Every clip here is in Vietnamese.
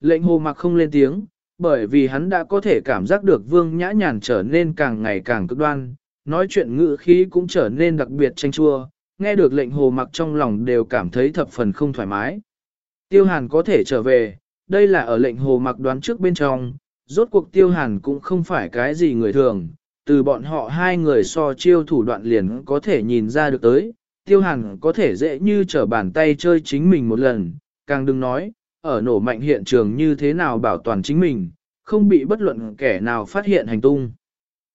Lệnh hồ mặc không lên tiếng, bởi vì hắn đã có thể cảm giác được vương nhã nhàn trở nên càng ngày càng cực đoan, nói chuyện ngữ khí cũng trở nên đặc biệt tranh chua, nghe được lệnh hồ mặc trong lòng đều cảm thấy thập phần không thoải mái. Tiêu hàn có thể trở về, đây là ở lệnh hồ mặc đoán trước bên trong, rốt cuộc tiêu hàn cũng không phải cái gì người thường, từ bọn họ hai người so chiêu thủ đoạn liền có thể nhìn ra được tới, tiêu hàn có thể dễ như trở bàn tay chơi chính mình một lần, càng đừng nói, ở nổ mạnh hiện trường như thế nào bảo toàn chính mình, không bị bất luận kẻ nào phát hiện hành tung.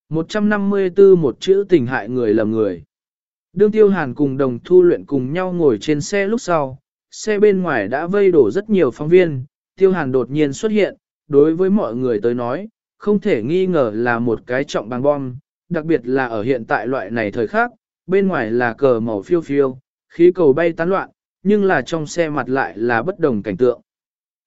154 một chữ tình hại người lầm người. Đương tiêu hàn cùng đồng thu luyện cùng nhau ngồi trên xe lúc sau, xe bên ngoài đã vây đổ rất nhiều phóng viên, tiêu hàn đột nhiên xuất hiện, đối với mọi người tới nói, không thể nghi ngờ là một cái trọng bằng bom, đặc biệt là ở hiện tại loại này thời khắc, bên ngoài là cờ màu phiêu phiêu, khí cầu bay tán loạn, nhưng là trong xe mặt lại là bất đồng cảnh tượng.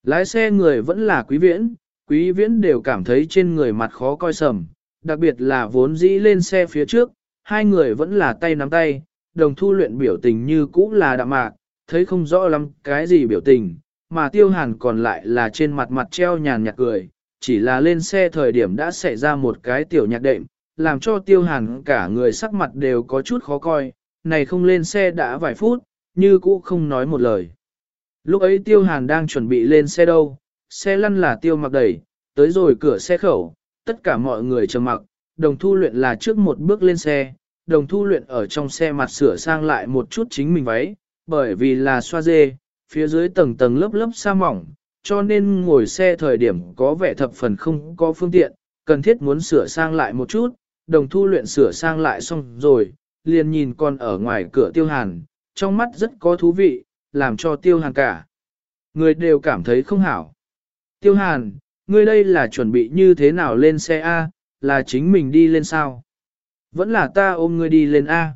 Lái xe người vẫn là quý viễn, quý viễn đều cảm thấy trên người mặt khó coi sầm, đặc biệt là vốn dĩ lên xe phía trước, hai người vẫn là tay nắm tay, đồng thu luyện biểu tình như cũ là đạm mạc, thấy không rõ lắm cái gì biểu tình, mà tiêu hàn còn lại là trên mặt mặt treo nhàn nhạt cười, chỉ là lên xe thời điểm đã xảy ra một cái tiểu nhạc đệm, làm cho tiêu hàn cả người sắc mặt đều có chút khó coi, này không lên xe đã vài phút, như cũ không nói một lời. Lúc ấy tiêu hàn đang chuẩn bị lên xe đâu, xe lăn là tiêu mặc đẩy, tới rồi cửa xe khẩu, tất cả mọi người trầm mặc, đồng thu luyện là trước một bước lên xe, đồng thu luyện ở trong xe mặt sửa sang lại một chút chính mình váy, bởi vì là xoa dê, phía dưới tầng tầng lớp lớp sa mỏng, cho nên ngồi xe thời điểm có vẻ thập phần không có phương tiện, cần thiết muốn sửa sang lại một chút, đồng thu luyện sửa sang lại xong rồi, liền nhìn con ở ngoài cửa tiêu hàn, trong mắt rất có thú vị, làm cho tiêu hàn cả. Người đều cảm thấy không hảo. Tiêu hàn, ngươi đây là chuẩn bị như thế nào lên xe A, là chính mình đi lên sao? Vẫn là ta ôm ngươi đi lên A.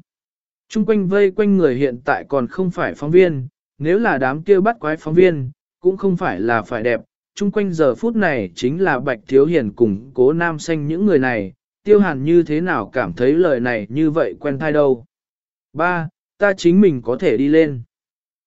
Trung quanh vây quanh người hiện tại còn không phải phóng viên, nếu là đám kia bắt quái phóng viên, cũng không phải là phải đẹp. Trung quanh giờ phút này chính là Bạch Thiếu Hiền cùng cố nam xanh những người này, tiêu hàn như thế nào cảm thấy lời này như vậy quen thai đâu. Ba, ta chính mình có thể đi lên.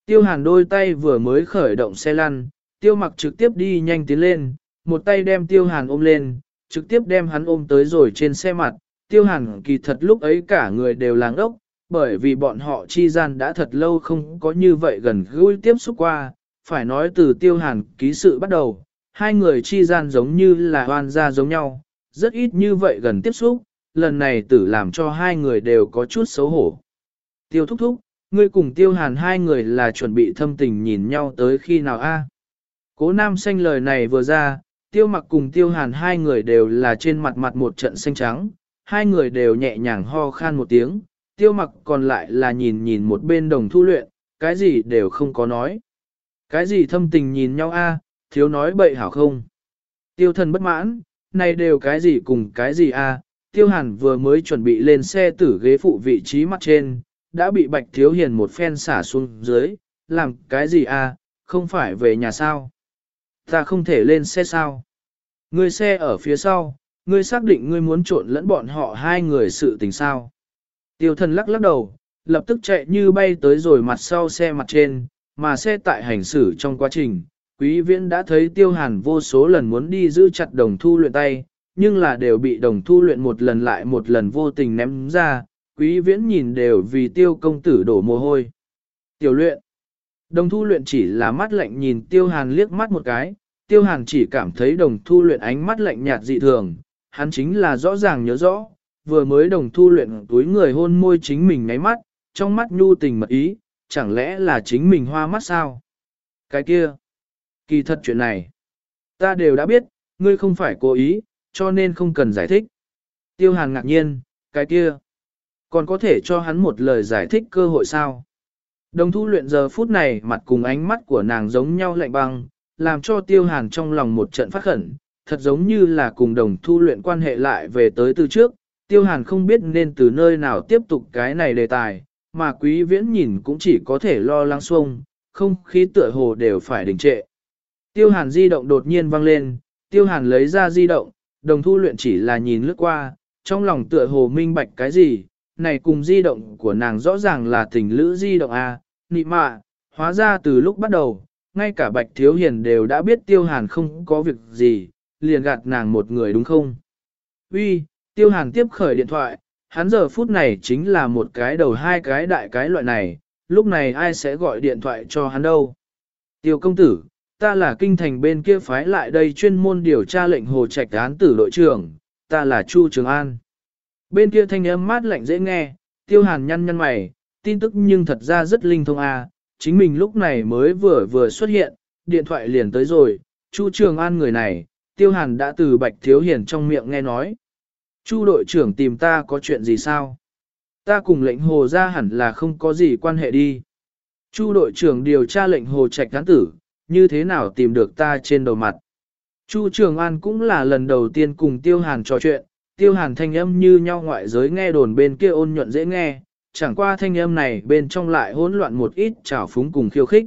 Tiêu hàn đôi tay vừa mới khởi động xe lăn, tiêu mặc trực tiếp đi nhanh tiến lên, một tay đem tiêu hàn ôm lên, trực tiếp đem hắn ôm tới rồi trên xe mặt. Tiêu hàn kỳ thật lúc ấy cả người đều làng ốc, bởi vì bọn họ chi gian đã thật lâu không có như vậy gần gũi tiếp xúc qua, phải nói từ tiêu hàn ký sự bắt đầu, hai người chi gian giống như là hoan gia giống nhau, rất ít như vậy gần tiếp xúc, lần này tử làm cho hai người đều có chút xấu hổ. Tiêu thúc thúc, ngươi cùng tiêu hàn hai người là chuẩn bị thâm tình nhìn nhau tới khi nào a? Cố nam xanh lời này vừa ra, tiêu mặc cùng tiêu hàn hai người đều là trên mặt mặt một trận xanh trắng, hai người đều nhẹ nhàng ho khan một tiếng, tiêu mặc còn lại là nhìn nhìn một bên đồng thu luyện, cái gì đều không có nói. Cái gì thâm tình nhìn nhau a, thiếu nói bậy hảo không? Tiêu thần bất mãn, này đều cái gì cùng cái gì a? Tiêu hàn vừa mới chuẩn bị lên xe tử ghế phụ vị trí mặt trên, đã bị bạch thiếu hiền một phen xả xuống dưới, làm cái gì à không phải về nhà sao? Ta không thể lên xe sao? Ngươi xe ở phía sau, ngươi xác định ngươi muốn trộn lẫn bọn họ hai người sự tình sao? Tiêu thần lắc lắc đầu, lập tức chạy như bay tới rồi mặt sau xe mặt trên, mà xe tại hành xử trong quá trình. Quý viễn đã thấy tiêu hàn vô số lần muốn đi giữ chặt đồng thu luyện tay, nhưng là đều bị đồng thu luyện một lần lại một lần vô tình ném ra, quý viễn nhìn đều vì tiêu công tử đổ mồ hôi. Tiểu luyện Đồng thu luyện chỉ là mắt lạnh nhìn tiêu hàn liếc mắt một cái, tiêu hàn chỉ cảm thấy đồng thu luyện ánh mắt lạnh nhạt dị thường, hắn chính là rõ ràng nhớ rõ, vừa mới đồng thu luyện túi người hôn môi chính mình ngáy mắt, trong mắt nhu tình mật ý, chẳng lẽ là chính mình hoa mắt sao? Cái kia, kỳ thật chuyện này, ta đều đã biết, ngươi không phải cố ý, cho nên không cần giải thích. Tiêu hàn ngạc nhiên, cái kia, còn có thể cho hắn một lời giải thích cơ hội sao? Đồng thu luyện giờ phút này mặt cùng ánh mắt của nàng giống nhau lạnh băng, làm cho tiêu hàn trong lòng một trận phát khẩn, thật giống như là cùng đồng thu luyện quan hệ lại về tới từ trước, tiêu hàn không biết nên từ nơi nào tiếp tục cái này đề tài, mà quý viễn nhìn cũng chỉ có thể lo lắng xuông, không khí tựa hồ đều phải đình trệ. Tiêu hàn di động đột nhiên vang lên, tiêu hàn lấy ra di động, đồng thu luyện chỉ là nhìn lướt qua, trong lòng tựa hồ minh bạch cái gì, này cùng di động của nàng rõ ràng là tình lữ di động A, à, nị mạ, hóa ra từ lúc bắt đầu, ngay cả Bạch Thiếu Hiền đều đã biết Tiêu Hàn không có việc gì, liền gạt nàng một người đúng không? Uy, Tiêu Hàn tiếp khởi điện thoại, hắn giờ phút này chính là một cái đầu hai cái đại cái loại này, lúc này ai sẽ gọi điện thoại cho hắn đâu? Tiêu công tử, ta là kinh thành bên kia phái lại đây chuyên môn điều tra lệnh hồ trạch án tử đội trưởng, ta là Chu Trường An. Bên kia thanh âm mát lạnh dễ nghe, tiêu hàn nhăn nhăn mày, tin tức nhưng thật ra rất linh thông a. À. chính mình lúc này mới vừa vừa xuất hiện, điện thoại liền tới rồi, Chu Trường An người này, tiêu hàn đã từ bạch thiếu hiền trong miệng nghe nói. Chu đội trưởng tìm ta có chuyện gì sao? Ta cùng lệnh hồ ra hẳn là không có gì quan hệ đi. Chu đội trưởng điều tra lệnh hồ trạch cán tử, như thế nào tìm được ta trên đầu mặt. Chu Trường An cũng là lần đầu tiên cùng Tiêu Hàn trò chuyện, Tiêu Hàn thanh âm như nhau ngoại giới nghe đồn bên kia ôn nhuận dễ nghe, chẳng qua thanh âm này bên trong lại hỗn loạn một ít trào phúng cùng khiêu khích.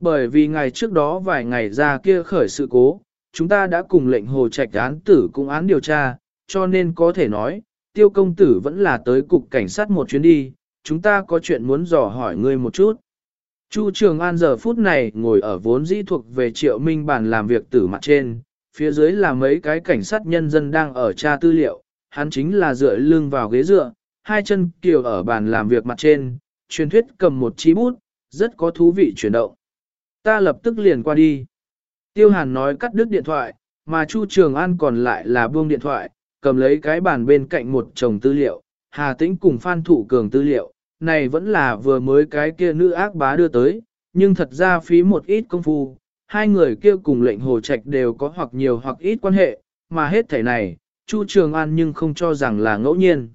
Bởi vì ngày trước đó vài ngày ra kia khởi sự cố, chúng ta đã cùng lệnh hồ trạch án tử cung án điều tra, cho nên có thể nói, tiêu công tử vẫn là tới cục cảnh sát một chuyến đi, chúng ta có chuyện muốn dò hỏi ngươi một chút. Chu Trường An giờ phút này ngồi ở vốn dĩ thuộc về triệu minh bàn làm việc tử mặt trên, phía dưới là mấy cái cảnh sát nhân dân đang ở tra tư liệu, hắn chính là dựa lưng vào ghế dựa, hai chân kiều ở bàn làm việc mặt trên, truyền thuyết cầm một chi bút, rất có thú vị chuyển động. Ta lập tức liền qua đi. Tiêu Hàn nói cắt đứt điện thoại, mà Chu Trường An còn lại là buông điện thoại, cầm lấy cái bàn bên cạnh một chồng tư liệu, Hà Tĩnh cùng Phan Thủ Cường tư liệu, này vẫn là vừa mới cái kia nữ ác bá đưa tới, nhưng thật ra phí một ít công phu, hai người kia cùng lệnh hồ trạch đều có hoặc nhiều hoặc ít quan hệ, mà hết thể này, Chu Trường An nhưng không cho rằng là ngẫu nhiên.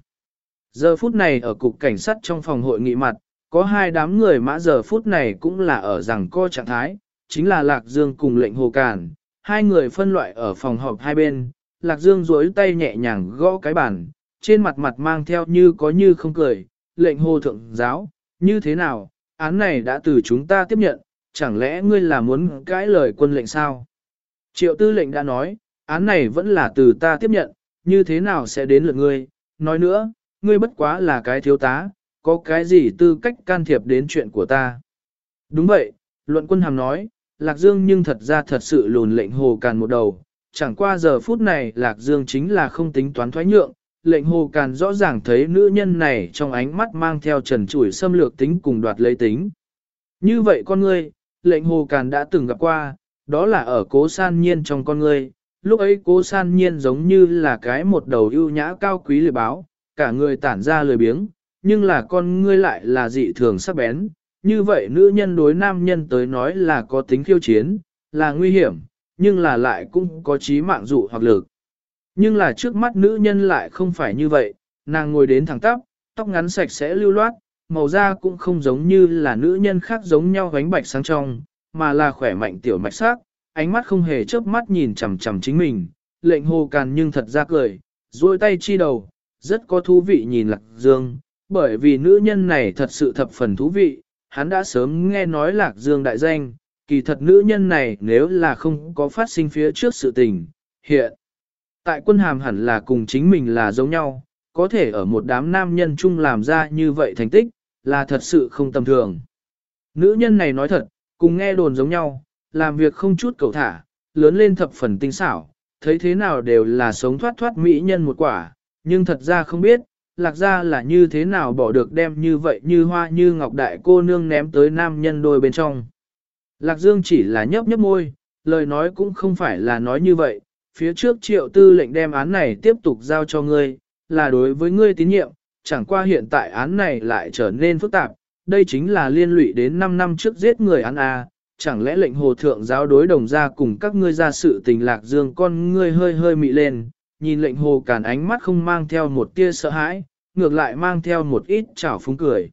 Giờ phút này ở cục cảnh sát trong phòng hội nghị mặt, có hai đám người mã giờ phút này cũng là ở rằng co trạng thái, chính là Lạc Dương cùng lệnh hồ càn hai người phân loại ở phòng họp hai bên, Lạc Dương duỗi tay nhẹ nhàng gõ cái bàn, trên mặt mặt mang theo như có như không cười, lệnh hồ thượng giáo, như thế nào, án này đã từ chúng ta tiếp nhận, chẳng lẽ ngươi là muốn cãi lời quân lệnh sao? Triệu tư lệnh đã nói, án này vẫn là từ ta tiếp nhận, như thế nào sẽ đến lượt ngươi? Nói nữa, ngươi bất quá là cái thiếu tá, có cái gì tư cách can thiệp đến chuyện của ta? Đúng vậy, luận quân hàm nói, Lạc Dương nhưng thật ra thật sự lùn lệnh hồ càn một đầu, chẳng qua giờ phút này Lạc Dương chính là không tính toán thoái nhượng, lệnh hồ càn rõ ràng thấy nữ nhân này trong ánh mắt mang theo trần trụi xâm lược tính cùng đoạt lấy tính. Như vậy con ngươi, lệnh hồ càn đã từng gặp qua, đó là ở cố san nhiên trong con người. lúc ấy cố san nhiên giống như là cái một đầu ưu nhã cao quý lười báo, cả người tản ra lười biếng, nhưng là con ngươi lại là dị thường sắc bén. Như vậy nữ nhân đối nam nhân tới nói là có tính khiêu chiến, là nguy hiểm, nhưng là lại cũng có trí mạng dụ hoặc lực. Nhưng là trước mắt nữ nhân lại không phải như vậy, nàng ngồi đến thẳng tắp, tóc ngắn sạch sẽ lưu loát, màu da cũng không giống như là nữ nhân khác giống nhau gánh bạch sáng trong, mà là khỏe mạnh tiểu mạch sắc, ánh mắt không hề chớp mắt nhìn chằm chằm chính mình, lệnh hồ càn nhưng thật ra cười, duỗi tay chi đầu, rất có thú vị nhìn lạc dương, bởi vì nữ nhân này thật sự thập phần thú vị, hắn đã sớm nghe nói lạc dương đại danh, kỳ thật nữ nhân này nếu là không có phát sinh phía trước sự tình, hiện Tại quân hàm hẳn là cùng chính mình là giống nhau, có thể ở một đám nam nhân chung làm ra như vậy thành tích, là thật sự không tầm thường. Nữ nhân này nói thật, cùng nghe đồn giống nhau, làm việc không chút cầu thả, lớn lên thập phần tinh xảo, thấy thế nào đều là sống thoát thoát mỹ nhân một quả, nhưng thật ra không biết, lạc ra là như thế nào bỏ được đem như vậy như hoa như ngọc đại cô nương ném tới nam nhân đôi bên trong. Lạc Dương chỉ là nhấp nhấp môi, lời nói cũng không phải là nói như vậy, phía trước triệu tư lệnh đem án này tiếp tục giao cho ngươi, là đối với ngươi tín nhiệm, chẳng qua hiện tại án này lại trở nên phức tạp, đây chính là liên lụy đến 5 năm trước giết người án A, chẳng lẽ lệnh hồ thượng giáo đối đồng ra cùng các ngươi ra sự tình lạc dương con ngươi hơi hơi mị lên, nhìn lệnh hồ cản ánh mắt không mang theo một tia sợ hãi, ngược lại mang theo một ít chảo phúng cười.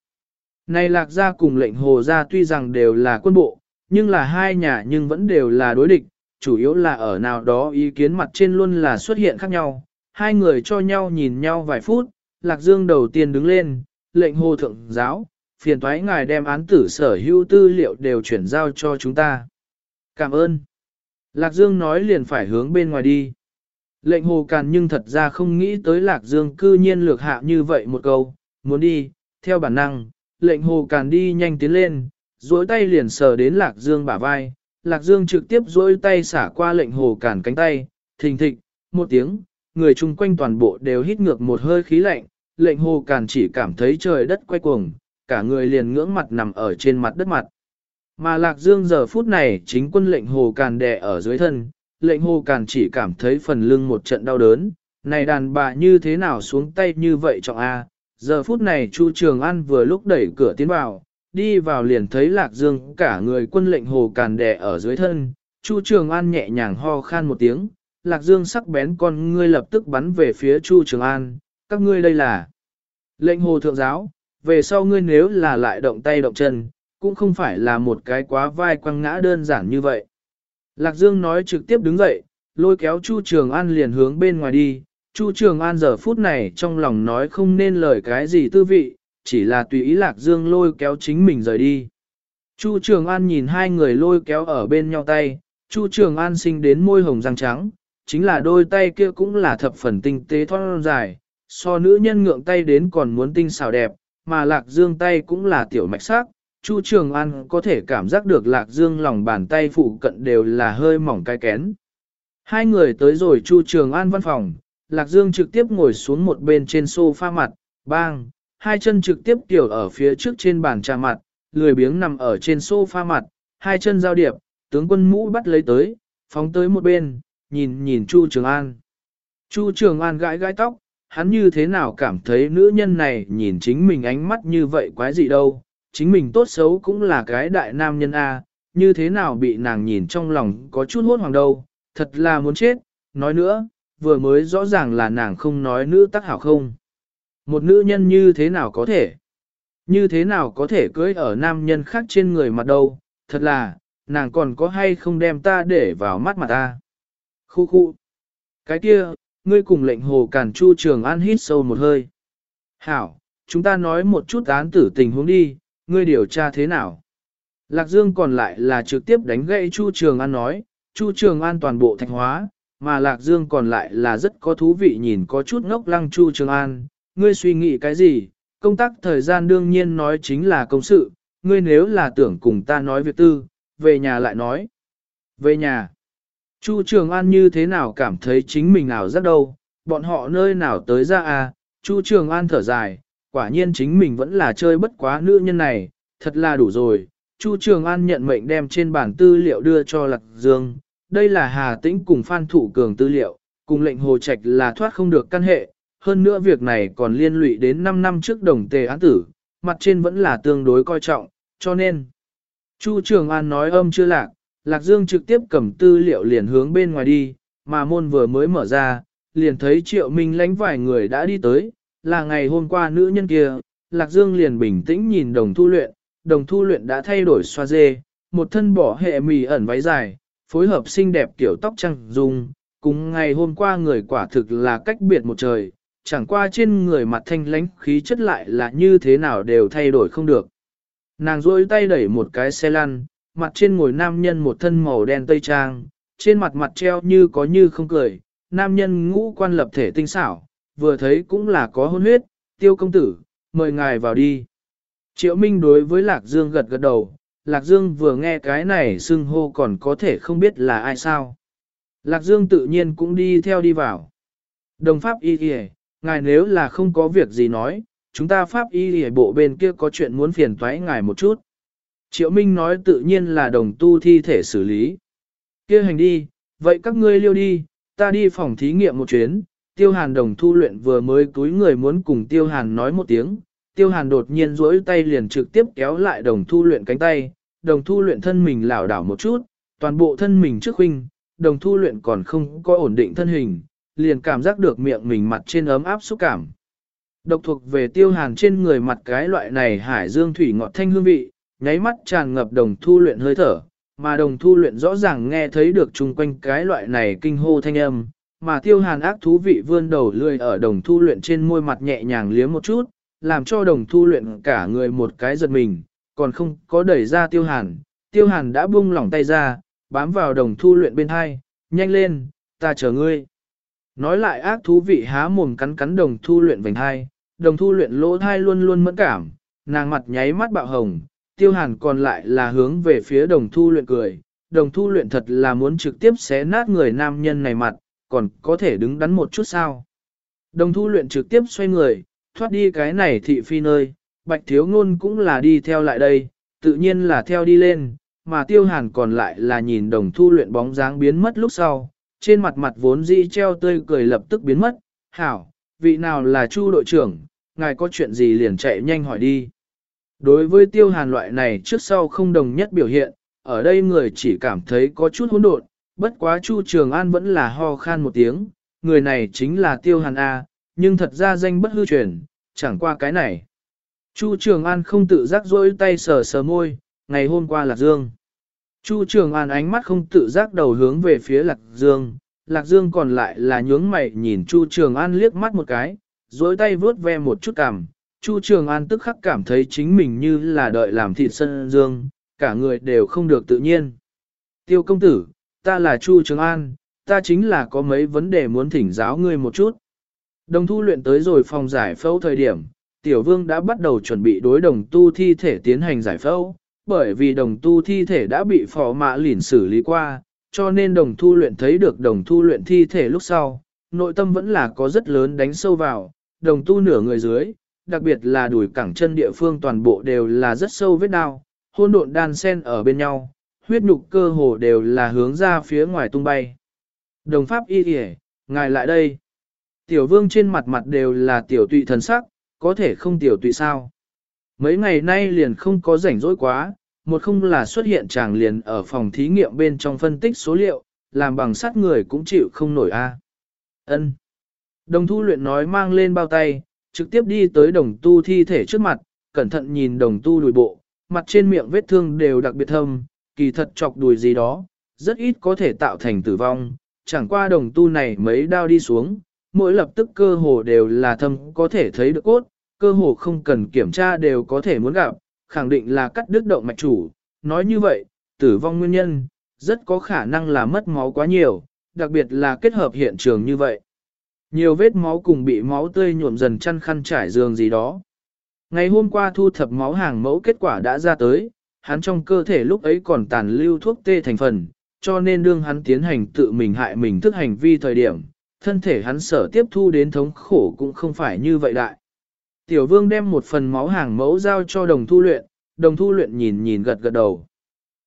Này lạc gia cùng lệnh hồ gia tuy rằng đều là quân bộ, nhưng là hai nhà nhưng vẫn đều là đối địch, chủ yếu là ở nào đó ý kiến mặt trên luôn là xuất hiện khác nhau. Hai người cho nhau nhìn nhau vài phút, Lạc Dương đầu tiên đứng lên, lệnh hồ thượng giáo, phiền thoái ngài đem án tử sở hữu tư liệu đều chuyển giao cho chúng ta. Cảm ơn. Lạc Dương nói liền phải hướng bên ngoài đi. Lệnh hồ càn nhưng thật ra không nghĩ tới Lạc Dương cư nhiên lược hạ như vậy một câu, muốn đi, theo bản năng, lệnh hồ càn đi nhanh tiến lên, duỗi tay liền sờ đến Lạc Dương bả vai, Lạc Dương trực tiếp duỗi tay xả qua lệnh hồ cản cánh tay, thình thịch, một tiếng, người chung quanh toàn bộ đều hít ngược một hơi khí lạnh, lệnh hồ Càn chỉ cảm thấy trời đất quay cuồng, cả người liền ngưỡng mặt nằm ở trên mặt đất mặt. Mà Lạc Dương giờ phút này chính quân lệnh hồ càn đè ở dưới thân, lệnh hồ càn chỉ cảm thấy phần lưng một trận đau đớn, này đàn bà như thế nào xuống tay như vậy trọng A, giờ phút này Chu Trường An vừa lúc đẩy cửa tiến vào, đi vào liền thấy Lạc Dương cả người quân lệnh hồ càn đè ở dưới thân, Chu Trường An nhẹ nhàng ho khan một tiếng, Lạc Dương sắc bén con ngươi lập tức bắn về phía Chu Trường An, các ngươi đây là lệnh hồ thượng giáo, về sau ngươi nếu là lại động tay động chân, cũng không phải là một cái quá vai quăng ngã đơn giản như vậy. Lạc Dương nói trực tiếp đứng dậy, lôi kéo Chu Trường An liền hướng bên ngoài đi, Chu Trường An giờ phút này trong lòng nói không nên lời cái gì tư vị, chỉ là tùy ý Lạc Dương lôi kéo chính mình rời đi. Chu Trường An nhìn hai người lôi kéo ở bên nhau tay, Chu Trường An sinh đến môi hồng răng trắng, chính là đôi tay kia cũng là thập phần tinh tế thon dài, so nữ nhân ngượng tay đến còn muốn tinh xảo đẹp, mà Lạc Dương tay cũng là tiểu mạch sắc. Chu Trường An có thể cảm giác được Lạc Dương lòng bàn tay phụ cận đều là hơi mỏng cay kén. Hai người tới rồi Chu Trường An văn phòng, Lạc Dương trực tiếp ngồi xuống một bên trên sofa mặt, bang, hai chân trực tiếp tiểu ở phía trước trên bàn trà mặt, lười biếng nằm ở trên sofa mặt, hai chân giao điệp, tướng quân mũ bắt lấy tới, phóng tới một bên, nhìn nhìn Chu Trường An. Chu Trường An gãi gãi tóc, hắn như thế nào cảm thấy nữ nhân này nhìn chính mình ánh mắt như vậy quái gì đâu, chính mình tốt xấu cũng là cái đại nam nhân A, như thế nào bị nàng nhìn trong lòng có chút hốt hoàng đâu, thật là muốn chết, nói nữa, vừa mới rõ ràng là nàng không nói nữ tắc hảo không. Một nữ nhân như thế nào có thể? Như thế nào có thể cưới ở nam nhân khác trên người mặt đâu? Thật là, nàng còn có hay không đem ta để vào mắt mà ta? Khu khu. Cái kia, ngươi cùng lệnh hồ cản chu trường an hít sâu một hơi. Hảo, chúng ta nói một chút án tử tình huống đi, ngươi điều tra thế nào? Lạc Dương còn lại là trực tiếp đánh gậy Chu Trường An nói, Chu Trường An toàn bộ thạch hóa, mà Lạc Dương còn lại là rất có thú vị nhìn có chút ngốc lăng Chu Trường An, ngươi suy nghĩ cái gì, công tác thời gian đương nhiên nói chính là công sự, ngươi nếu là tưởng cùng ta nói việc tư, về nhà lại nói. Về nhà, Chu Trường An như thế nào cảm thấy chính mình nào rất đâu, bọn họ nơi nào tới ra à, Chu Trường An thở dài, quả nhiên chính mình vẫn là chơi bất quá nữ nhân này, thật là đủ rồi. Chu Trường An nhận mệnh đem trên bản tư liệu đưa cho Lạc Dương, đây là Hà Tĩnh cùng Phan Thủ Cường tư liệu, cùng lệnh Hồ Trạch là thoát không được căn hệ, hơn nữa việc này còn liên lụy đến 5 năm trước đồng tề án tử, mặt trên vẫn là tương đối coi trọng, cho nên. Chu Trường An nói âm chưa lạc, Lạc Dương trực tiếp cầm tư liệu liền hướng bên ngoài đi, mà môn vừa mới mở ra, liền thấy Triệu Minh lánh vài người đã đi tới, là ngày hôm qua nữ nhân kia, Lạc Dương liền bình tĩnh nhìn đồng thu luyện, đồng thu luyện đã thay đổi xoa dê, một thân bỏ hệ mì ẩn váy dài, phối hợp xinh đẹp kiểu tóc trăng dung, cùng ngày hôm qua người quả thực là cách biệt một trời, chẳng qua trên người mặt thanh lánh khí chất lại là như thế nào đều thay đổi không được. Nàng rôi tay đẩy một cái xe lăn, mặt trên ngồi nam nhân một thân màu đen tây trang, trên mặt mặt treo như có như không cười, nam nhân ngũ quan lập thể tinh xảo, vừa thấy cũng là có hôn huyết, tiêu công tử, mời ngài vào đi. Triệu Minh đối với Lạc Dương gật gật đầu, Lạc Dương vừa nghe cái này xưng hô còn có thể không biết là ai sao. Lạc Dương tự nhiên cũng đi theo đi vào. Đồng pháp y y ngài nếu là không có việc gì nói, chúng ta pháp y y bộ bên kia có chuyện muốn phiền toái ngài một chút. Triệu Minh nói tự nhiên là đồng tu thi thể xử lý. kia hành đi, vậy các ngươi liêu đi, ta đi phòng thí nghiệm một chuyến, tiêu hàn đồng thu luyện vừa mới túi người muốn cùng tiêu hàn nói một tiếng, tiêu hàn đột nhiên duỗi tay liền trực tiếp kéo lại đồng thu luyện cánh tay, đồng thu luyện thân mình lảo đảo một chút, toàn bộ thân mình trước huynh, đồng thu luyện còn không có ổn định thân hình, liền cảm giác được miệng mình mặt trên ấm áp xúc cảm. Độc thuộc về tiêu hàn trên người mặt cái loại này hải dương thủy ngọt thanh hương vị, nháy mắt tràn ngập đồng thu luyện hơi thở, mà đồng thu luyện rõ ràng nghe thấy được chung quanh cái loại này kinh hô thanh âm, mà tiêu hàn ác thú vị vươn đầu lươi ở đồng thu luyện trên môi mặt nhẹ nhàng liếm một chút, làm cho đồng thu luyện cả người một cái giật mình, còn không có đẩy ra tiêu hàn, tiêu hàn đã buông lỏng tay ra, bám vào đồng thu luyện bên hai, nhanh lên, ta chờ ngươi. Nói lại ác thú vị há mồm cắn cắn đồng thu luyện vành hai, đồng thu luyện lỗ thai luôn luôn mẫn cảm, nàng mặt nháy mắt bạo hồng, tiêu hàn còn lại là hướng về phía đồng thu luyện cười, đồng thu luyện thật là muốn trực tiếp xé nát người nam nhân này mặt, còn có thể đứng đắn một chút sao. Đồng thu luyện trực tiếp xoay người, thoát đi cái này thị phi nơi, bạch thiếu ngôn cũng là đi theo lại đây, tự nhiên là theo đi lên, mà tiêu hàn còn lại là nhìn đồng thu luyện bóng dáng biến mất lúc sau, trên mặt mặt vốn dĩ treo tươi cười lập tức biến mất, hảo, vị nào là chu đội trưởng, ngài có chuyện gì liền chạy nhanh hỏi đi. Đối với tiêu hàn loại này trước sau không đồng nhất biểu hiện, ở đây người chỉ cảm thấy có chút hỗn độn, bất quá Chu Trường An vẫn là ho khan một tiếng, người này chính là tiêu hàn A, nhưng thật ra danh bất hư truyền, chẳng qua cái này. Chu Trường An không tự giác rỗi tay sờ sờ môi, ngày hôm qua Lạc Dương. Chu Trường An ánh mắt không tự giác đầu hướng về phía Lạc Dương, Lạc Dương còn lại là nhướng mày nhìn Chu Trường An liếc mắt một cái, rỗi tay vuốt ve một chút cằm. Chu Trường An tức khắc cảm thấy chính mình như là đợi làm thịt sân dương, cả người đều không được tự nhiên. Tiêu công tử, ta là Chu Trường An, ta chính là có mấy vấn đề muốn thỉnh giáo ngươi một chút. Đồng thu luyện tới rồi phòng giải phẫu thời điểm, Tiểu Vương đã bắt đầu chuẩn bị đối đồng tu thi thể tiến hành giải phẫu, bởi vì đồng tu thi thể đã bị phò mã lỉn xử lý qua, cho nên đồng thu luyện thấy được đồng thu luyện thi thể lúc sau, nội tâm vẫn là có rất lớn đánh sâu vào, đồng tu nửa người dưới, đặc biệt là đùi cẳng chân địa phương toàn bộ đều là rất sâu vết đau, hôn độn đan sen ở bên nhau, huyết nhục cơ hồ đều là hướng ra phía ngoài tung bay. Đồng pháp y kìa, ngài lại đây. Tiểu vương trên mặt mặt đều là tiểu tụy thần sắc, có thể không tiểu tụy sao. Mấy ngày nay liền không có rảnh rỗi quá, một không là xuất hiện chàng liền ở phòng thí nghiệm bên trong phân tích số liệu, làm bằng sắt người cũng chịu không nổi a. Ân. Đồng thu luyện nói mang lên bao tay, trực tiếp đi tới đồng tu thi thể trước mặt, cẩn thận nhìn đồng tu đùi bộ, mặt trên miệng vết thương đều đặc biệt thâm, kỳ thật chọc đùi gì đó, rất ít có thể tạo thành tử vong, chẳng qua đồng tu này mấy đao đi xuống, mỗi lập tức cơ hồ đều là thâm có thể thấy được cốt, cơ hồ không cần kiểm tra đều có thể muốn gặp, khẳng định là cắt đứt động mạch chủ. Nói như vậy, tử vong nguyên nhân, rất có khả năng là mất máu quá nhiều, đặc biệt là kết hợp hiện trường như vậy. Nhiều vết máu cùng bị máu tươi nhuộm dần chăn khăn trải giường gì đó. Ngày hôm qua thu thập máu hàng mẫu kết quả đã ra tới, hắn trong cơ thể lúc ấy còn tàn lưu thuốc tê thành phần, cho nên đương hắn tiến hành tự mình hại mình thức hành vi thời điểm, thân thể hắn sở tiếp thu đến thống khổ cũng không phải như vậy đại. Tiểu vương đem một phần máu hàng mẫu giao cho đồng thu luyện, đồng thu luyện nhìn nhìn gật gật đầu.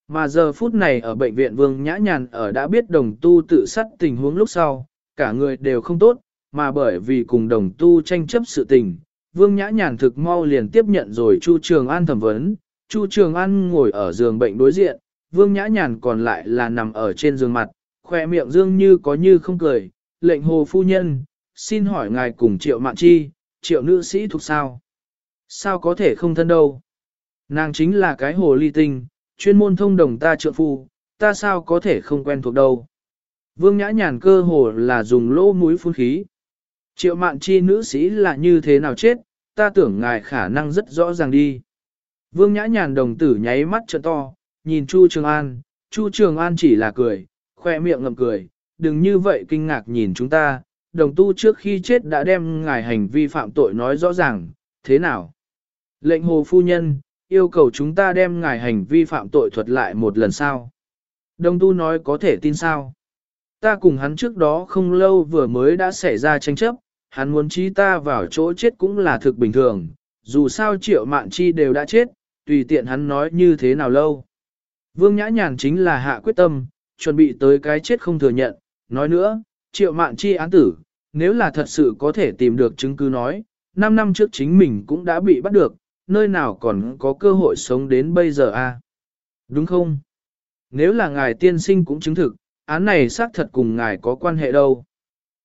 Mà giờ phút này ở bệnh viện vương nhã nhàn ở đã biết đồng tu tự sát tình huống lúc sau, cả người đều không tốt, mà bởi vì cùng đồng tu tranh chấp sự tình, vương nhã nhàn thực mau liền tiếp nhận rồi Chu Trường An thẩm vấn, Chu Trường An ngồi ở giường bệnh đối diện, vương nhã nhàn còn lại là nằm ở trên giường mặt, khoe miệng dương như có như không cười, lệnh hồ phu nhân, xin hỏi ngài cùng triệu mạn chi, triệu nữ sĩ thuộc sao? Sao có thể không thân đâu? Nàng chính là cái hồ ly tinh, chuyên môn thông đồng ta trượng phu, ta sao có thể không quen thuộc đâu? Vương nhã nhàn cơ hồ là dùng lỗ mũi phun khí. Triệu mạn chi nữ sĩ là như thế nào chết, ta tưởng ngài khả năng rất rõ ràng đi. Vương nhã nhàn đồng tử nháy mắt trợ to, nhìn Chu Trường An, Chu Trường An chỉ là cười, khoe miệng ngậm cười, đừng như vậy kinh ngạc nhìn chúng ta, đồng tu trước khi chết đã đem ngài hành vi phạm tội nói rõ ràng, thế nào? Lệnh hồ phu nhân, yêu cầu chúng ta đem ngài hành vi phạm tội thuật lại một lần sao? Đồng tu nói có thể tin sao? Ta cùng hắn trước đó không lâu vừa mới đã xảy ra tranh chấp, hắn muốn trí ta vào chỗ chết cũng là thực bình thường, dù sao triệu mạn chi đều đã chết, tùy tiện hắn nói như thế nào lâu. Vương Nhã Nhàn chính là hạ quyết tâm, chuẩn bị tới cái chết không thừa nhận, nói nữa, triệu mạn chi án tử, nếu là thật sự có thể tìm được chứng cứ nói, 5 năm trước chính mình cũng đã bị bắt được, nơi nào còn có cơ hội sống đến bây giờ a? À? Đúng không? Nếu là ngài tiên sinh cũng chứng thực, án này xác thật cùng ngài có quan hệ đâu.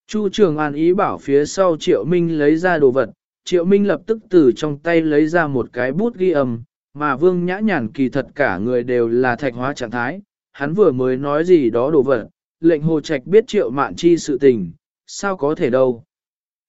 Chu Trường An ý bảo phía sau Triệu Minh lấy ra đồ vật, Triệu Minh lập tức từ trong tay lấy ra một cái bút ghi âm, mà Vương Nhã Nhàn kỳ thật cả người đều là thạch hóa trạng thái, hắn vừa mới nói gì đó đồ vật, lệnh Hồ Trạch biết Triệu Mạn Chi sự tình, sao có thể đâu.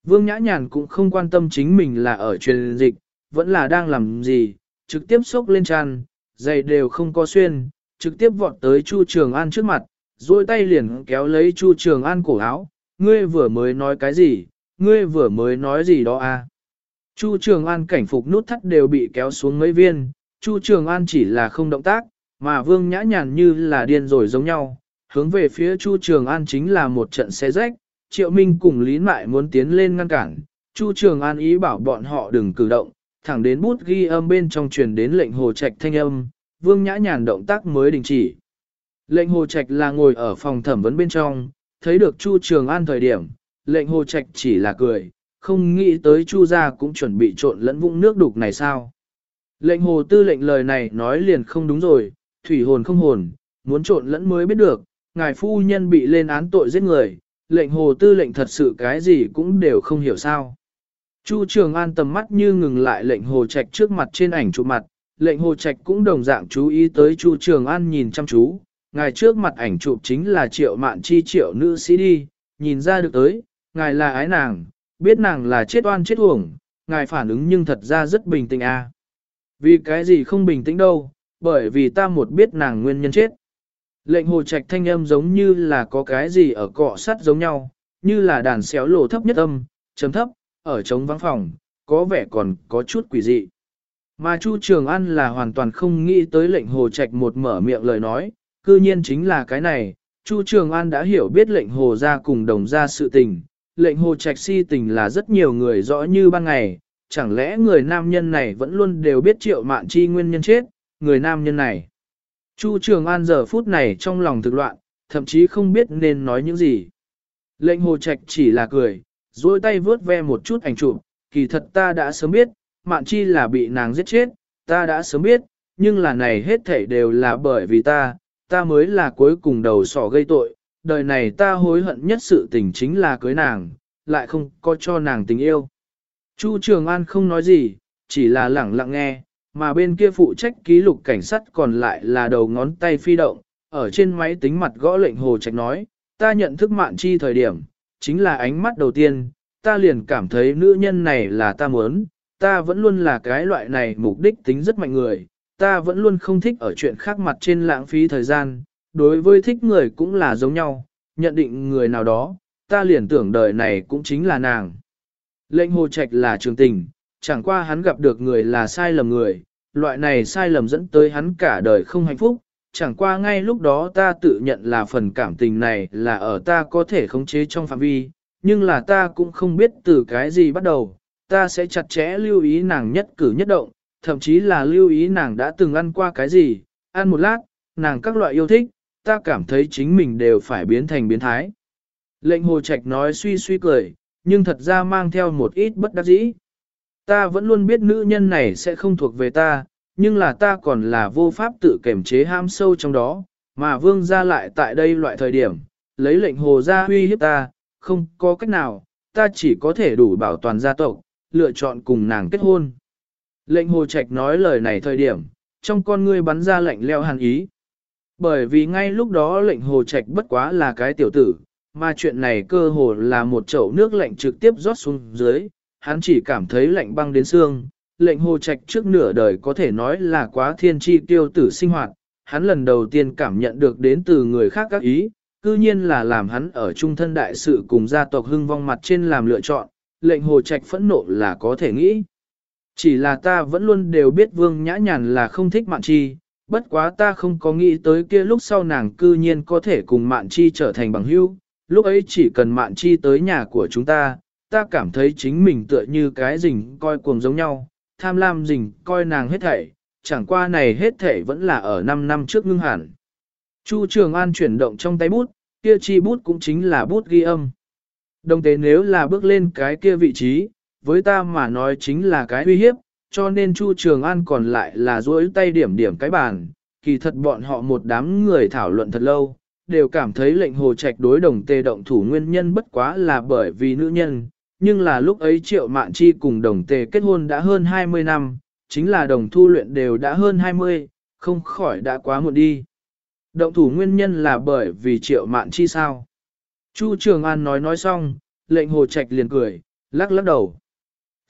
Vương Nhã Nhàn cũng không quan tâm chính mình là ở truyền dịch, vẫn là đang làm gì, trực tiếp xốc lên tràn, giày đều không có xuyên, trực tiếp vọt tới Chu Trường An trước mặt, duỗi tay liền kéo lấy Chu Trường An cổ áo, ngươi vừa mới nói cái gì, ngươi vừa mới nói gì đó à. Chu Trường An cảnh phục nút thắt đều bị kéo xuống mấy viên, Chu Trường An chỉ là không động tác, mà Vương Nhã Nhàn như là điên rồi giống nhau, hướng về phía Chu Trường An chính là một trận xé rách, Triệu Minh cùng Lý Mại muốn tiến lên ngăn cản, Chu Trường An ý bảo bọn họ đừng cử động, thẳng đến bút ghi âm bên trong truyền đến lệnh hồ trạch thanh âm, Vương Nhã Nhàn động tác mới đình chỉ. Lệnh hồ trạch là ngồi ở phòng thẩm vấn bên trong, thấy được Chu Trường An thời điểm, lệnh hồ trạch chỉ là cười, không nghĩ tới Chu gia cũng chuẩn bị trộn lẫn vũng nước đục này sao. Lệnh hồ tư lệnh lời này nói liền không đúng rồi, thủy hồn không hồn, muốn trộn lẫn mới biết được, ngài phu nhân bị lên án tội giết người, lệnh hồ tư lệnh thật sự cái gì cũng đều không hiểu sao. Chu Trường An tầm mắt như ngừng lại lệnh hồ trạch trước mặt trên ảnh chụp mặt, lệnh hồ trạch cũng đồng dạng chú ý tới Chu Trường An nhìn chăm chú, ngài trước mặt ảnh chụp chính là triệu mạn chi triệu nữ sĩ đi, nhìn ra được tới, ngài là ái nàng, biết nàng là chết oan chết uổng, ngài phản ứng nhưng thật ra rất bình tĩnh à. Vì cái gì không bình tĩnh đâu, bởi vì ta một biết nàng nguyên nhân chết. Lệnh hồ trạch thanh âm giống như là có cái gì ở cọ sắt giống nhau, như là đàn xéo lỗ thấp nhất âm, chấm thấp, ở trống vắng phòng, có vẻ còn có chút quỷ dị. Mà Chu Trường An là hoàn toàn không nghĩ tới lệnh hồ trạch một mở miệng lời nói, cư nhiên chính là cái này, Chu Trường An đã hiểu biết lệnh hồ ra cùng đồng ra sự tình, lệnh hồ trạch si tình là rất nhiều người rõ như ban ngày, chẳng lẽ người nam nhân này vẫn luôn đều biết triệu mạn chi nguyên nhân chết, người nam nhân này. Chu Trường An giờ phút này trong lòng thực loạn, thậm chí không biết nên nói những gì. Lệnh hồ trạch chỉ là cười, duỗi tay vướt ve một chút ảnh chụp, kỳ thật ta đã sớm biết, mạn chi là bị nàng giết chết, ta đã sớm biết, nhưng là này hết thảy đều là bởi vì ta, ta mới là cuối cùng đầu sỏ gây tội, đời này ta hối hận nhất sự tình chính là cưới nàng, lại không có cho nàng tình yêu. Chu Trường An không nói gì, chỉ là lẳng lặng nghe, mà bên kia phụ trách ký lục cảnh sát còn lại là đầu ngón tay phi động, ở trên máy tính mặt gõ lệnh hồ trạch nói, ta nhận thức mạn chi thời điểm, chính là ánh mắt đầu tiên, ta liền cảm thấy nữ nhân này là ta muốn, ta vẫn luôn là cái loại này mục đích tính rất mạnh người, ta vẫn luôn không thích ở chuyện khác mặt trên lãng phí thời gian, đối với thích người cũng là giống nhau, nhận định người nào đó, ta liền tưởng đời này cũng chính là nàng. Lệnh hồ trạch là trường tình, chẳng qua hắn gặp được người là sai lầm người, loại này sai lầm dẫn tới hắn cả đời không hạnh phúc, chẳng qua ngay lúc đó ta tự nhận là phần cảm tình này là ở ta có thể khống chế trong phạm vi, nhưng là ta cũng không biết từ cái gì bắt đầu, ta sẽ chặt chẽ lưu ý nàng nhất cử nhất động, thậm chí là lưu ý nàng đã từng ăn qua cái gì, ăn một lát, nàng các loại yêu thích, ta cảm thấy chính mình đều phải biến thành biến thái. Lệnh hồ trạch nói suy suy cười, nhưng thật ra mang theo một ít bất đắc dĩ. Ta vẫn luôn biết nữ nhân này sẽ không thuộc về ta, nhưng là ta còn là vô pháp tự kiểm chế ham sâu trong đó, mà vương ra lại tại đây loại thời điểm, lấy lệnh hồ ra huy hiếp ta, không có cách nào, ta chỉ có thể đủ bảo toàn gia tộc, lựa chọn cùng nàng kết hôn. Lệnh hồ trạch nói lời này thời điểm, trong con ngươi bắn ra lệnh leo hàn ý. Bởi vì ngay lúc đó lệnh hồ trạch bất quá là cái tiểu tử, mà chuyện này cơ hồ là một chậu nước lạnh trực tiếp rót xuống dưới, hắn chỉ cảm thấy lạnh băng đến xương. Lệnh hồ trạch trước nửa đời có thể nói là quá thiên tri tiêu tử sinh hoạt, hắn lần đầu tiên cảm nhận được đến từ người khác các ý, cư nhiên là làm hắn ở trung thân đại sự cùng gia tộc hưng vong mặt trên làm lựa chọn, lệnh hồ trạch phẫn nộ là có thể nghĩ. Chỉ là ta vẫn luôn đều biết vương nhã nhàn là không thích mạn chi, bất quá ta không có nghĩ tới kia lúc sau nàng cư nhiên có thể cùng mạn chi trở thành bằng hữu. Lúc ấy chỉ cần mạn chi tới nhà của chúng ta, ta cảm thấy chính mình tựa như cái rình coi cuồng giống nhau, tham lam rình coi nàng hết thảy, chẳng qua này hết thảy vẫn là ở 5 năm trước ngưng hẳn. Chu Trường An chuyển động trong tay bút, kia chi bút cũng chính là bút ghi âm. Đồng tế nếu là bước lên cái kia vị trí, với ta mà nói chính là cái uy hiếp, cho nên Chu Trường An còn lại là duỗi tay điểm điểm cái bàn, kỳ thật bọn họ một đám người thảo luận thật lâu, đều cảm thấy lệnh hồ trạch đối đồng tề động thủ nguyên nhân bất quá là bởi vì nữ nhân, nhưng là lúc ấy triệu mạn chi cùng đồng tề kết hôn đã hơn 20 năm, chính là đồng thu luyện đều đã hơn 20, không khỏi đã quá muộn đi. Động thủ nguyên nhân là bởi vì triệu mạn chi sao. Chu Trường An nói nói xong, lệnh hồ trạch liền cười, lắc lắc đầu.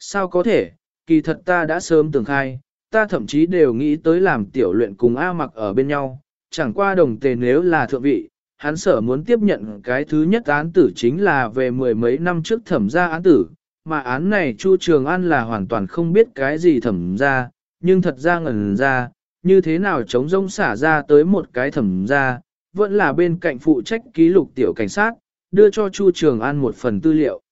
Sao có thể, kỳ thật ta đã sớm tưởng khai, ta thậm chí đều nghĩ tới làm tiểu luyện cùng A mặc ở bên nhau, chẳng qua đồng tề nếu là thượng vị, hắn sở muốn tiếp nhận cái thứ nhất án tử chính là về mười mấy năm trước thẩm ra án tử, mà án này Chu Trường An là hoàn toàn không biết cái gì thẩm ra, nhưng thật ra ngẩn ra, như thế nào chống rông xả ra tới một cái thẩm ra, vẫn là bên cạnh phụ trách ký lục tiểu cảnh sát, đưa cho Chu Trường An một phần tư liệu.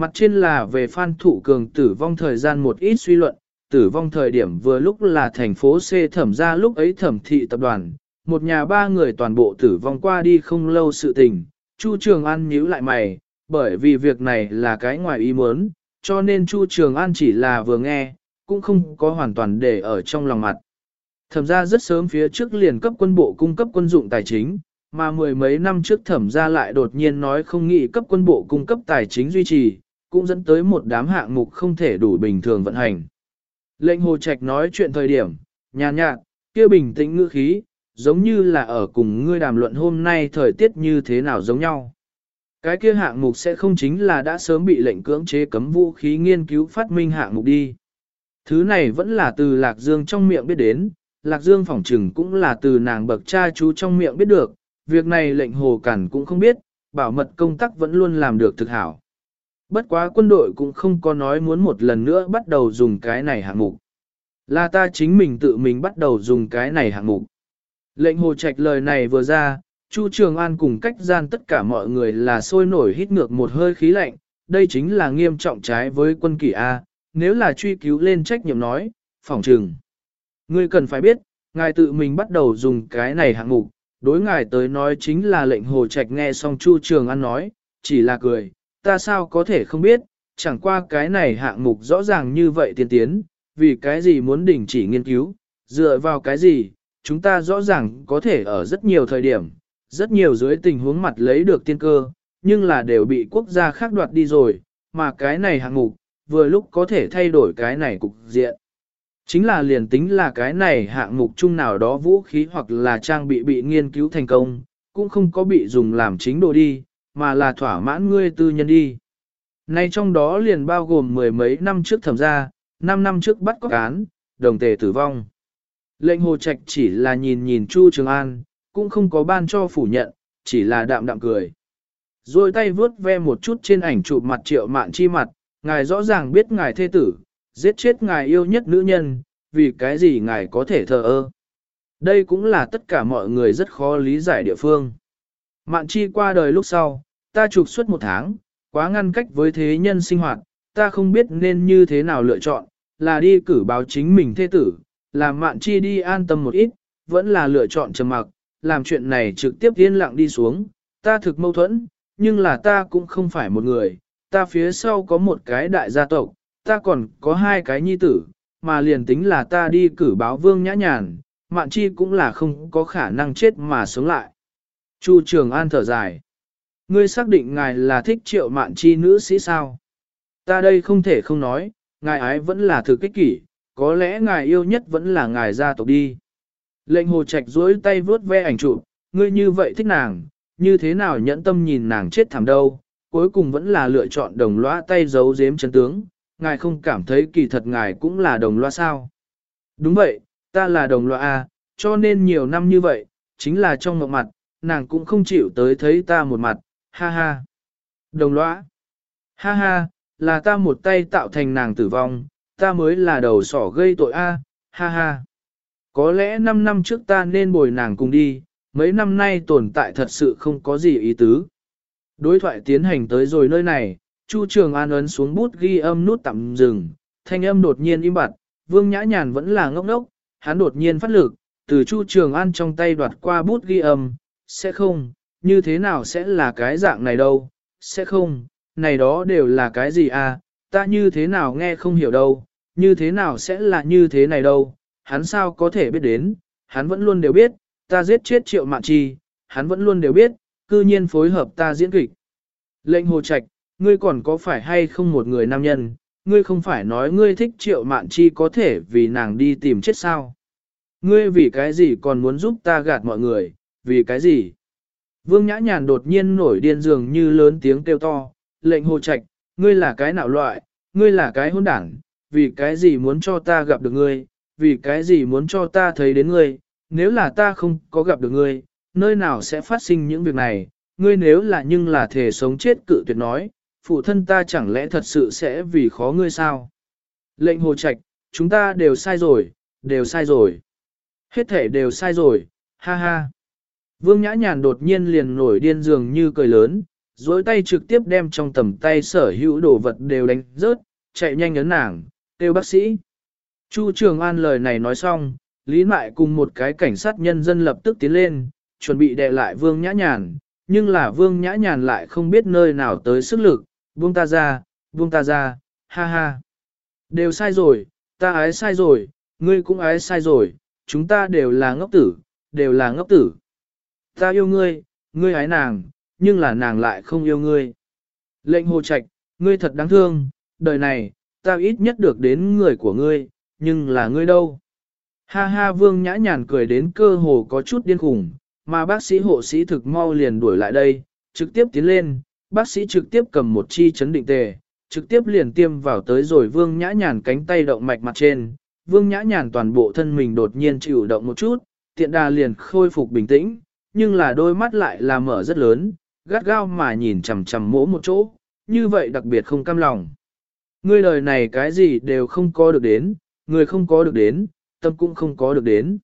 Mặt trên là về Phan Thụ Cường tử vong thời gian một ít suy luận, tử vong thời điểm vừa lúc là thành phố C thẩm ra lúc ấy thẩm thị tập đoàn, một nhà ba người toàn bộ tử vong qua đi không lâu sự tình, Chu Trường An nhíu lại mày, bởi vì việc này là cái ngoài ý muốn, cho nên Chu Trường An chỉ là vừa nghe, cũng không có hoàn toàn để ở trong lòng mặt. Thẩm ra rất sớm phía trước liền cấp quân bộ cung cấp quân dụng tài chính, mà mười mấy năm trước thẩm ra lại đột nhiên nói không nghĩ cấp quân bộ cung cấp tài chính duy trì, cũng dẫn tới một đám hạng mục không thể đủ bình thường vận hành. Lệnh Hồ Trạch nói chuyện thời điểm, nhàn nhạt, kia bình tĩnh ngữ khí, giống như là ở cùng ngươi đàm luận hôm nay thời tiết như thế nào giống nhau. Cái kia hạng mục sẽ không chính là đã sớm bị lệnh cưỡng chế cấm vũ khí nghiên cứu phát minh hạng mục đi. Thứ này vẫn là từ Lạc Dương trong miệng biết đến, Lạc Dương phỏng trừng cũng là từ nàng bậc cha chú trong miệng biết được, việc này lệnh hồ cản cũng không biết, bảo mật công tác vẫn luôn làm được thực hảo. Bất quá quân đội cũng không có nói muốn một lần nữa bắt đầu dùng cái này hạng mục. Là ta chính mình tự mình bắt đầu dùng cái này hạng mục. Lệnh hồ trạch lời này vừa ra, Chu Trường An cùng cách gian tất cả mọi người là sôi nổi hít ngược một hơi khí lạnh, đây chính là nghiêm trọng trái với quân kỷ A, nếu là truy cứu lên trách nhiệm nói, phỏng trừng. Ngươi cần phải biết, ngài tự mình bắt đầu dùng cái này hạng mục, đối ngài tới nói chính là lệnh hồ trạch nghe xong Chu Trường An nói, chỉ là cười, ta sao có thể không biết, chẳng qua cái này hạng mục rõ ràng như vậy tiên tiến, vì cái gì muốn đình chỉ nghiên cứu, dựa vào cái gì, chúng ta rõ ràng có thể ở rất nhiều thời điểm, rất nhiều dưới tình huống mặt lấy được tiên cơ, nhưng là đều bị quốc gia khác đoạt đi rồi, mà cái này hạng mục, vừa lúc có thể thay đổi cái này cục diện. Chính là liền tính là cái này hạng mục chung nào đó vũ khí hoặc là trang bị bị nghiên cứu thành công, cũng không có bị dùng làm chính đồ đi, mà là thỏa mãn ngươi tư nhân đi. Nay trong đó liền bao gồm mười mấy năm trước thẩm gia, năm năm trước bắt cóc án, đồng tề tử vong. Lệnh hồ trạch chỉ là nhìn nhìn Chu Trường An, cũng không có ban cho phủ nhận, chỉ là đạm đạm cười. Rồi tay vướt ve một chút trên ảnh chụp mặt triệu mạn chi mặt, ngài rõ ràng biết ngài thê tử, giết chết ngài yêu nhất nữ nhân, vì cái gì ngài có thể thờ ơ. Đây cũng là tất cả mọi người rất khó lý giải địa phương. Mạn chi qua đời lúc sau, ta trục xuất một tháng, quá ngăn cách với thế nhân sinh hoạt, ta không biết nên như thế nào lựa chọn, là đi cử báo chính mình thê tử, làm mạn chi đi an tâm một ít, vẫn là lựa chọn trầm mặc, làm chuyện này trực tiếp yên lặng đi xuống, ta thực mâu thuẫn, nhưng là ta cũng không phải một người, ta phía sau có một cái đại gia tộc, ta còn có hai cái nhi tử, mà liền tính là ta đi cử báo vương nhã nhàn, mạn chi cũng là không có khả năng chết mà sống lại. Chu Trường An thở dài. Ngươi xác định ngài là thích triệu mạn chi nữ sĩ sao? Ta đây không thể không nói, ngài ái vẫn là thực kích kỷ, có lẽ ngài yêu nhất vẫn là ngài gia tộc đi. Lệnh hồ trạch duỗi tay vướt ve ảnh chụp, ngươi như vậy thích nàng, như thế nào nhẫn tâm nhìn nàng chết thảm đâu, cuối cùng vẫn là lựa chọn đồng loa tay giấu giếm chân tướng, ngài không cảm thấy kỳ thật ngài cũng là đồng loa sao. Đúng vậy, ta là đồng loa A, cho nên nhiều năm như vậy, chính là trong ngọc mặt, nàng cũng không chịu tới thấy ta một mặt, ha ha. Đồng lõa, ha ha, là ta một tay tạo thành nàng tử vong, ta mới là đầu sỏ gây tội A, ha ha. Có lẽ 5 năm trước ta nên bồi nàng cùng đi, mấy năm nay tồn tại thật sự không có gì ý tứ. Đối thoại tiến hành tới rồi nơi này, Chu Trường An ấn xuống bút ghi âm nút tạm dừng, thanh âm đột nhiên im bặt, Vương Nhã Nhàn vẫn là ngốc ngốc, hắn đột nhiên phát lực, từ Chu Trường An trong tay đoạt qua bút ghi âm, sẽ không, như thế nào sẽ là cái dạng này đâu, sẽ không, này đó đều là cái gì à, ta như thế nào nghe không hiểu đâu, như thế nào sẽ là như thế này đâu, hắn sao có thể biết đến, hắn vẫn luôn đều biết, ta giết chết triệu mạn chi, hắn vẫn luôn đều biết, cư nhiên phối hợp ta diễn kịch. Lệnh hồ trạch, ngươi còn có phải hay không một người nam nhân, ngươi không phải nói ngươi thích triệu mạn chi có thể vì nàng đi tìm chết sao. Ngươi vì cái gì còn muốn giúp ta gạt mọi người, vì cái gì? Vương Nhã Nhàn đột nhiên nổi điên dường như lớn tiếng kêu to, lệnh hồ trạch, ngươi là cái nào loại, ngươi là cái hôn đảng, vì cái gì muốn cho ta gặp được ngươi, vì cái gì muốn cho ta thấy đến ngươi, nếu là ta không có gặp được ngươi, nơi nào sẽ phát sinh những việc này, ngươi nếu là nhưng là thể sống chết cự tuyệt nói, phụ thân ta chẳng lẽ thật sự sẽ vì khó ngươi sao? Lệnh hồ trạch, chúng ta đều sai rồi, đều sai rồi. Hết thể đều sai rồi, ha ha. Vương Nhã Nhàn đột nhiên liền nổi điên dường như cười lớn, dối tay trực tiếp đem trong tầm tay sở hữu đồ vật đều đánh rớt, chạy nhanh ấn nàng, kêu bác sĩ. Chu Trường An lời này nói xong, Lý Mại cùng một cái cảnh sát nhân dân lập tức tiến lên, chuẩn bị đè lại Vương Nhã Nhàn, nhưng là Vương Nhã Nhàn lại không biết nơi nào tới sức lực, buông ta ra, buông ta ra, ha ha. Đều sai rồi, ta ái sai rồi, ngươi cũng ái sai rồi, chúng ta đều là ngốc tử, đều là ngốc tử. Ta yêu ngươi, ngươi hái nàng, nhưng là nàng lại không yêu ngươi. Lệnh hồ trạch, ngươi thật đáng thương, đời này, ta ít nhất được đến người của ngươi, nhưng là ngươi đâu. Ha ha vương nhã nhàn cười đến cơ hồ có chút điên khủng, mà bác sĩ hộ sĩ thực mau liền đuổi lại đây, trực tiếp tiến lên, bác sĩ trực tiếp cầm một chi chấn định tề, trực tiếp liền tiêm vào tới rồi vương nhã nhàn cánh tay động mạch mặt trên. Vương nhã nhàn toàn bộ thân mình đột nhiên chịu động một chút, tiện đà liền khôi phục bình tĩnh, nhưng là đôi mắt lại là mở rất lớn, gắt gao mà nhìn chằm chằm mỗ một chỗ, như vậy đặc biệt không cam lòng. Ngươi đời này cái gì đều không có được đến, người không có được đến, tâm cũng không có được đến.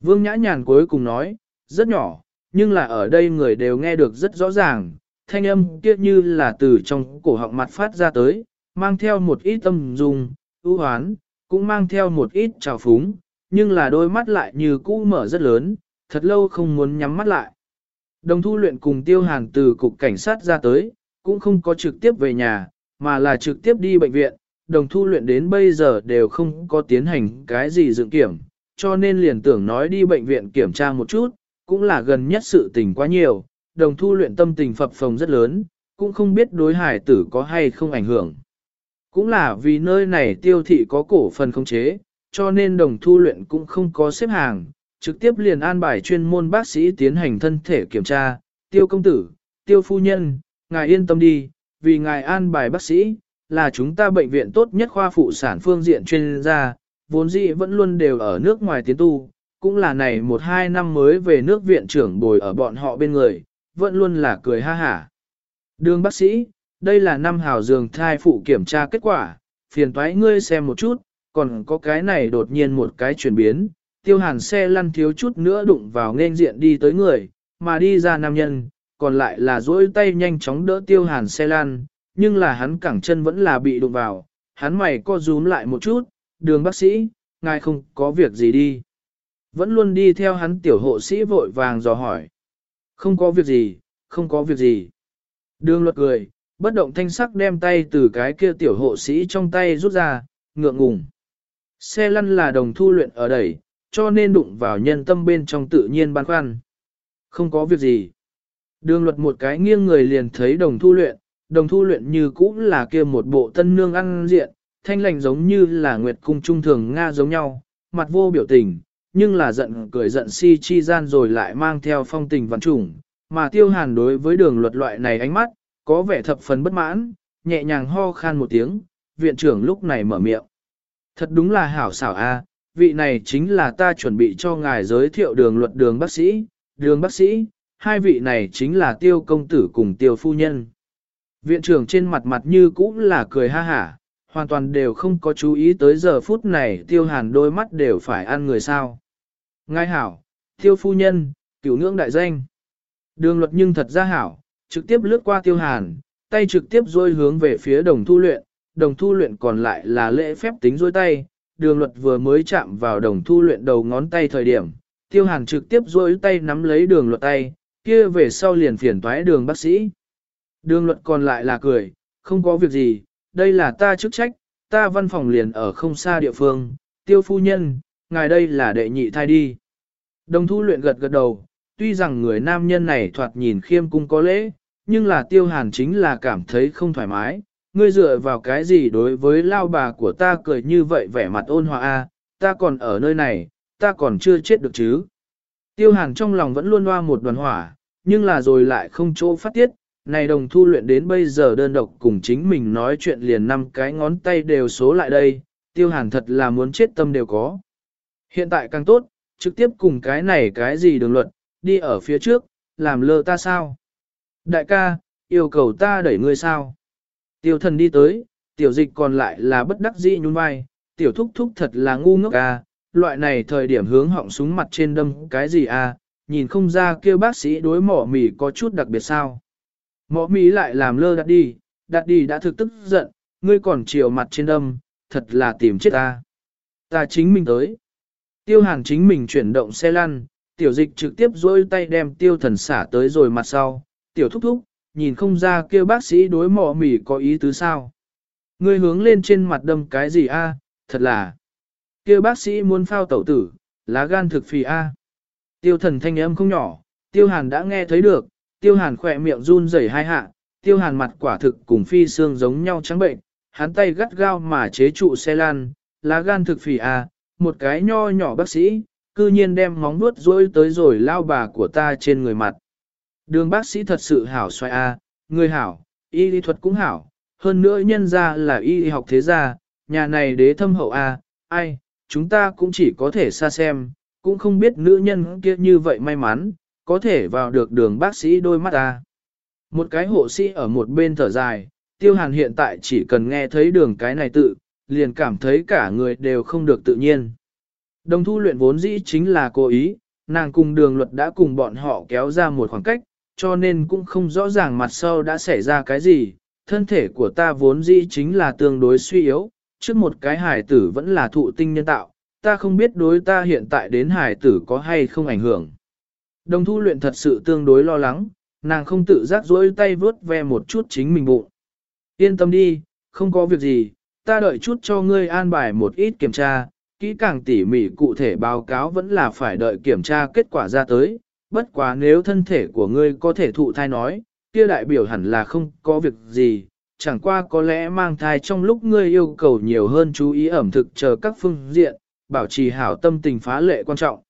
Vương Nhã Nhàn cuối cùng nói, rất nhỏ, nhưng là ở đây người đều nghe được rất rõ ràng, thanh âm kia như là từ trong cổ họng mặt phát ra tới, mang theo một ít tâm dung, ưu hoán, cũng mang theo một ít trào phúng, nhưng là đôi mắt lại như cũ mở rất lớn, thật lâu không muốn nhắm mắt lại. Đồng thu luyện cùng tiêu hàn từ cục cảnh sát ra tới, cũng không có trực tiếp về nhà, mà là trực tiếp đi bệnh viện, đồng thu luyện đến bây giờ đều không có tiến hành cái gì dựng kiểm, cho nên liền tưởng nói đi bệnh viện kiểm tra một chút, cũng là gần nhất sự tình quá nhiều, đồng thu luyện tâm tình phập phồng rất lớn, cũng không biết đối hải tử có hay không ảnh hưởng. Cũng là vì nơi này tiêu thị có cổ phần không chế, cho nên đồng thu luyện cũng không có xếp hàng, trực tiếp liền an bài chuyên môn bác sĩ tiến hành thân thể kiểm tra, tiêu công tử, tiêu phu nhân, ngài yên tâm đi, vì ngài an bài bác sĩ, là chúng ta bệnh viện tốt nhất khoa phụ sản phương diện chuyên gia, vốn dĩ vẫn luôn đều ở nước ngoài tiến tu, cũng là này một hai năm mới về nước viện trưởng bồi ở bọn họ bên người, vẫn luôn là cười ha hả. Đường bác sĩ, đây là năm hào giường thai phụ kiểm tra kết quả, phiền toái ngươi xem một chút, còn có cái này đột nhiên một cái chuyển biến, tiêu hàn xe lăn thiếu chút nữa đụng vào nên diện đi tới người, mà đi ra nam nhân, còn lại là duỗi tay nhanh chóng đỡ tiêu hàn xe lăn, nhưng là hắn cẳng chân vẫn là bị đụng vào, hắn mày co rúm lại một chút, đường bác sĩ, ngài không có việc gì đi. Vẫn luôn đi theo hắn tiểu hộ sĩ vội vàng dò hỏi. Không có việc gì, không có việc gì. Đường luật cười, bất động thanh sắc đem tay từ cái kia tiểu hộ sĩ trong tay rút ra, ngượng ngùng. Xe lăn là đồng thu luyện ở đẩy, cho nên đụng vào nhân tâm bên trong tự nhiên băn khoăn. Không có việc gì. Đường luật một cái nghiêng người liền thấy đồng thu luyện, đồng thu luyện như cũ là kia một bộ tân nương ăn diện, thanh lành giống như là nguyệt cung trung thường Nga giống nhau, mặt vô biểu tình, nhưng là giận cười giận si chi gian rồi lại mang theo phong tình văn trùng, mà tiêu hàn đối với đường luật loại này ánh mắt, có vẻ thập phần bất mãn, nhẹ nhàng ho khan một tiếng, viện trưởng lúc này mở miệng. Thật đúng là hảo xảo a, vị này chính là ta chuẩn bị cho ngài giới thiệu đường luật đường bác sĩ, đường bác sĩ, hai vị này chính là tiêu công tử cùng tiêu phu nhân. Viện trưởng trên mặt mặt như cũng là cười ha hả, hoàn toàn đều không có chú ý tới giờ phút này tiêu hàn đôi mắt đều phải ăn người sao. Ngài hảo, tiêu phu nhân, cửu ngưỡng đại danh. Đường luật nhưng thật ra hảo, trực tiếp lướt qua tiêu hàn, tay trực tiếp dôi hướng về phía đồng thu luyện, đồng thu luyện còn lại là lễ phép tính dôi tay, đường luật vừa mới chạm vào đồng thu luyện đầu ngón tay thời điểm, tiêu hàn trực tiếp rôi tay nắm lấy đường luật tay, kia về sau liền phiền toái đường bác sĩ. Đường luật còn lại là cười, không có việc gì, đây là ta chức trách, ta văn phòng liền ở không xa địa phương, tiêu phu nhân, ngài đây là đệ nhị thai đi. Đồng thu luyện gật gật đầu, tuy rằng người nam nhân này thoạt nhìn khiêm cung có lễ, nhưng là tiêu hàn chính là cảm thấy không thoải mái, ngươi dựa vào cái gì đối với lao bà của ta cười như vậy vẻ mặt ôn hòa a, ta còn ở nơi này, ta còn chưa chết được chứ. Tiêu hàn trong lòng vẫn luôn loa một đoàn hỏa, nhưng là rồi lại không chỗ phát tiết, này đồng thu luyện đến bây giờ đơn độc cùng chính mình nói chuyện liền năm cái ngón tay đều số lại đây, tiêu hàn thật là muốn chết tâm đều có. Hiện tại càng tốt, trực tiếp cùng cái này cái gì đường luật, đi ở phía trước, làm lơ ta sao? Đại ca, yêu cầu ta đẩy ngươi sao? Tiêu thần đi tới, tiểu dịch còn lại là bất đắc dĩ nhún vai, tiểu thúc thúc thật là ngu ngốc à, loại này thời điểm hướng họng súng mặt trên đâm cái gì à, nhìn không ra kêu bác sĩ đối mỏ mì có chút đặc biệt sao. Mỏ mì lại làm lơ đặt đi, đặt đi đã thực tức giận, ngươi còn chiều mặt trên đâm, thật là tìm chết ta. Ta chính mình tới. Tiêu hàn chính mình chuyển động xe lăn, tiểu dịch trực tiếp dôi tay đem tiêu thần xả tới rồi mặt sau, tiểu thúc thúc, nhìn không ra kêu bác sĩ đối mỏ mỉ có ý tứ sao. Ngươi hướng lên trên mặt đâm cái gì a? thật là. Kêu bác sĩ muốn phao tẩu tử, lá gan thực phì a. Tiêu thần thanh âm không nhỏ, tiêu hàn đã nghe thấy được, tiêu hàn khỏe miệng run rẩy hai hạ, tiêu hàn mặt quả thực cùng phi xương giống nhau trắng bệnh, hắn tay gắt gao mà chế trụ xe lan, lá gan thực phì a, một cái nho nhỏ bác sĩ, cư nhiên đem móng nuốt rối tới rồi lao bà của ta trên người mặt. Đường bác sĩ thật sự hảo xoay a, người hảo, y lý thuật cũng hảo, hơn nữa nhân ra là y học thế gia, nhà này đế thâm hậu a, ai, chúng ta cũng chỉ có thể xa xem, cũng không biết nữ nhân kia như vậy may mắn, có thể vào được đường bác sĩ đôi mắt a Một cái hộ sĩ ở một bên thở dài, tiêu hàn hiện tại chỉ cần nghe thấy đường cái này tự, liền cảm thấy cả người đều không được tự nhiên. Đồng thu luyện vốn dĩ chính là cố ý, nàng cùng đường luật đã cùng bọn họ kéo ra một khoảng cách, cho nên cũng không rõ ràng mặt sau đã xảy ra cái gì, thân thể của ta vốn dĩ chính là tương đối suy yếu, trước một cái hải tử vẫn là thụ tinh nhân tạo, ta không biết đối ta hiện tại đến hải tử có hay không ảnh hưởng. Đồng thu luyện thật sự tương đối lo lắng, nàng không tự giác dỗi tay vớt ve một chút chính mình bụng. Yên tâm đi, không có việc gì, ta đợi chút cho ngươi an bài một ít kiểm tra, kỹ càng tỉ mỉ cụ thể báo cáo vẫn là phải đợi kiểm tra kết quả ra tới, bất quá nếu thân thể của ngươi có thể thụ thai nói, kia đại biểu hẳn là không có việc gì, chẳng qua có lẽ mang thai trong lúc ngươi yêu cầu nhiều hơn chú ý ẩm thực chờ các phương diện, bảo trì hảo tâm tình phá lệ quan trọng.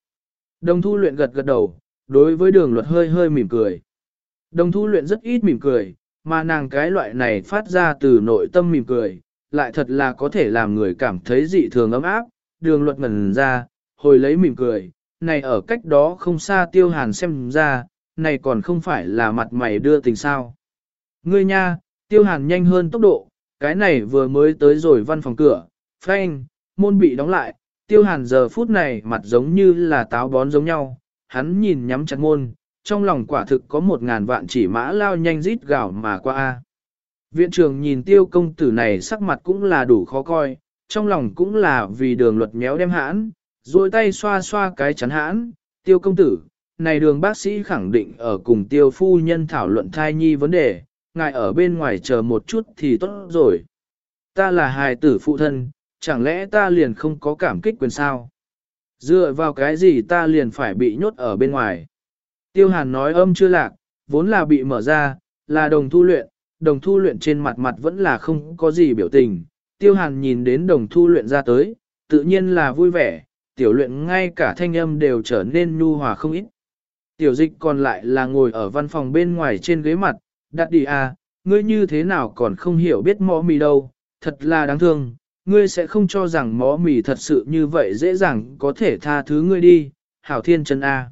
Đồng thu luyện gật gật đầu, đối với đường luật hơi hơi mỉm cười. Đồng thu luyện rất ít mỉm cười, mà nàng cái loại này phát ra từ nội tâm mỉm cười, lại thật là có thể làm người cảm thấy dị thường ấm áp, đường luật ngần ra, hồi lấy mỉm cười, này ở cách đó không xa tiêu hàn xem ra, này còn không phải là mặt mày đưa tình sao. Ngươi nha, tiêu hàn nhanh hơn tốc độ, cái này vừa mới tới rồi văn phòng cửa, phanh, môn bị đóng lại, tiêu hàn giờ phút này mặt giống như là táo bón giống nhau, hắn nhìn nhắm chặt môn, trong lòng quả thực có một ngàn vạn chỉ mã lao nhanh rít gạo mà qua. a. Viện trưởng nhìn tiêu công tử này sắc mặt cũng là đủ khó coi, trong lòng cũng là vì đường luật méo đem hãn, rồi tay xoa xoa cái chắn hãn, tiêu công tử, này đường bác sĩ khẳng định ở cùng tiêu phu nhân thảo luận thai nhi vấn đề, ngài ở bên ngoài chờ một chút thì tốt rồi. Ta là hài tử phụ thân, chẳng lẽ ta liền không có cảm kích quyền sao? Dựa vào cái gì ta liền phải bị nhốt ở bên ngoài? Tiêu hàn nói âm chưa lạc, vốn là bị mở ra, là đồng thu luyện, đồng thu luyện trên mặt mặt vẫn là không có gì biểu tình. Tiêu hàn nhìn đến đồng thu luyện ra tới, tự nhiên là vui vẻ, tiểu luyện ngay cả thanh âm đều trở nên nhu hòa không ít. Tiểu dịch còn lại là ngồi ở văn phòng bên ngoài trên ghế mặt, đặt đi à, ngươi như thế nào còn không hiểu biết mõ mì đâu, thật là đáng thương, ngươi sẽ không cho rằng mõ mì thật sự như vậy dễ dàng có thể tha thứ ngươi đi, hảo thiên chân A. À.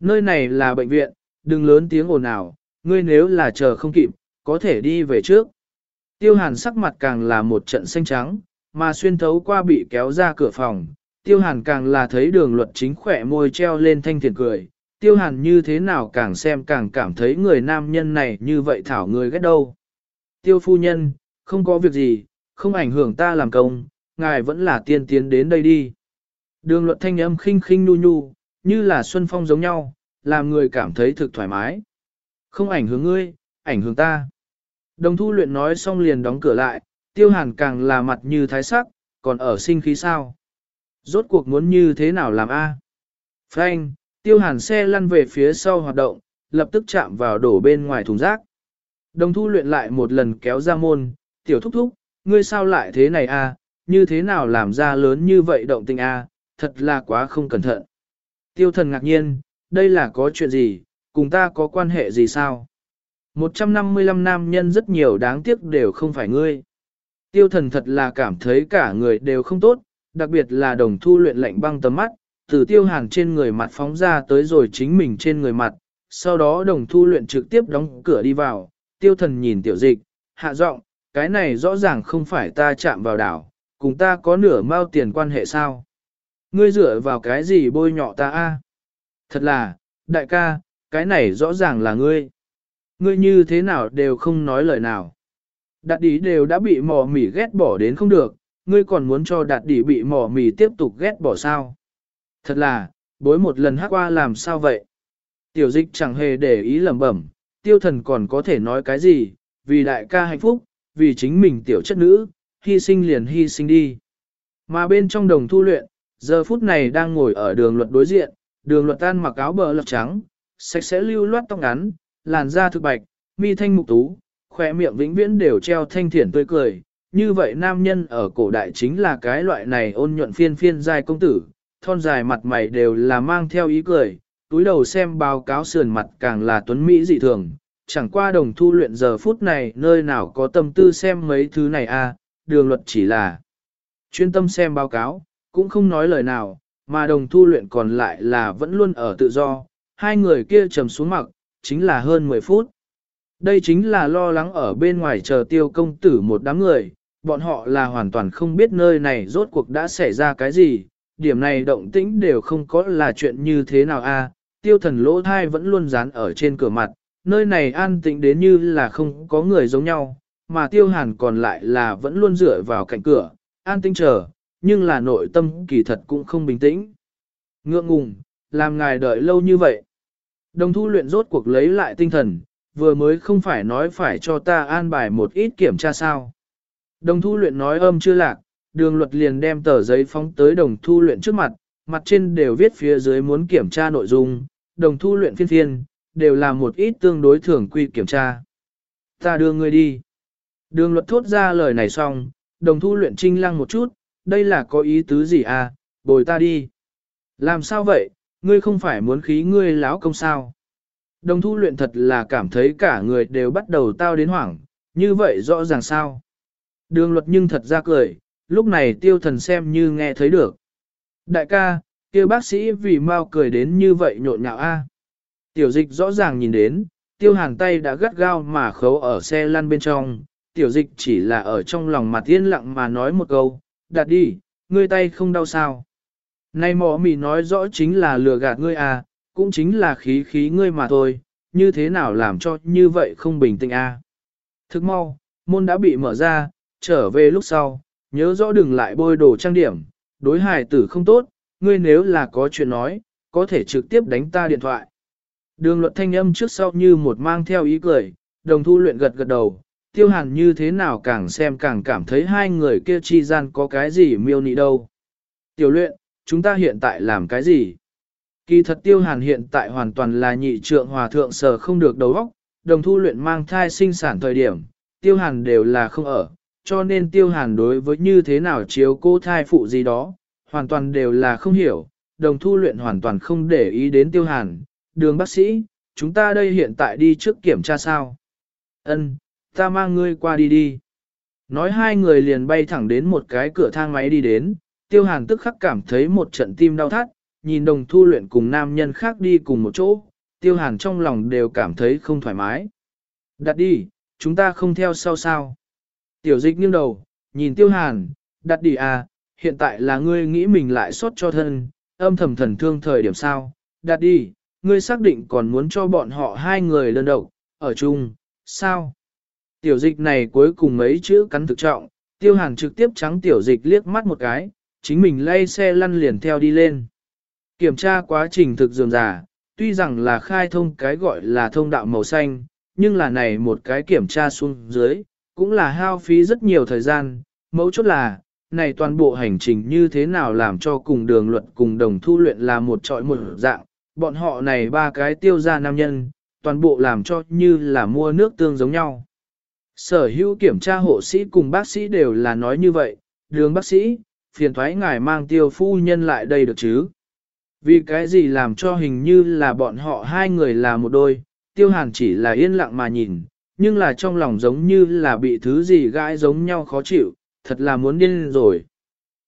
Nơi này là bệnh viện, đừng lớn tiếng ồn ào, ngươi nếu là chờ không kịp, có thể đi về trước. Tiêu hàn sắc mặt càng là một trận xanh trắng, mà xuyên thấu qua bị kéo ra cửa phòng, tiêu hàn càng là thấy đường luật chính khỏe môi treo lên thanh thiền cười, tiêu hàn như thế nào càng xem càng cảm thấy người nam nhân này như vậy thảo người ghét đâu. Tiêu phu nhân, không có việc gì, không ảnh hưởng ta làm công, ngài vẫn là tiên tiến đến đây đi. Đường luật thanh âm khinh khinh nu nhu, như là xuân phong giống nhau, làm người cảm thấy thực thoải mái. Không ảnh hưởng ngươi, ảnh hưởng ta. Đồng thu luyện nói xong liền đóng cửa lại, tiêu hàn càng là mặt như thái sắc, còn ở sinh khí sao. Rốt cuộc muốn như thế nào làm a? À? Frank, Tiêu hàn xe lăn về phía sau hoạt động, lập tức chạm vào đổ bên ngoài thùng rác. Đồng thu luyện lại một lần kéo ra môn, tiểu thúc thúc, ngươi sao lại thế này a? như thế nào làm ra lớn như vậy động tình a? thật là quá không cẩn thận. Tiêu thần ngạc nhiên, đây là có chuyện gì, cùng ta có quan hệ gì sao? 155 nam nhân rất nhiều đáng tiếc đều không phải ngươi. Tiêu thần thật là cảm thấy cả người đều không tốt, đặc biệt là đồng thu luyện lạnh băng tầm mắt, từ tiêu hàn trên người mặt phóng ra tới rồi chính mình trên người mặt, sau đó đồng thu luyện trực tiếp đóng cửa đi vào, tiêu thần nhìn tiểu dịch, hạ giọng, cái này rõ ràng không phải ta chạm vào đảo, cùng ta có nửa mao tiền quan hệ sao. Ngươi dựa vào cái gì bôi nhọ ta a? Thật là, đại ca, cái này rõ ràng là ngươi. Ngươi như thế nào đều không nói lời nào. Đạt ý đều đã bị mò mỉ ghét bỏ đến không được, ngươi còn muốn cho đạt đỉ bị mỏ mỉ tiếp tục ghét bỏ sao. Thật là, bối một lần hát qua làm sao vậy? Tiểu dịch chẳng hề để ý lẩm bẩm, tiêu thần còn có thể nói cái gì, vì đại ca hạnh phúc, vì chính mình tiểu chất nữ, hy sinh liền hy sinh đi. Mà bên trong đồng thu luyện, giờ phút này đang ngồi ở đường luật đối diện, đường luật tan mặc áo bờ lọc trắng, sạch sẽ lưu loát tóc ngắn, làn da thực bạch, mi thanh mục tú, khỏe miệng vĩnh viễn đều treo thanh thiển tươi cười. Như vậy nam nhân ở cổ đại chính là cái loại này ôn nhuận phiên phiên giai công tử, thon dài mặt mày đều là mang theo ý cười, túi đầu xem báo cáo sườn mặt càng là tuấn Mỹ dị thường. Chẳng qua đồng thu luyện giờ phút này nơi nào có tâm tư xem mấy thứ này a à, đường luật chỉ là chuyên tâm xem báo cáo, cũng không nói lời nào, mà đồng thu luyện còn lại là vẫn luôn ở tự do, hai người kia trầm xuống mặc, chính là hơn 10 phút. Đây chính là lo lắng ở bên ngoài chờ tiêu công tử một đám người, bọn họ là hoàn toàn không biết nơi này rốt cuộc đã xảy ra cái gì, điểm này động tĩnh đều không có là chuyện như thế nào a. tiêu thần lỗ thai vẫn luôn dán ở trên cửa mặt, nơi này an tĩnh đến như là không có người giống nhau, mà tiêu hàn còn lại là vẫn luôn dựa vào cạnh cửa, an tĩnh chờ, nhưng là nội tâm kỳ thật cũng không bình tĩnh. Ngượng ngùng, làm ngài đợi lâu như vậy. Đồng thu luyện rốt cuộc lấy lại tinh thần, vừa mới không phải nói phải cho ta an bài một ít kiểm tra sao. Đồng thu luyện nói âm chưa lạc, đường luật liền đem tờ giấy phóng tới đồng thu luyện trước mặt, mặt trên đều viết phía dưới muốn kiểm tra nội dung, đồng thu luyện phiên phiên, đều là một ít tương đối thường quy kiểm tra. Ta đưa ngươi đi. Đường luật thốt ra lời này xong, đồng thu luyện trinh lăng một chút, đây là có ý tứ gì à, bồi ta đi. Làm sao vậy, ngươi không phải muốn khí ngươi láo công sao? Đồng thu luyện thật là cảm thấy cả người đều bắt đầu tao đến hoảng, như vậy rõ ràng sao? Đường luật nhưng thật ra cười, lúc này tiêu thần xem như nghe thấy được. Đại ca, kia bác sĩ vì mau cười đến như vậy nhộn nhạo a. Tiểu dịch rõ ràng nhìn đến, tiêu hàn tay đã gắt gao mà khấu ở xe lăn bên trong, tiểu dịch chỉ là ở trong lòng mặt yên lặng mà nói một câu, đặt đi, ngươi tay không đau sao. Nay mỏ mì nói rõ chính là lừa gạt ngươi à, cũng chính là khí khí ngươi mà thôi, như thế nào làm cho như vậy không bình tĩnh à. Thức mau, môn đã bị mở ra, trở về lúc sau, nhớ rõ đừng lại bôi đồ trang điểm, đối hài tử không tốt, ngươi nếu là có chuyện nói, có thể trực tiếp đánh ta điện thoại. Đường luật thanh âm trước sau như một mang theo ý cười, đồng thu luyện gật gật đầu, tiêu hàn như thế nào càng xem càng cảm thấy hai người kia chi gian có cái gì miêu nị đâu. Tiểu luyện, chúng ta hiện tại làm cái gì? Kỳ thật tiêu hàn hiện tại hoàn toàn là nhị trượng hòa thượng sở không được đầu óc, đồng thu luyện mang thai sinh sản thời điểm, tiêu hàn đều là không ở, cho nên tiêu hàn đối với như thế nào chiếu cô thai phụ gì đó, hoàn toàn đều là không hiểu, đồng thu luyện hoàn toàn không để ý đến tiêu hàn, đường bác sĩ, chúng ta đây hiện tại đi trước kiểm tra sao? Ân, ta mang ngươi qua đi đi. Nói hai người liền bay thẳng đến một cái cửa thang máy đi đến, tiêu hàn tức khắc cảm thấy một trận tim đau thắt, nhìn đồng thu luyện cùng nam nhân khác đi cùng một chỗ, tiêu hàn trong lòng đều cảm thấy không thoải mái. Đặt đi, chúng ta không theo sau sao. Tiểu dịch nghiêng đầu, nhìn tiêu hàn, đặt đi à, hiện tại là ngươi nghĩ mình lại xót cho thân, âm thầm thần thương thời điểm sao, đặt đi, ngươi xác định còn muốn cho bọn họ hai người đơn độc, ở chung, sao? Tiểu dịch này cuối cùng mấy chữ cắn thực trọng, tiêu hàn trực tiếp trắng tiểu dịch liếc mắt một cái, chính mình lay xe lăn liền theo đi lên. Kiểm tra quá trình thực dường giả, tuy rằng là khai thông cái gọi là thông đạo màu xanh, nhưng là này một cái kiểm tra xuống dưới, cũng là hao phí rất nhiều thời gian, mấu chốt là, này toàn bộ hành trình như thế nào làm cho cùng đường luật cùng đồng thu luyện là một trọi một dạng, bọn họ này ba cái tiêu ra nam nhân, toàn bộ làm cho như là mua nước tương giống nhau. Sở hữu kiểm tra hộ sĩ cùng bác sĩ đều là nói như vậy, đường bác sĩ, phiền thoái ngài mang tiêu phu nhân lại đây được chứ. Vì cái gì làm cho hình như là bọn họ hai người là một đôi, tiêu hàn chỉ là yên lặng mà nhìn, nhưng là trong lòng giống như là bị thứ gì gãi giống nhau khó chịu, thật là muốn điên rồi.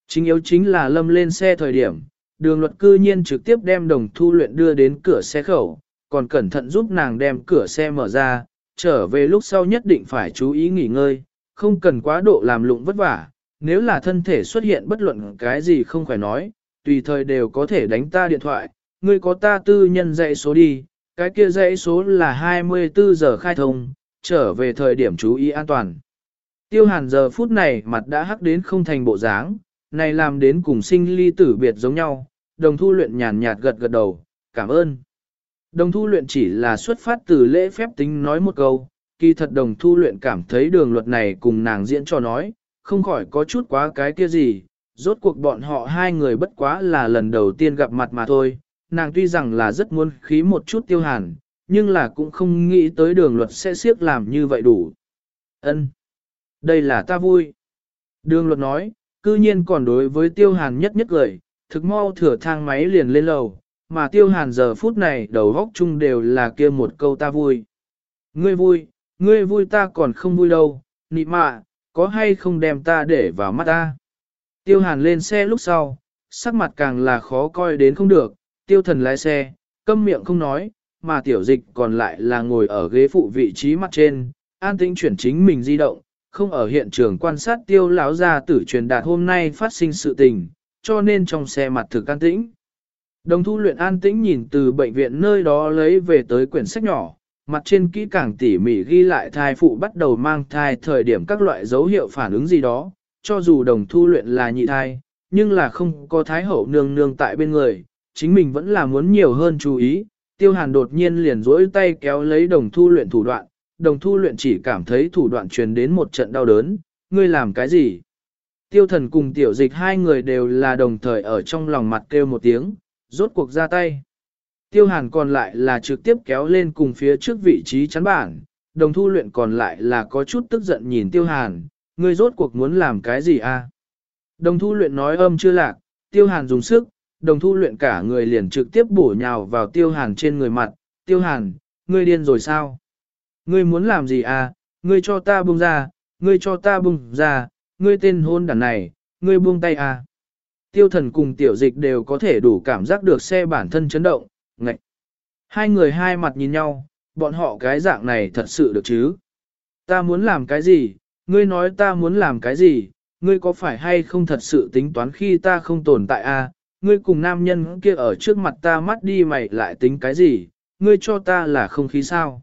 Chính yếu chính là lâm lên xe thời điểm, đường luật cư nhiên trực tiếp đem đồng thu luyện đưa đến cửa xe khẩu, còn cẩn thận giúp nàng đem cửa xe mở ra, trở về lúc sau nhất định phải chú ý nghỉ ngơi, không cần quá độ làm lụng vất vả, nếu là thân thể xuất hiện bất luận cái gì không phải nói, tùy thời đều có thể đánh ta điện thoại, ngươi có ta tư nhân dãy số đi, cái kia dãy số là 24 giờ khai thông, trở về thời điểm chú ý an toàn. Tiêu hàn giờ phút này mặt đã hắc đến không thành bộ dáng, này làm đến cùng sinh ly tử biệt giống nhau, đồng thu luyện nhàn nhạt gật gật đầu, cảm ơn. Đồng thu luyện chỉ là xuất phát từ lễ phép tính nói một câu, kỳ thật đồng thu luyện cảm thấy đường luật này cùng nàng diễn cho nói, không khỏi có chút quá cái kia gì, rốt cuộc bọn họ hai người bất quá là lần đầu tiên gặp mặt mà thôi, nàng tuy rằng là rất muốn khí một chút tiêu hàn, nhưng là cũng không nghĩ tới đường luật sẽ siết làm như vậy đủ. Ân, Đây là ta vui. Đường luật nói, cư nhiên còn đối với tiêu hàn nhất nhất gửi, thực mau thửa thang máy liền lên lầu, mà tiêu hàn giờ phút này đầu góc chung đều là kia một câu ta vui. Ngươi vui, ngươi vui ta còn không vui đâu, nị mạ, có hay không đem ta để vào mắt ta. Tiêu hàn lên xe lúc sau, sắc mặt càng là khó coi đến không được, tiêu thần lái xe, câm miệng không nói, mà tiểu dịch còn lại là ngồi ở ghế phụ vị trí mặt trên, an tĩnh chuyển chính mình di động, không ở hiện trường quan sát tiêu lão gia tử truyền đạt hôm nay phát sinh sự tình, cho nên trong xe mặt thực an tĩnh. Đồng thu luyện an tĩnh nhìn từ bệnh viện nơi đó lấy về tới quyển sách nhỏ, mặt trên kỹ càng tỉ mỉ ghi lại thai phụ bắt đầu mang thai thời điểm các loại dấu hiệu phản ứng gì đó, cho dù đồng thu luyện là nhị thai, nhưng là không có thái hậu nương nương tại bên người, chính mình vẫn là muốn nhiều hơn chú ý. Tiêu hàn đột nhiên liền rỗi tay kéo lấy đồng thu luyện thủ đoạn, đồng thu luyện chỉ cảm thấy thủ đoạn truyền đến một trận đau đớn, ngươi làm cái gì? Tiêu thần cùng tiểu dịch hai người đều là đồng thời ở trong lòng mặt kêu một tiếng, rốt cuộc ra tay. Tiêu hàn còn lại là trực tiếp kéo lên cùng phía trước vị trí chắn bản, đồng thu luyện còn lại là có chút tức giận nhìn tiêu hàn, ngươi rốt cuộc muốn làm cái gì a? À? Đồng thu luyện nói âm chưa lạc, tiêu hàn dùng sức, đồng thu luyện cả người liền trực tiếp bổ nhào vào tiêu hàn trên người mặt, tiêu hàn, ngươi điên rồi sao? Ngươi muốn làm gì à? Ngươi cho ta buông ra, ngươi cho ta buông ra, ngươi tên hôn đàn này, ngươi buông tay à? Tiêu thần cùng tiểu dịch đều có thể đủ cảm giác được xe bản thân chấn động, ngạch. Hai người hai mặt nhìn nhau, bọn họ cái dạng này thật sự được chứ? Ta muốn làm cái gì? Ngươi nói ta muốn làm cái gì? Ngươi có phải hay không thật sự tính toán khi ta không tồn tại à? Ngươi cùng nam nhân kia ở trước mặt ta mắt đi mày lại tính cái gì? Ngươi cho ta là không khí sao?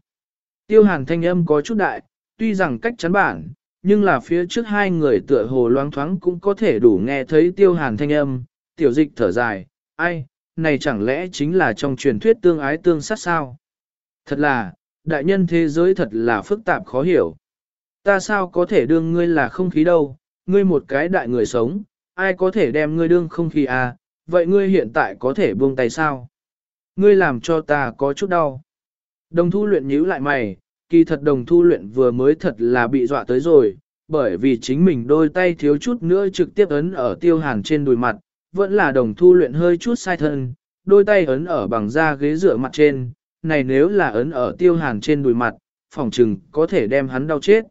Tiêu hàn thanh âm có chút đại, tuy rằng cách chắn bản, nhưng là phía trước hai người tựa hồ loáng thoáng cũng có thể đủ nghe thấy tiêu hàn thanh âm, tiểu dịch thở dài, ai, này chẳng lẽ chính là trong truyền thuyết tương ái tương sát sao? Thật là, đại nhân thế giới thật là phức tạp khó hiểu. Ta sao có thể đương ngươi là không khí đâu, ngươi một cái đại người sống, ai có thể đem ngươi đương không khí à, vậy ngươi hiện tại có thể buông tay sao? Ngươi làm cho ta có chút đau. Đồng thu luyện nhíu lại mày, kỳ thật đồng thu luyện vừa mới thật là bị dọa tới rồi, bởi vì chính mình đôi tay thiếu chút nữa trực tiếp ấn ở tiêu hàn trên đùi mặt, vẫn là đồng thu luyện hơi chút sai thân, đôi tay ấn ở bằng da ghế rửa mặt trên, này nếu là ấn ở tiêu hàn trên đùi mặt, phòng trừng có thể đem hắn đau chết.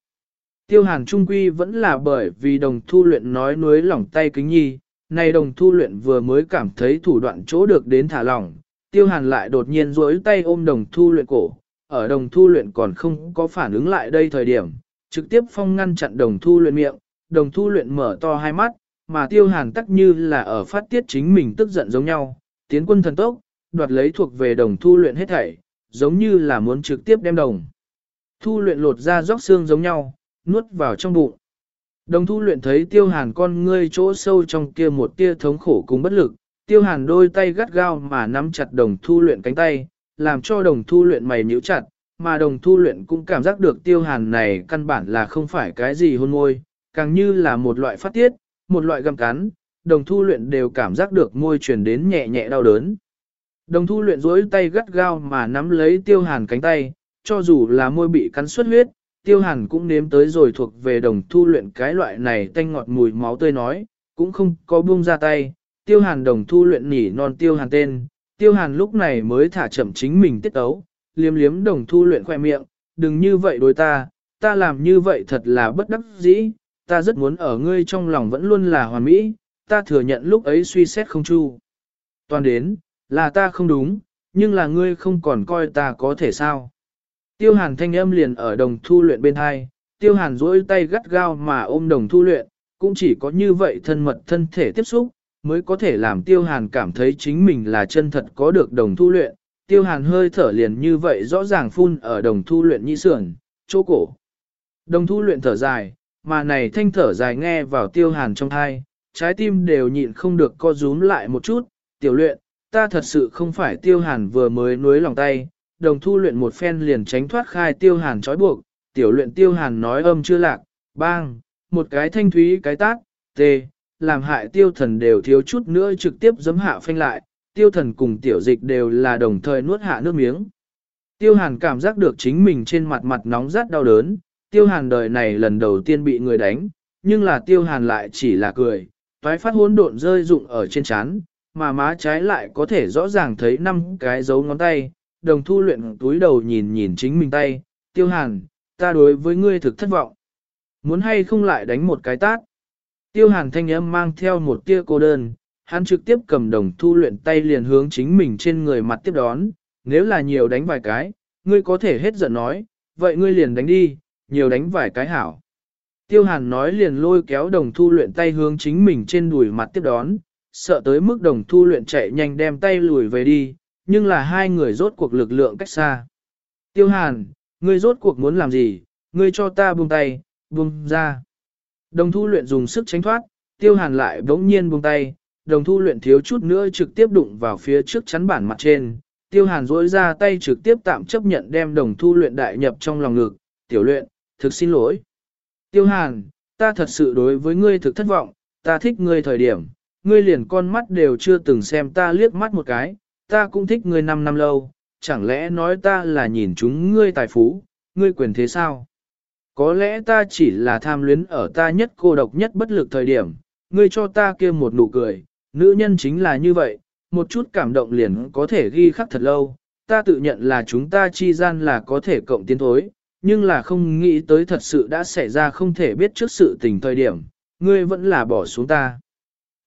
Tiêu hàn trung quy vẫn là bởi vì đồng thu luyện nói nuối lỏng tay kính nhi, này đồng thu luyện vừa mới cảm thấy thủ đoạn chỗ được đến thả lỏng, tiêu hàn lại đột nhiên duỗi tay ôm đồng thu luyện cổ, ở đồng thu luyện còn không có phản ứng lại đây thời điểm, trực tiếp phong ngăn chặn đồng thu luyện miệng, đồng thu luyện mở to hai mắt, mà tiêu hàn tắc như là ở phát tiết chính mình tức giận giống nhau, tiến quân thần tốc, đoạt lấy thuộc về đồng thu luyện hết thảy, giống như là muốn trực tiếp đem đồng. Thu luyện lột ra róc xương giống nhau, nuốt vào trong bụng. Đồng thu luyện thấy tiêu hàn con ngươi chỗ sâu trong kia một tia thống khổ cùng bất lực, tiêu hàn đôi tay gắt gao mà nắm chặt đồng thu luyện cánh tay, làm cho đồng thu luyện mày nhíu chặt, mà đồng thu luyện cũng cảm giác được tiêu hàn này căn bản là không phải cái gì hôn môi, càng như là một loại phát tiết, một loại găm cắn, đồng thu luyện đều cảm giác được môi truyền đến nhẹ nhẹ đau đớn. Đồng thu luyện dối tay gắt gao mà nắm lấy tiêu hàn cánh tay, cho dù là môi bị cắn xuất huyết, tiêu hàn cũng nếm tới rồi thuộc về đồng thu luyện cái loại này tanh ngọt mùi máu tươi nói, cũng không có buông ra tay, tiêu hàn đồng thu luyện nỉ non tiêu hàn tên, tiêu hàn lúc này mới thả chậm chính mình tiết tấu, liếm liếm đồng thu luyện khoe miệng, đừng như vậy đối ta, ta làm như vậy thật là bất đắc dĩ, ta rất muốn ở ngươi trong lòng vẫn luôn là hoàn mỹ, ta thừa nhận lúc ấy suy xét không chu. Toàn đến, là ta không đúng, nhưng là ngươi không còn coi ta có thể sao. Tiêu hàn thanh âm liền ở đồng thu luyện bên hai, tiêu hàn duỗi tay gắt gao mà ôm đồng thu luyện, cũng chỉ có như vậy thân mật thân thể tiếp xúc, mới có thể làm tiêu hàn cảm thấy chính mình là chân thật có được đồng thu luyện. Tiêu hàn hơi thở liền như vậy rõ ràng phun ở đồng thu luyện nhĩ sườn, chỗ cổ. Đồng thu luyện thở dài, mà này thanh thở dài nghe vào tiêu hàn trong thai, trái tim đều nhịn không được co rúm lại một chút, tiểu luyện, ta thật sự không phải tiêu hàn vừa mới nuối lòng tay, đồng thu luyện một phen liền tránh thoát khai tiêu hàn trói buộc, tiểu luyện tiêu hàn nói âm chưa lạc, bang, một cái thanh thúy cái tát, tê, làm hại tiêu thần đều thiếu chút nữa trực tiếp giấm hạ phanh lại, tiêu thần cùng tiểu dịch đều là đồng thời nuốt hạ nước miếng. Tiêu hàn cảm giác được chính mình trên mặt mặt nóng rát đau đớn, tiêu hàn đời này lần đầu tiên bị người đánh, nhưng là tiêu hàn lại chỉ là cười, toái phát hỗn độn rơi rụng ở trên chán, mà má trái lại có thể rõ ràng thấy năm cái dấu ngón tay, đồng thu luyện túi đầu nhìn nhìn chính mình tay, tiêu hàn, ta đối với ngươi thực thất vọng. Muốn hay không lại đánh một cái tát. Tiêu hàn thanh âm mang theo một tia cô đơn, hắn trực tiếp cầm đồng thu luyện tay liền hướng chính mình trên người mặt tiếp đón, nếu là nhiều đánh vài cái, ngươi có thể hết giận nói, vậy ngươi liền đánh đi, nhiều đánh vài cái hảo. Tiêu hàn nói liền lôi kéo đồng thu luyện tay hướng chính mình trên đùi mặt tiếp đón, sợ tới mức đồng thu luyện chạy nhanh đem tay lùi về đi, nhưng là hai người rốt cuộc lực lượng cách xa. Tiêu hàn, ngươi rốt cuộc muốn làm gì, ngươi cho ta buông tay, buông ra. Đồng thu luyện dùng sức tránh thoát, tiêu hàn lại bỗng nhiên buông tay, đồng thu luyện thiếu chút nữa trực tiếp đụng vào phía trước chắn bản mặt trên. Tiêu hàn rỗi ra tay trực tiếp tạm chấp nhận đem đồng thu luyện đại nhập trong lòng ngực, tiểu luyện, thực xin lỗi. Tiêu hàn, ta thật sự đối với ngươi thực thất vọng, ta thích ngươi thời điểm, ngươi liền con mắt đều chưa từng xem ta liếc mắt một cái, ta cũng thích ngươi năm năm lâu, chẳng lẽ nói ta là nhìn chúng ngươi tài phú, ngươi quyền thế sao? Có lẽ ta chỉ là tham luyến ở ta nhất cô độc nhất bất lực thời điểm, ngươi cho ta kia một nụ cười, nữ nhân chính là như vậy, một chút cảm động liền có thể ghi khắc thật lâu, ta tự nhận là chúng ta chi gian là có thể cộng tiến thối, nhưng là không nghĩ tới thật sự đã xảy ra không thể biết trước sự tình thời điểm, ngươi vẫn là bỏ xuống ta.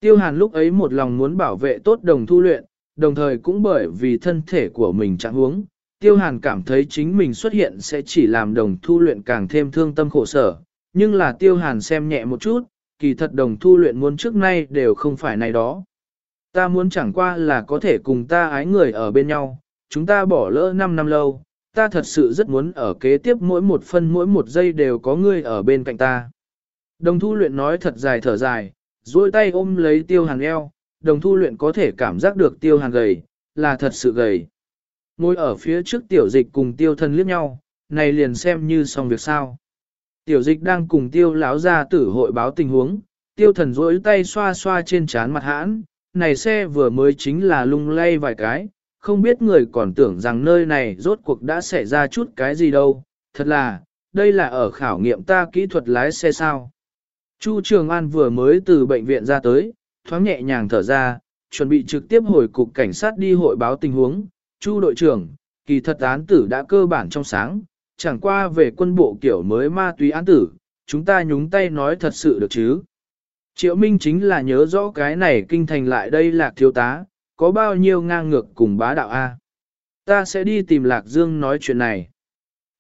Tiêu hàn lúc ấy một lòng muốn bảo vệ tốt đồng thu luyện, đồng thời cũng bởi vì thân thể của mình trạng huống, tiêu hàn cảm thấy chính mình xuất hiện sẽ chỉ làm đồng thu luyện càng thêm thương tâm khổ sở, nhưng là tiêu hàn xem nhẹ một chút, kỳ thật đồng thu luyện muốn trước nay đều không phải này đó. Ta muốn chẳng qua là có thể cùng ta ái người ở bên nhau, chúng ta bỏ lỡ 5 năm lâu, ta thật sự rất muốn ở kế tiếp mỗi một phân mỗi một giây đều có ngươi ở bên cạnh ta. Đồng thu luyện nói thật dài thở dài, duỗi tay ôm lấy tiêu hàn eo, đồng thu luyện có thể cảm giác được tiêu hàn gầy, là thật sự gầy. Ngồi ở phía trước tiểu dịch cùng tiêu thân liếc nhau, này liền xem như xong việc sao. Tiểu dịch đang cùng tiêu láo ra tử hội báo tình huống, tiêu thần rỗi tay xoa xoa trên trán mặt hãn, này xe vừa mới chính là lung lay vài cái, không biết người còn tưởng rằng nơi này rốt cuộc đã xảy ra chút cái gì đâu, thật là, đây là ở khảo nghiệm ta kỹ thuật lái xe sao. Chu Trường An vừa mới từ bệnh viện ra tới, thoáng nhẹ nhàng thở ra, chuẩn bị trực tiếp hồi cục cảnh sát đi hội báo tình huống. Chu đội trưởng, kỳ thật án tử đã cơ bản trong sáng, chẳng qua về quân bộ kiểu mới ma túy án tử, chúng ta nhúng tay nói thật sự được chứ. Triệu Minh chính là nhớ rõ cái này kinh thành lại đây lạc thiếu tá, có bao nhiêu ngang ngược cùng bá đạo A. Ta sẽ đi tìm Lạc Dương nói chuyện này.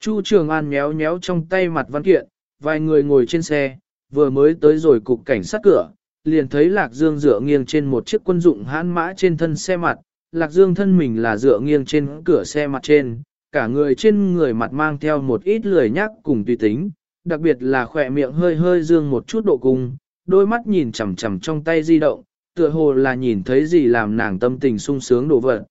Chu Trường An méo méo trong tay mặt văn kiện, vài người ngồi trên xe, vừa mới tới rồi cục cảnh sát cửa, liền thấy Lạc Dương dựa nghiêng trên một chiếc quân dụng hãn mã trên thân xe mặt, Lạc Dương thân mình là dựa nghiêng trên cửa xe mặt trên, cả người trên người mặt mang theo một ít lười nhắc cùng tùy tính, đặc biệt là khỏe miệng hơi hơi dương một chút độ cung, đôi mắt nhìn chằm chằm trong tay di động, tựa hồ là nhìn thấy gì làm nàng tâm tình sung sướng đổ vật.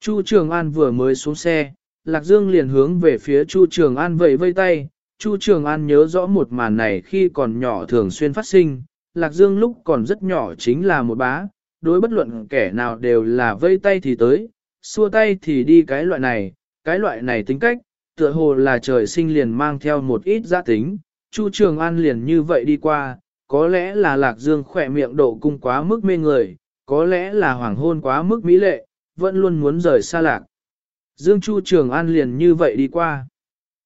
Chu Trường An vừa mới xuống xe, Lạc Dương liền hướng về phía Chu Trường An vẫy vây tay, Chu Trường An nhớ rõ một màn này khi còn nhỏ thường xuyên phát sinh, Lạc Dương lúc còn rất nhỏ chính là một bá, đối bất luận kẻ nào đều là vây tay thì tới, xua tay thì đi cái loại này, cái loại này tính cách, tựa hồ là trời sinh liền mang theo một ít giá tính, Chu Trường An liền như vậy đi qua, có lẽ là Lạc Dương khỏe miệng độ cung quá mức mê người, có lẽ là hoàng hôn quá mức mỹ lệ, vẫn luôn muốn rời xa Lạc. Dương Chu Trường An liền như vậy đi qua.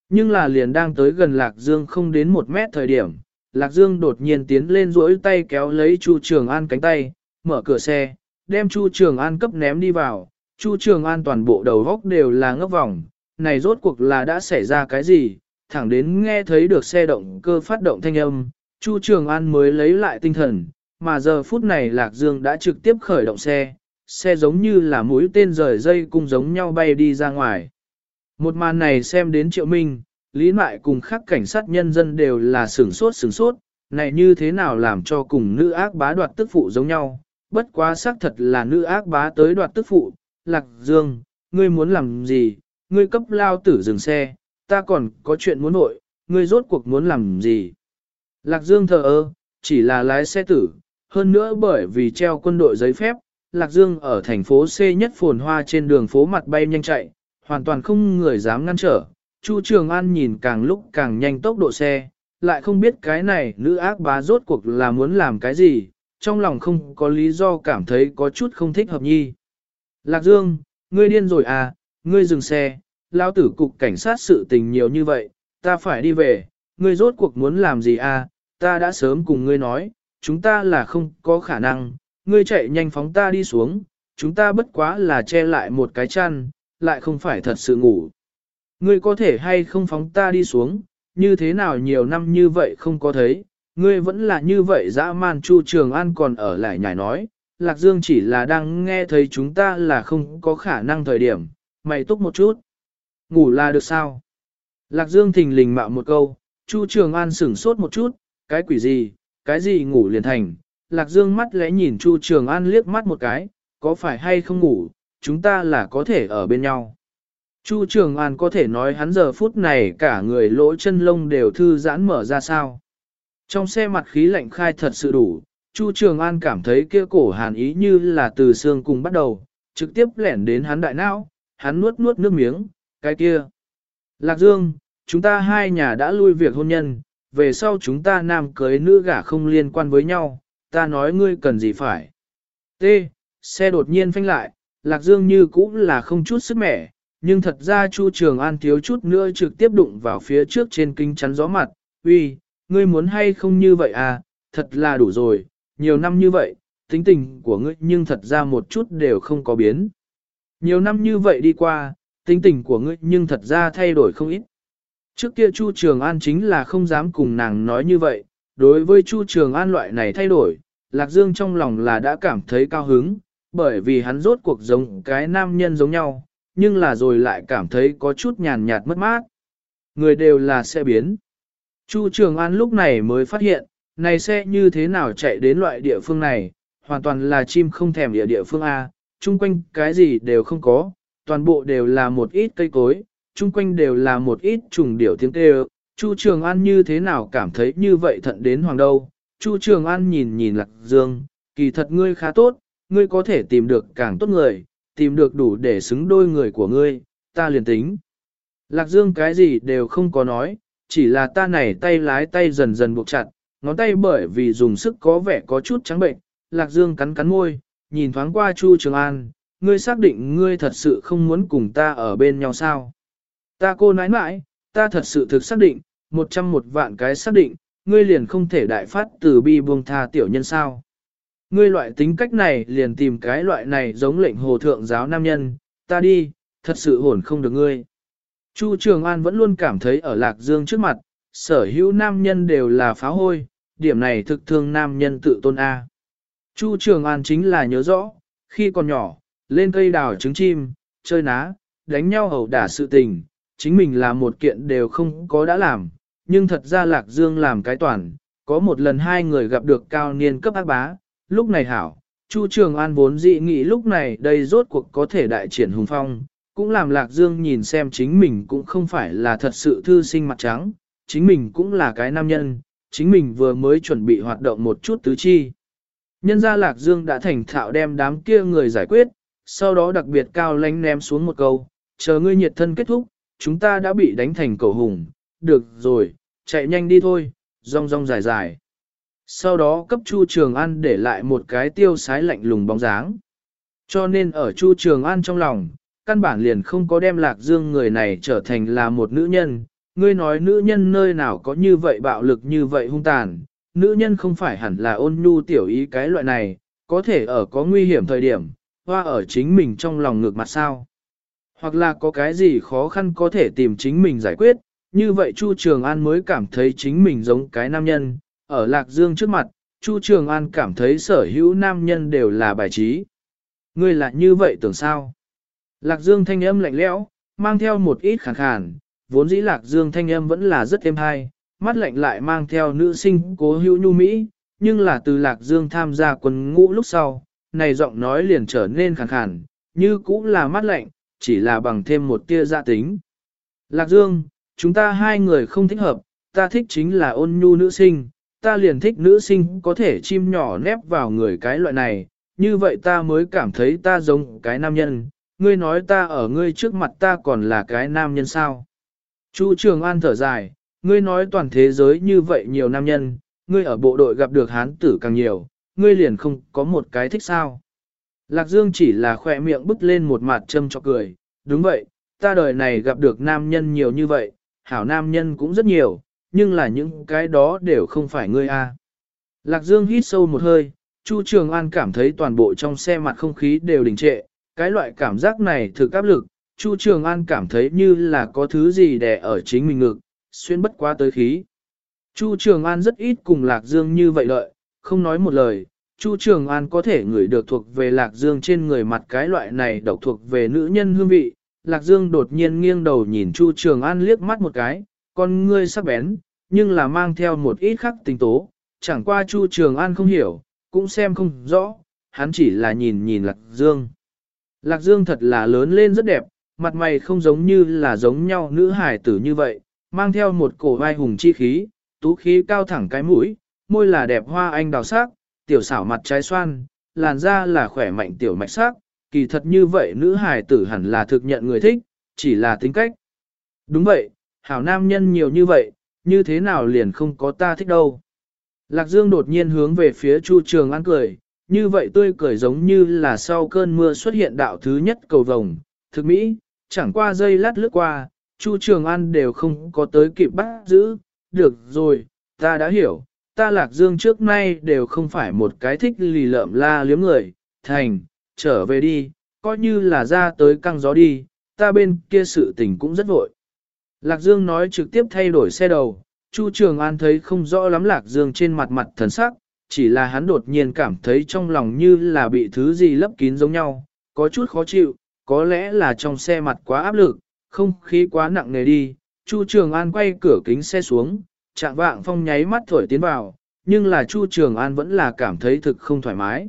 Nhưng là liền đang tới gần Lạc Dương không đến một mét thời điểm, Lạc Dương đột nhiên tiến lên duỗi tay kéo lấy Chu Trường An cánh tay, mở cửa xe, đem Chu Trường An cấp ném đi vào. Chu Trường An toàn bộ đầu góc đều là ngấp vòng, này rốt cuộc là đã xảy ra cái gì, thẳng đến nghe thấy được xe động cơ phát động thanh âm, Chu Trường An mới lấy lại tinh thần, mà giờ phút này Lạc Dương đã trực tiếp khởi động xe, xe giống như là mũi tên rời dây cung giống nhau bay đi ra ngoài. Một màn này xem đến triệu minh, lý mại cùng các cảnh sát nhân dân đều là sửng sốt sửng sốt, này như thế nào làm cho cùng nữ ác bá đoạt tức phụ giống nhau, bất quá xác thật là nữ ác bá tới đoạt tức phụ, Lạc Dương, ngươi muốn làm gì, ngươi cấp lao tử dừng xe, ta còn có chuyện muốn nội, ngươi rốt cuộc muốn làm gì. Lạc Dương thờ ơ, chỉ là lái xe tử, hơn nữa bởi vì treo quân đội giấy phép, Lạc Dương ở thành phố C nhất phồn hoa trên đường phố mặt bay nhanh chạy, hoàn toàn không người dám ngăn trở. Chu Trường An nhìn càng lúc càng nhanh tốc độ xe, lại không biết cái này nữ ác bá rốt cuộc là muốn làm cái gì, trong lòng không có lý do cảm thấy có chút không thích hợp nhi. Lạc Dương, ngươi điên rồi à, ngươi dừng xe, lao tử cục cảnh sát sự tình nhiều như vậy, ta phải đi về, ngươi rốt cuộc muốn làm gì à, ta đã sớm cùng ngươi nói, chúng ta là không có khả năng, ngươi chạy nhanh phóng ta đi xuống, chúng ta bất quá là che lại một cái chăn, lại không phải thật sự ngủ. Ngươi có thể hay không phóng ta đi xuống, như thế nào nhiều năm như vậy không có thấy, ngươi vẫn là như vậy dã man Chu Trường An còn ở lại nhảy nói, Lạc Dương chỉ là đang nghe thấy chúng ta là không có khả năng thời điểm, mày túc một chút. Ngủ là được sao? Lạc Dương thình lình mạo một câu, Chu Trường An sửng sốt một chút, cái quỷ gì, cái gì ngủ liền thành. Lạc Dương mắt lẽ nhìn Chu Trường An liếc mắt một cái, có phải hay không ngủ, chúng ta là có thể ở bên nhau. Chu Trường An có thể nói hắn giờ phút này cả người lỗ chân lông đều thư giãn mở ra sao. Trong xe mặt khí lạnh khai thật sự đủ, Chu Trường An cảm thấy kia cổ hàn ý như là từ xương cùng bắt đầu, trực tiếp lẻn đến hắn đại não, hắn nuốt nuốt nước miếng, cái kia. Lạc Dương, chúng ta hai nhà đã lui việc hôn nhân, về sau chúng ta nam cưới nữ gả không liên quan với nhau, ta nói ngươi cần gì phải. T. Xe đột nhiên phanh lại, Lạc Dương như cũng là không chút sức mẻ, nhưng thật ra Chu Trường An thiếu chút nữa trực tiếp đụng vào phía trước trên kính chắn gió mặt. Uy, ngươi muốn hay không như vậy à, thật là đủ rồi, nhiều năm như vậy, tính tình của ngươi nhưng thật ra một chút đều không có biến. Nhiều năm như vậy đi qua, tính tình của ngươi nhưng thật ra thay đổi không ít. Trước kia Chu Trường An chính là không dám cùng nàng nói như vậy, đối với Chu Trường An loại này thay đổi, Lạc Dương trong lòng là đã cảm thấy cao hứng, bởi vì hắn rốt cuộc giống cái nam nhân giống nhau, nhưng là rồi lại cảm thấy có chút nhàn nhạt mất mát. Người đều là xe biến. Chu Trường An lúc này mới phát hiện, này xe như thế nào chạy đến loại địa phương này, hoàn toàn là chim không thèm địa địa phương A, chung quanh cái gì đều không có, toàn bộ đều là một ít cây cối, chung quanh đều là một ít trùng điểu tiếng kêu. Chu Trường An như thế nào cảm thấy như vậy thận đến hoàng đâu. Chu Trường An nhìn nhìn Lạc Dương, kỳ thật ngươi khá tốt, ngươi có thể tìm được càng tốt người, tìm được đủ để xứng đôi người của ngươi, ta liền tính. Lạc Dương cái gì đều không có nói, chỉ là ta này tay lái tay dần dần buộc chặt, ngón tay bởi vì dùng sức có vẻ có chút trắng bệnh. Lạc Dương cắn cắn môi, nhìn thoáng qua Chu Trường An, ngươi xác định ngươi thật sự không muốn cùng ta ở bên nhau sao? Ta cô nãi nãi, ta thật sự thực xác định, một trăm một vạn cái xác định, ngươi liền không thể đại phát từ bi buông tha tiểu nhân sao. Ngươi loại tính cách này liền tìm cái loại này giống lệnh hồ thượng giáo nam nhân, ta đi, thật sự hồn không được ngươi. Chu Trường An vẫn luôn cảm thấy ở Lạc Dương trước mặt, sở hữu nam nhân đều là phá hôi, điểm này thực thương nam nhân tự tôn A. Chu Trường An chính là nhớ rõ, khi còn nhỏ, lên cây đào trứng chim, chơi ná, đánh nhau hầu đả sự tình, chính mình là một kiện đều không có đã làm, nhưng thật ra Lạc Dương làm cái toàn, có một lần hai người gặp được cao niên cấp ác bá, lúc này hảo, Chu Trường An vốn dị nghĩ lúc này đây rốt cuộc có thể đại triển hùng phong, cũng làm Lạc Dương nhìn xem chính mình cũng không phải là thật sự thư sinh mặt trắng, chính mình cũng là cái nam nhân, chính mình vừa mới chuẩn bị hoạt động một chút tứ chi. Nhân gia Lạc Dương đã thành thạo đem đám kia người giải quyết, sau đó đặc biệt cao lánh ném xuống một câu, chờ ngươi nhiệt thân kết thúc, chúng ta đã bị đánh thành cầu hùng, được rồi, chạy nhanh đi thôi, rong rong dài dài. Sau đó cấp Chu Trường An để lại một cái tiêu sái lạnh lùng bóng dáng. Cho nên ở Chu Trường An trong lòng, căn bản liền không có đem Lạc Dương người này trở thành là một nữ nhân. Ngươi nói nữ nhân nơi nào có như vậy bạo lực như vậy hung tàn, nữ nhân không phải hẳn là ôn nhu tiểu ý cái loại này, có thể ở có nguy hiểm thời điểm, hoa ở chính mình trong lòng ngược mặt sao. Hoặc là có cái gì khó khăn có thể tìm chính mình giải quyết, như vậy Chu Trường An mới cảm thấy chính mình giống cái nam nhân, ở Lạc Dương trước mặt, Chu Trường An cảm thấy sở hữu nam nhân đều là bài trí. Ngươi là như vậy tưởng sao? Lạc Dương thanh âm lạnh lẽo, mang theo một ít khàn khàn, vốn dĩ Lạc Dương thanh âm vẫn là rất êm hay, mắt lạnh lại mang theo nữ sinh cố hữu nhu mỹ, nhưng là từ Lạc Dương tham gia quân ngũ lúc sau, này giọng nói liền trở nên khàn khàn, như cũng là mắt lạnh, chỉ là bằng thêm một tia dạ tính. Lạc Dương, chúng ta hai người không thích hợp, ta thích chính là ôn nhu nữ sinh, ta liền thích nữ sinh có thể chim nhỏ nép vào người cái loại này, như vậy ta mới cảm thấy ta giống cái nam nhân, ngươi nói ta ở ngươi trước mặt ta còn là cái nam nhân sao. Chu Trường An thở dài, ngươi nói toàn thế giới như vậy nhiều nam nhân, ngươi ở bộ đội gặp được hán tử càng nhiều, ngươi liền không có một cái thích sao. Lạc Dương chỉ là khỏe miệng bứt lên một mặt châm cho cười, đúng vậy, ta đời này gặp được nam nhân nhiều như vậy, hảo nam nhân cũng rất nhiều, nhưng là những cái đó đều không phải ngươi a. Lạc Dương hít sâu một hơi, Chu Trường An cảm thấy toàn bộ trong xe mặt không khí đều đình trệ, cái loại cảm giác này thực áp lực, Chu Trường An cảm thấy như là có thứ gì đè ở chính mình ngực, xuyên bất quá tới khí. Chu Trường An rất ít cùng Lạc Dương như vậy lợi, không nói một lời, Chu Trường An có thể ngửi được thuộc về Lạc Dương trên người mặt cái loại này độc thuộc về nữ nhân hương vị. Lạc Dương đột nhiên nghiêng đầu nhìn Chu Trường An liếc mắt một cái, con ngươi sắc bén, nhưng là mang theo một ít khắc tình tố, chẳng qua Chu Trường An không hiểu, cũng xem không rõ, hắn chỉ là nhìn nhìn Lạc Dương. Lạc Dương thật là lớn lên rất đẹp, mặt mày không giống như là giống nhau nữ hải tử như vậy, mang theo một cổ vai hùng chi khí, tú khí cao thẳng cái mũi, môi là đẹp hoa anh đào sắc, tiểu xảo mặt trái xoan, làn da là khỏe mạnh tiểu mạch sắc, kỳ thật như vậy nữ hải tử hẳn là thực nhận người thích, chỉ là tính cách. Đúng vậy, hảo nam nhân nhiều như vậy, như thế nào liền không có ta thích đâu. Lạc Dương đột nhiên hướng về phía Chu Trường An cười, như vậy tươi cười giống như là sau cơn mưa xuất hiện đạo thứ nhất cầu vồng, thực mỹ, chẳng qua giây lát lướt qua, Chu Trường An đều không có tới kịp bắt giữ, được rồi, ta đã hiểu, ta Lạc Dương trước nay đều không phải một cái thích lì lợm la liếm người, thành, trở về đi, coi như là ra tới căng gió đi, ta bên kia sự tình cũng rất vội. Lạc Dương nói trực tiếp thay đổi xe đầu, Chu Trường An thấy không rõ lắm Lạc Dương trên mặt mặt thần sắc, chỉ là hắn đột nhiên cảm thấy trong lòng như là bị thứ gì lấp kín giống nhau, có chút khó chịu, có lẽ là trong xe mặt quá áp lực, không khí quá nặng nề đi. Chu Trường An quay cửa kính xe xuống, chạm vạng phong nháy mắt thổi tiến vào, nhưng là Chu Trường An vẫn là cảm thấy thực không thoải mái.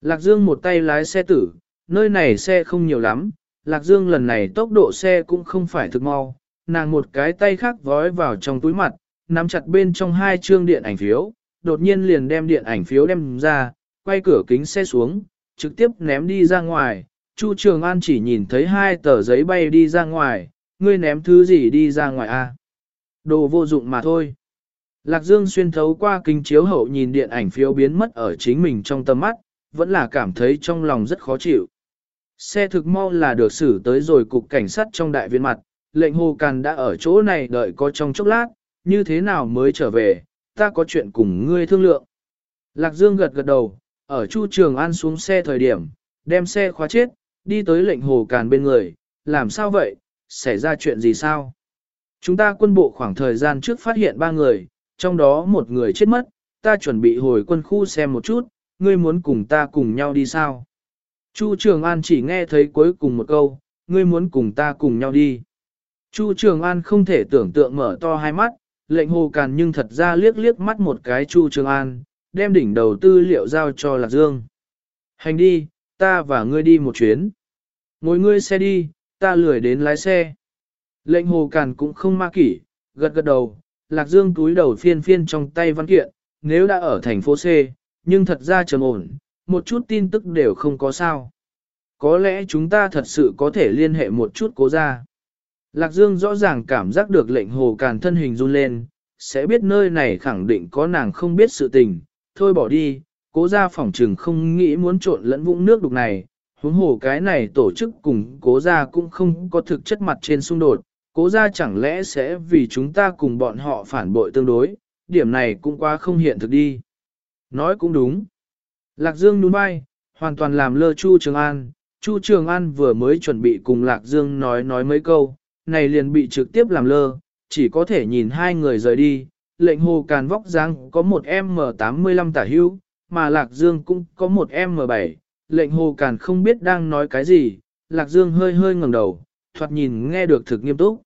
Lạc Dương một tay lái xe tử, nơi này xe không nhiều lắm, Lạc Dương lần này tốc độ xe cũng không phải thực mau, nàng một cái tay khác vói vào trong túi mặt, nắm chặt bên trong hai chương điện ảnh phiếu, đột nhiên liền đem điện ảnh phiếu đem ra, quay cửa kính xe xuống, trực tiếp ném đi ra ngoài. Chu Trường An chỉ nhìn thấy hai tờ giấy bay đi ra ngoài, ngươi ném thứ gì đi ra ngoài a? Đồ vô dụng mà thôi. Lạc Dương xuyên thấu qua kính chiếu hậu nhìn điện ảnh phiếu biến mất ở chính mình trong tầm mắt, vẫn là cảm thấy trong lòng rất khó chịu. Xe thực mau là được xử tới rồi cục cảnh sát trong đại viện mặt, lệnh hồ càn đã ở chỗ này đợi có trong chốc lát, như thế nào mới trở về, ta có chuyện cùng ngươi thương lượng. Lạc Dương gật gật đầu, ở Chu Trường An xuống xe thời điểm, đem xe khóa chết, đi tới lệnh hồ càn bên người, làm sao vậy, xảy ra chuyện gì sao? Chúng ta quân bộ khoảng thời gian trước phát hiện ba người, trong đó một người chết mất, ta chuẩn bị hồi quân khu xem một chút, ngươi muốn cùng ta cùng nhau đi sao? Chu Trường An chỉ nghe thấy cuối cùng một câu, ngươi muốn cùng ta cùng nhau đi. Chu Trường An không thể tưởng tượng mở to hai mắt, lệnh hồ càn nhưng thật ra liếc liếc mắt một cái Chu Trường An, đem đỉnh đầu tư liệu giao cho Lạc Dương. Hành đi, ta và ngươi đi một chuyến. Ngồi ngươi xe đi, ta lười đến lái xe. Lệnh hồ càn cũng không ma kỷ, gật gật đầu, Lạc Dương túi đầu phiên phiên trong tay văn kiện, nếu đã ở thành phố C, nhưng thật ra trầm ổn, một chút tin tức đều không có sao. Có lẽ chúng ta thật sự có thể liên hệ một chút cố ra. Lạc Dương rõ ràng cảm giác được lệnh hồ càn thân hình run lên, sẽ biết nơi này khẳng định có nàng không biết sự tình, thôi bỏ đi, cố ra phỏng trừng không nghĩ muốn trộn lẫn vũng nước đục này, huống hồ cái này tổ chức cùng cố ra cũng không có thực chất mặt trên xung đột, cố ra chẳng lẽ sẽ vì chúng ta cùng bọn họ phản bội tương đối, điểm này cũng quá không hiện thực đi. Nói cũng đúng. Lạc Dương đúng bay, hoàn toàn làm lơ Chu Trường An, Chu Trường An vừa mới chuẩn bị cùng Lạc Dương nói nói mấy câu, này liền bị trực tiếp làm lơ, chỉ có thể nhìn hai người rời đi, lệnh hồ càn vóc dáng có một M85 tả hưu, mà Lạc Dương cũng có một M7, lệnh hồ càn không biết đang nói cái gì, Lạc Dương hơi hơi ngẩng đầu, thoạt nhìn nghe được thực nghiêm túc.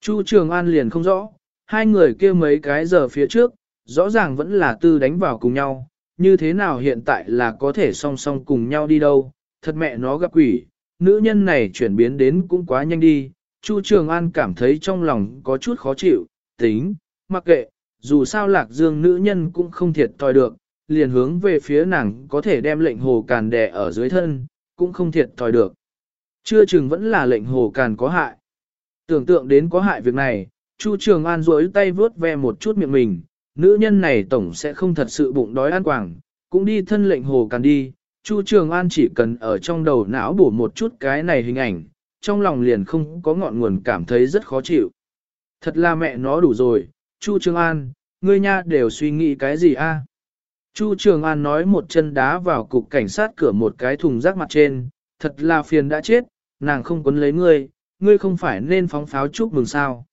Chu Trường An liền không rõ, hai người kia mấy cái giờ phía trước, rõ ràng vẫn là tư đánh vào cùng nhau, như thế nào hiện tại là có thể song song cùng nhau đi đâu, thật mẹ nó gặp quỷ, nữ nhân này chuyển biến đến cũng quá nhanh đi, Chu Trường An cảm thấy trong lòng có chút khó chịu, tính, mặc kệ, dù sao lạc dương nữ nhân cũng không thiệt thòi được, liền hướng về phía nàng có thể đem lệnh hồ càn đè ở dưới thân, cũng không thiệt thòi được. Chưa chừng vẫn là lệnh hồ càn có hại. Tưởng tượng đến có hại việc này, Chu Trường An rối tay vướt ve một chút miệng mình, nữ nhân này tổng sẽ không thật sự bụng đói ăn quảng, cũng đi thân lệnh hồ càn đi. Chu Trường An chỉ cần ở trong đầu não bổ một chút cái này hình ảnh, trong lòng liền không có ngọn nguồn cảm thấy rất khó chịu. Thật là mẹ nó đủ rồi, Chu Trường An, ngươi nha đều suy nghĩ cái gì a? Chu Trường An nói một chân đá vào cục cảnh sát cửa một cái thùng rác mặt trên, thật là phiền đã chết, nàng không quấn lấy ngươi, ngươi không phải nên phóng pháo chúc mừng sao.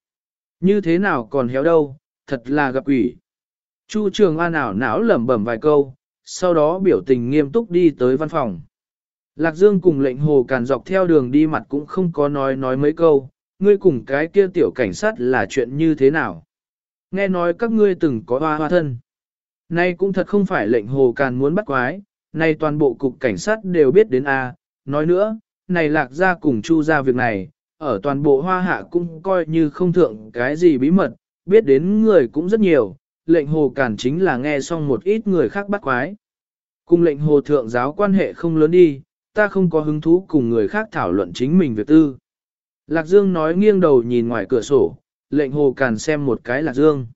Như thế nào còn héo đâu, thật là gặp quỷ. Chu Trường An ảo não lẩm bẩm vài câu, sau đó biểu tình nghiêm túc đi tới văn phòng. Lạc Dương cùng lệnh hồ càn dọc theo đường đi mặt cũng không có nói nói mấy câu, ngươi cùng cái kia tiểu cảnh sát là chuyện như thế nào. Nghe nói các ngươi từng có hoa hoa thân. Nay cũng thật không phải lệnh hồ càn muốn bắt quái, nay toàn bộ cục cảnh sát đều biết đến A, nói nữa, này lạc ra cùng chu ra việc này, ở toàn bộ hoa hạ cũng coi như không thượng cái gì bí mật, biết đến người cũng rất nhiều, lệnh hồ càn chính là nghe xong một ít người khác bắt quái. Cùng lệnh hồ thượng giáo quan hệ không lớn đi, ta không có hứng thú cùng người khác thảo luận chính mình việc tư. Lạc Dương nói nghiêng đầu nhìn ngoài cửa sổ, lệnh hồ càn xem một cái Lạc Dương.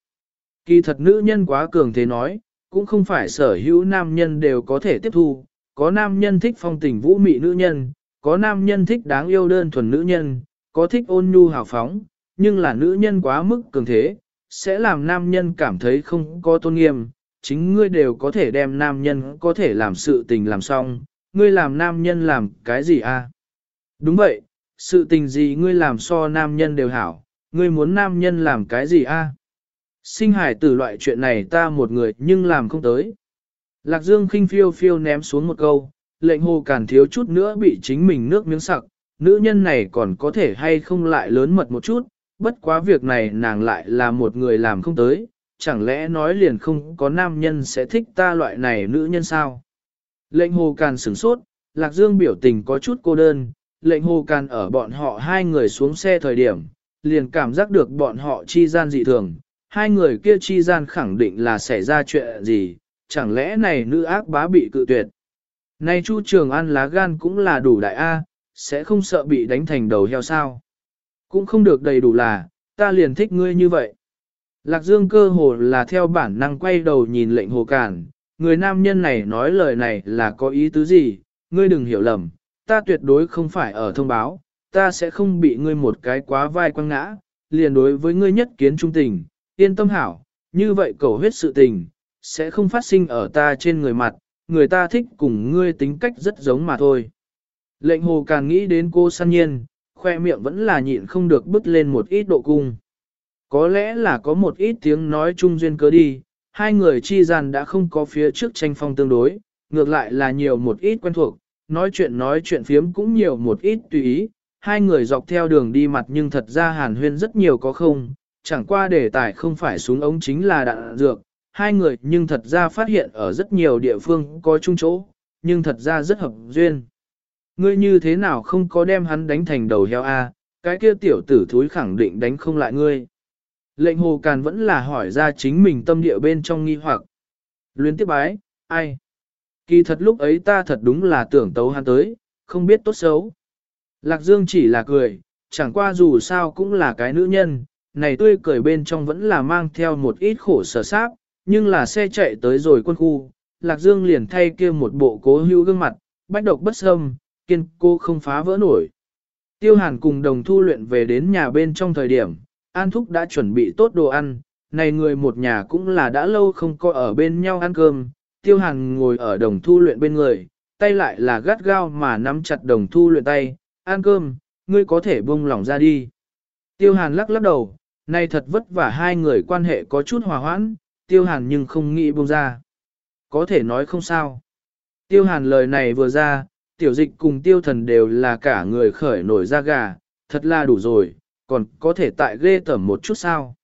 Kỳ thật nữ nhân quá cường thế nói, cũng không phải sở hữu nam nhân đều có thể tiếp thu, có nam nhân thích phong tình vũ mị nữ nhân, có nam nhân thích đáng yêu đơn thuần nữ nhân, có thích ôn nhu hào phóng, nhưng là nữ nhân quá mức cường thế, sẽ làm nam nhân cảm thấy không có tôn nghiêm, chính ngươi đều có thể đem nam nhân có thể làm sự tình làm xong, ngươi làm nam nhân làm cái gì à? Đúng vậy, sự tình gì ngươi làm so nam nhân đều hảo, ngươi muốn nam nhân làm cái gì a? À? Sinh hải tử loại chuyện này ta một người nhưng làm không tới. Lạc Dương khinh phiêu phiêu ném xuống một câu, lệnh hồ cản thiếu chút nữa bị chính mình nước miếng sặc, nữ nhân này còn có thể hay không lại lớn mật một chút, bất quá việc này nàng lại là một người làm không tới, chẳng lẽ nói liền không có nam nhân sẽ thích ta loại này nữ nhân sao? Lệnh hồ càn sửng sốt, Lạc Dương biểu tình có chút cô đơn, lệnh hồ càn ở bọn họ hai người xuống xe thời điểm, liền cảm giác được bọn họ chi gian dị thường, hai người kia chi gian khẳng định là xảy ra chuyện gì, chẳng lẽ này nữ ác bá bị cự tuyệt. Này Chu Trường An lá gan cũng là đủ đại A, sẽ không sợ bị đánh thành đầu heo sao. Cũng không được đầy đủ là, ta liền thích ngươi như vậy. Lạc Dương cơ hồ là theo bản năng quay đầu nhìn lệnh hồ cản, người nam nhân này nói lời này là có ý tứ gì, ngươi đừng hiểu lầm, ta tuyệt đối không phải ở thông báo, ta sẽ không bị ngươi một cái quá vai quăng ngã, liền đối với ngươi nhất kiến trung tình, yên tâm hảo, như vậy cầu huyết sự tình, sẽ không phát sinh ở ta trên người mặt, người ta thích cùng ngươi tính cách rất giống mà thôi. Lệnh hồ càng nghĩ đến cô săn nhiên, khoe miệng vẫn là nhịn không được bứt lên một ít độ cung. Có lẽ là có một ít tiếng nói chung duyên cớ đi, hai người chi gian đã không có phía trước tranh phong tương đối, ngược lại là nhiều một ít quen thuộc, nói chuyện nói chuyện phiếm cũng nhiều một ít tùy ý, hai người dọc theo đường đi mặt nhưng thật ra hàn huyên rất nhiều có không, chẳng qua đề tài không phải súng ống chính là đạn dược, hai người nhưng thật ra phát hiện ở rất nhiều địa phương có chung chỗ, nhưng thật ra rất hợp duyên. Ngươi như thế nào không có đem hắn đánh thành đầu heo a? cái kia tiểu tử thúi khẳng định đánh không lại ngươi. Lệnh hồ càn vẫn là hỏi ra chính mình tâm địa bên trong nghi hoặc. Luyến tiếp bái, ai? Kỳ thật lúc ấy ta thật đúng là tưởng tấu hắn tới, không biết tốt xấu. Lạc Dương chỉ là cười, chẳng qua dù sao cũng là cái nữ nhân, này tươi cười bên trong vẫn là mang theo một ít khổ sở sáp, nhưng là xe chạy tới rồi quân khu, Lạc Dương liền thay kia một bộ cố hữu gương mặt, bách độc bất xâm, kiên cô không phá vỡ nổi. Tiêu Hàn cùng đồng thu luyện về đến nhà bên trong thời điểm, An Thúc đã chuẩn bị tốt đồ ăn, này người một nhà cũng là đã lâu không có ở bên nhau ăn cơm, Tiêu Hàn ngồi ở đồng thu luyện bên người, tay lại là gắt gao mà nắm chặt đồng thu luyện tay, ăn cơm, ngươi có thể buông lỏng ra đi. Tiêu Hàn lắc lắc đầu, Này thật vất vả hai người quan hệ có chút hòa hoãn, tiêu hàn nhưng không nghĩ buông ra. Có thể nói không sao. Tiêu hàn lời này vừa ra, tiểu dịch cùng tiêu thần đều là cả người khởi nổi da gà, thật là đủ rồi, còn có thể tại ghê tởm một chút sao.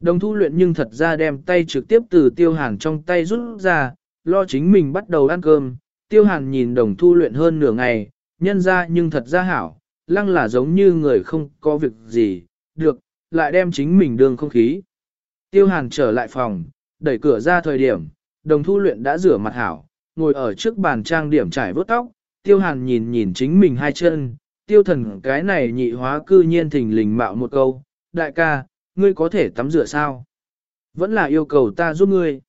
Đồng thu luyện nhưng thật ra đem tay trực tiếp từ tiêu hàn trong tay rút ra, lo chính mình bắt đầu ăn cơm. Tiêu hàn nhìn đồng thu luyện hơn nửa ngày, nhân ra nhưng thật ra hảo, lăng là giống như người không có việc gì, được, lại đem chính mình đường không khí. Tiêu hàn trở lại phòng, đẩy cửa ra thời điểm, đồng thu luyện đã rửa mặt hảo, ngồi ở trước bàn trang điểm trải vớt tóc, tiêu hàn nhìn nhìn chính mình hai chân, tiêu thần cái này nhị hóa cư nhiên thình lình mạo một câu, đại ca, ngươi có thể tắm rửa sao? Vẫn là yêu cầu ta giúp ngươi.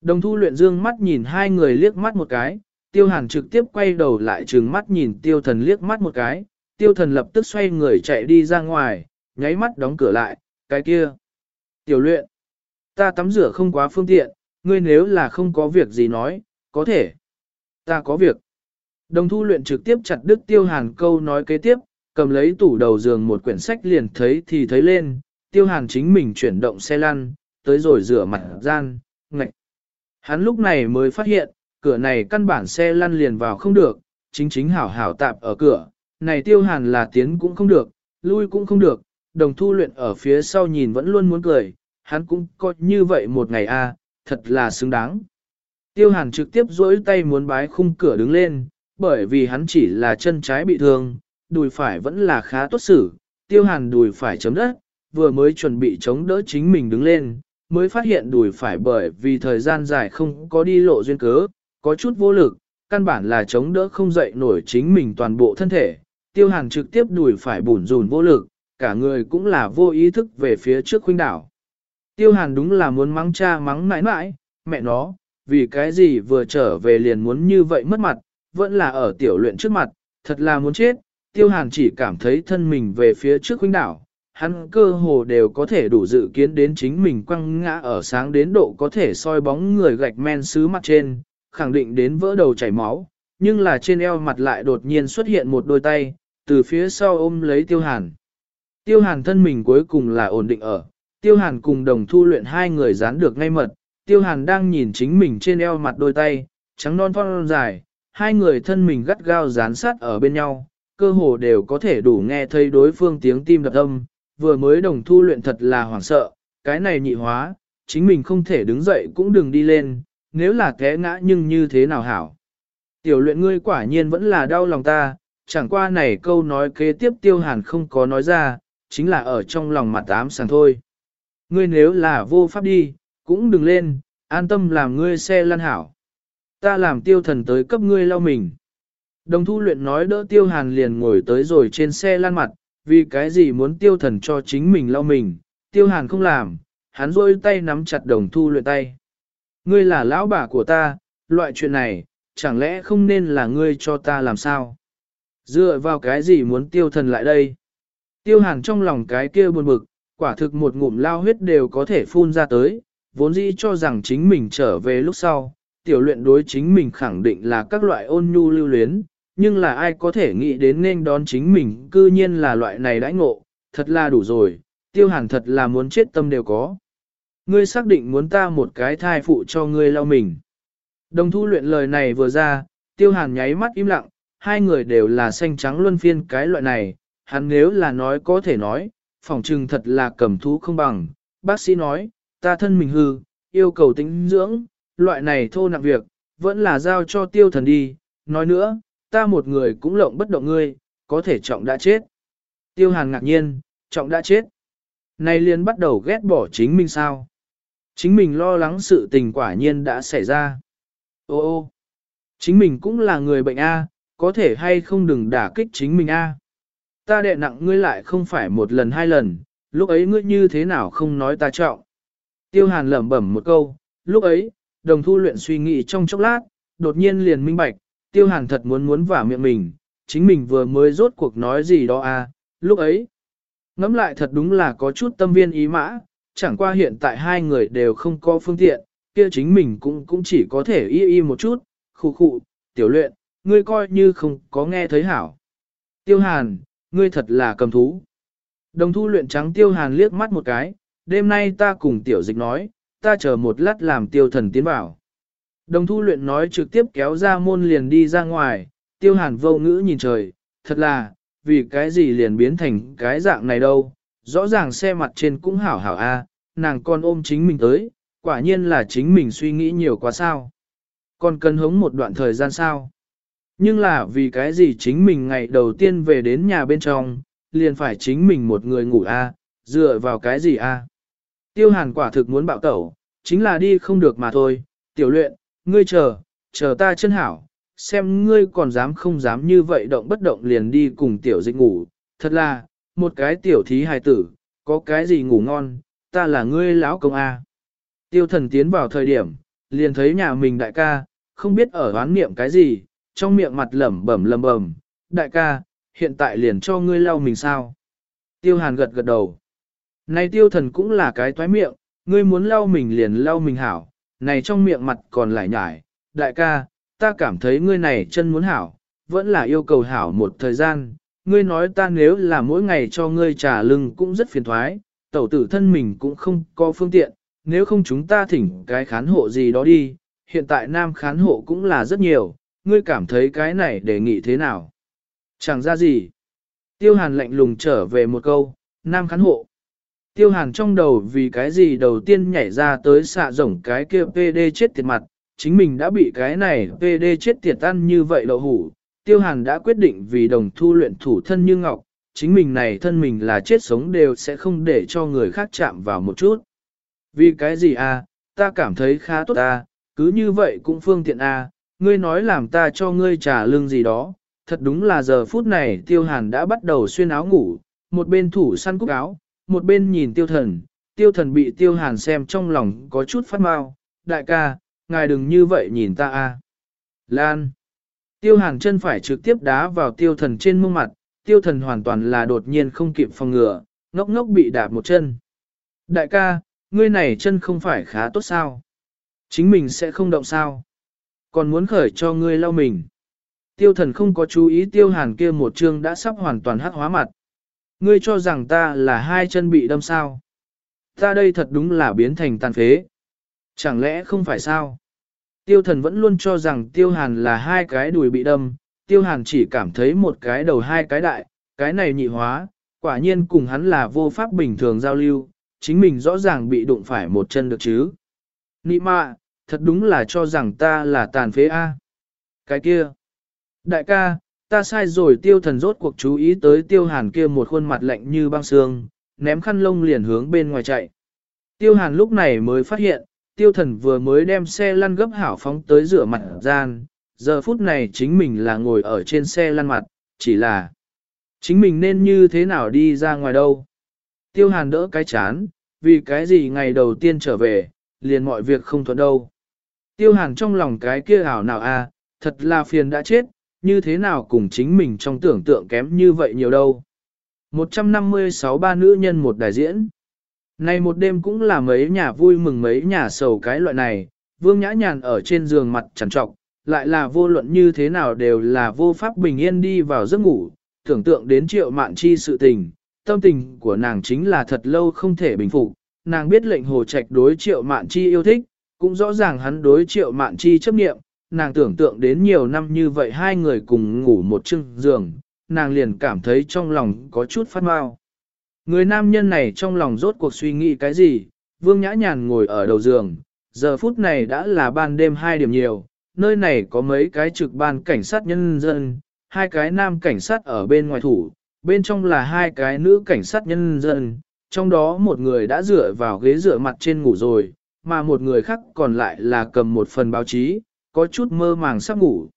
Đồng thu luyện dương mắt nhìn hai người liếc mắt một cái, tiêu hàn trực tiếp quay đầu lại trừng mắt nhìn tiêu thần liếc mắt một cái, tiêu thần lập tức xoay người chạy đi ra ngoài, nháy mắt đóng cửa lại, cái kia. Tiểu luyện, ta tắm rửa không quá phương tiện, ngươi nếu là không có việc gì nói, có thể. Ta có việc. Đồng thu luyện trực tiếp chặt đứt tiêu hàn câu nói kế tiếp, cầm lấy tủ đầu giường một quyển sách liền thấy thì thấy lên, tiêu hàn chính mình chuyển động xe lăn, tới rồi rửa mặt gian, ngạch. Hắn lúc này mới phát hiện, cửa này căn bản xe lăn liền vào không được, chính chính hảo hảo tạp ở cửa, này tiêu hàn là tiến cũng không được, lui cũng không được, đồng thu luyện ở phía sau nhìn vẫn luôn muốn cười, hắn cũng có như vậy một ngày a, thật là xứng đáng. Tiêu hàn trực tiếp duỗi tay muốn bái khung cửa đứng lên, bởi vì hắn chỉ là chân trái bị thương, đùi phải vẫn là khá tốt xử, tiêu hàn đùi phải chấm đất, vừa mới chuẩn bị chống đỡ chính mình đứng lên, mới phát hiện đùi phải bởi vì thời gian dài không có đi lộ duyên cớ, có chút vô lực, căn bản là chống đỡ không dậy nổi chính mình toàn bộ thân thể. Tiêu hàn trực tiếp đùi phải bủn rùn vô lực, cả người cũng là vô ý thức về phía trước khuynh đảo. Tiêu hàn đúng là muốn mắng cha mắng mãi mãi, mẹ nó, vì cái gì vừa trở về liền muốn như vậy mất mặt, vẫn là ở tiểu luyện trước mặt, thật là muốn chết. Tiêu hàn chỉ cảm thấy thân mình về phía trước huynh đảo, hắn cơ hồ đều có thể đủ dự kiến đến chính mình quăng ngã ở sáng đến độ có thể soi bóng người gạch men sứ mặt trên, khẳng định đến vỡ đầu chảy máu, nhưng là trên eo mặt lại đột nhiên xuất hiện một đôi tay, từ phía sau ôm lấy tiêu hàn. Tiêu hàn thân mình cuối cùng là ổn định ở, tiêu hàn cùng đồng thu luyện hai người dán được ngay mật, tiêu hàn đang nhìn chính mình trên eo mặt đôi tay, trắng non phong dài, hai người thân mình gắt gao dán sát ở bên nhau, cơ hồ đều có thể đủ nghe thấy đối phương tiếng tim đập âm, vừa mới đồng thu luyện thật là hoảng sợ, cái này nhị hóa, chính mình không thể đứng dậy cũng đừng đi lên, nếu là té ngã nhưng như thế nào hảo. Tiểu luyện ngươi quả nhiên vẫn là đau lòng ta, chẳng qua này câu nói kế tiếp tiêu hàn không có nói ra, chính là ở trong lòng mặt ám sàng thôi. Ngươi nếu là vô pháp đi, cũng đừng lên, an tâm làm ngươi xe lăn hảo. Ta làm tiêu thần tới cấp ngươi lau mình. Đồng thu luyện nói đỡ tiêu hàn liền ngồi tới rồi trên xe lăn mặt, vì cái gì muốn tiêu thần cho chính mình lau mình, tiêu hàn không làm, hắn rôi tay nắm chặt đồng thu luyện tay. Ngươi là lão bà của ta, loại chuyện này, chẳng lẽ không nên là ngươi cho ta làm sao? Dựa vào cái gì muốn tiêu thần lại đây? Tiêu hàn trong lòng cái kia buồn bực, quả thực một ngụm lao huyết đều có thể phun ra tới, vốn dĩ cho rằng chính mình trở về lúc sau, tiểu luyện đối chính mình khẳng định là các loại ôn nhu lưu luyến, nhưng là ai có thể nghĩ đến nên đón chính mình cư nhiên là loại này đãi ngộ, thật là đủ rồi, tiêu hàn thật là muốn chết tâm đều có. Ngươi xác định muốn ta một cái thai phụ cho ngươi lau mình. Đồng thu luyện lời này vừa ra, tiêu hàn nháy mắt im lặng, hai người đều là xanh trắng luân phiên cái loại này, hắn nếu là nói có thể nói, phỏng trừng thật là cầm thú không bằng. Bác sĩ nói, ta thân mình hư, yêu cầu tính dưỡng, loại này thô nặng việc, vẫn là giao cho tiêu thần đi. Nói nữa, ta một người cũng lộng bất động ngươi, có thể trọng đã chết. Tiêu hàn ngạc nhiên, trọng đã chết. Này liền bắt đầu ghét bỏ chính mình sao? Chính mình lo lắng sự tình quả nhiên đã xảy ra. Ô ô, chính mình cũng là người bệnh A, có thể hay không đừng đả kích chính mình A. Ta đệ nặng ngươi lại không phải một lần hai lần, lúc ấy ngươi như thế nào không nói ta trọng. Tiêu hàn lẩm bẩm một câu, lúc ấy, đồng thu luyện suy nghĩ trong chốc lát, đột nhiên liền minh bạch, tiêu hàn thật muốn muốn vả miệng mình, chính mình vừa mới rốt cuộc nói gì đó à, lúc ấy. Ngắm lại thật đúng là có chút tâm viên ý mã, chẳng qua hiện tại hai người đều không có phương tiện, kia chính mình cũng cũng chỉ có thể y y một chút, khu khu, tiểu luyện, ngươi coi như không có nghe thấy hảo. Tiêu hàn, ngươi thật là cầm thú. Đồng thu luyện trắng tiêu hàn liếc mắt một cái, đêm nay ta cùng tiểu dịch nói, ta chờ một lát làm tiêu thần tiến vào. Đồng thu luyện nói trực tiếp kéo ra môn liền đi ra ngoài, tiêu hàn vô ngữ nhìn trời, thật là, vì cái gì liền biến thành cái dạng này đâu, rõ ràng xe mặt trên cũng hảo hảo a, nàng con ôm chính mình tới, quả nhiên là chính mình suy nghĩ nhiều quá sao. Còn cần hống một đoạn thời gian sao. Nhưng là vì cái gì chính mình ngày đầu tiên về đến nhà bên trong, liền phải chính mình một người ngủ a, dựa vào cái gì a? Tiêu hàn quả thực muốn bạo tẩu, chính là đi không được mà thôi, tiểu luyện, ngươi chờ, chờ ta chân hảo, xem ngươi còn dám không dám như vậy động bất động liền đi cùng tiểu dịch ngủ, thật là, một cái tiểu thí hài tử, có cái gì ngủ ngon, ta là ngươi lão công A. Tiêu thần tiến vào thời điểm, liền thấy nhà mình đại ca, không biết ở oán niệm cái gì, trong miệng mặt lẩm bẩm lẩm bẩm, đại ca, hiện tại liền cho ngươi lau mình sao. Tiêu hàn gật gật đầu. Này tiêu thần cũng là cái toái miệng, ngươi muốn lau mình liền lau mình hảo, này trong miệng mặt còn lại nhải, đại ca, ta cảm thấy ngươi này chân muốn hảo, vẫn là yêu cầu hảo một thời gian, ngươi nói ta nếu là mỗi ngày cho ngươi trả lưng cũng rất phiền thoái, tẩu tử thân mình cũng không có phương tiện, nếu không chúng ta thỉnh cái khán hộ gì đó đi, hiện tại nam khán hộ cũng là rất nhiều, ngươi cảm thấy cái này đề nghị thế nào? Chẳng ra gì. Tiêu hàn lạnh lùng trở về một câu, nam khán hộ. Tiêu hàn trong đầu vì cái gì đầu tiên nhảy ra tới xạ rổng cái kia PD chết tiệt mặt, chính mình đã bị cái này PD chết tiệt ăn như vậy đậu hủ. Tiêu hàn đã quyết định vì đồng thu luyện thủ thân như ngọc, chính mình này thân mình là chết sống đều sẽ không để cho người khác chạm vào một chút. Vì cái gì à, ta cảm thấy khá tốt à, cứ như vậy cũng phương tiện à, ngươi nói làm ta cho ngươi trả lương gì đó, thật đúng là giờ phút này tiêu hàn đã bắt đầu xuyên áo ngủ, một bên thủ săn cúc áo, một bên nhìn tiêu thần, tiêu thần bị tiêu hàn xem trong lòng có chút phát mau, đại ca, ngài đừng như vậy nhìn ta a. Lan. Tiêu hàn chân phải trực tiếp đá vào tiêu thần trên mông mặt, tiêu thần hoàn toàn là đột nhiên không kịp phòng ngừa, ngốc ngốc bị đạp một chân. Đại ca, ngươi này chân không phải khá tốt sao? Chính mình sẽ không động sao? Còn muốn khởi cho ngươi lau mình. Tiêu thần không có chú ý tiêu hàn kia một chương đã sắp hoàn toàn hắc hóa mặt. Ngươi cho rằng ta là hai chân bị đâm sao? Ta đây thật đúng là biến thành tàn phế. Chẳng lẽ không phải sao? Tiêu thần vẫn luôn cho rằng tiêu hàn là hai cái đùi bị đâm, tiêu hàn chỉ cảm thấy một cái đầu hai cái đại, cái này nhị hóa, quả nhiên cùng hắn là vô pháp bình thường giao lưu, chính mình rõ ràng bị đụng phải một chân được chứ. Nị mạ, thật đúng là cho rằng ta là tàn phế A. Cái kia. Đại ca, ta sai rồi tiêu thần rốt cuộc chú ý tới tiêu hàn kia một khuôn mặt lạnh như băng xương, ném khăn lông liền hướng bên ngoài chạy. Tiêu hàn lúc này mới phát hiện, tiêu thần vừa mới đem xe lăn gấp hảo phóng tới rửa mặt gian, giờ phút này chính mình là ngồi ở trên xe lăn mặt, chỉ là chính mình nên như thế nào đi ra ngoài đâu. Tiêu hàn đỡ cái chán, vì cái gì ngày đầu tiên trở về, liền mọi việc không thuận đâu. Tiêu hàn trong lòng cái kia ảo nào a, à, thật là phiền đã chết, như thế nào cùng chính mình trong tưởng tượng kém như vậy nhiều đâu. 156 ba nữ nhân một đại diễn. Này một đêm cũng là mấy nhà vui mừng mấy nhà sầu cái loại này, vương nhã nhàn ở trên giường mặt chẳng trọc, lại là vô luận như thế nào đều là vô pháp bình yên đi vào giấc ngủ, tưởng tượng đến triệu mạn chi sự tình, tâm tình của nàng chính là thật lâu không thể bình phục, nàng biết lệnh hồ trạch đối triệu mạn chi yêu thích, cũng rõ ràng hắn đối triệu mạn chi chấp nghiệm, nàng tưởng tượng đến nhiều năm như vậy hai người cùng ngủ một chưng giường, nàng liền cảm thấy trong lòng có chút phát mau. Người nam nhân này trong lòng rốt cuộc suy nghĩ cái gì, vương nhã nhàn ngồi ở đầu giường, giờ phút này đã là ban đêm hai điểm nhiều, nơi này có mấy cái trực ban cảnh sát nhân dân, hai cái nam cảnh sát ở bên ngoài thủ, bên trong là hai cái nữ cảnh sát nhân dân, trong đó một người đã dựa vào ghế dựa mặt trên ngủ rồi, mà một người khác còn lại là cầm một phần báo chí, có chút mơ màng sắp ngủ.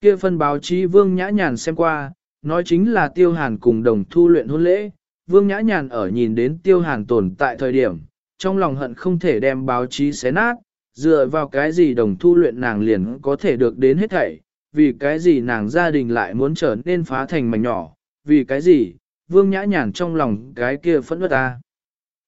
Kia phần báo chí Vương Nhã Nhàn xem qua, nói chính là Tiêu Hàn cùng đồng thu luyện hôn lễ. Vương Nhã Nhàn ở nhìn đến Tiêu Hàn tồn tại thời điểm, trong lòng hận không thể đem báo chí xé nát, dựa vào cái gì đồng thu luyện nàng liền có thể được đến hết thảy, vì cái gì nàng gia đình lại muốn trở nên phá thành mảnh nhỏ, vì cái gì, Vương Nhã Nhàn trong lòng cái kia phẫn nộ ta.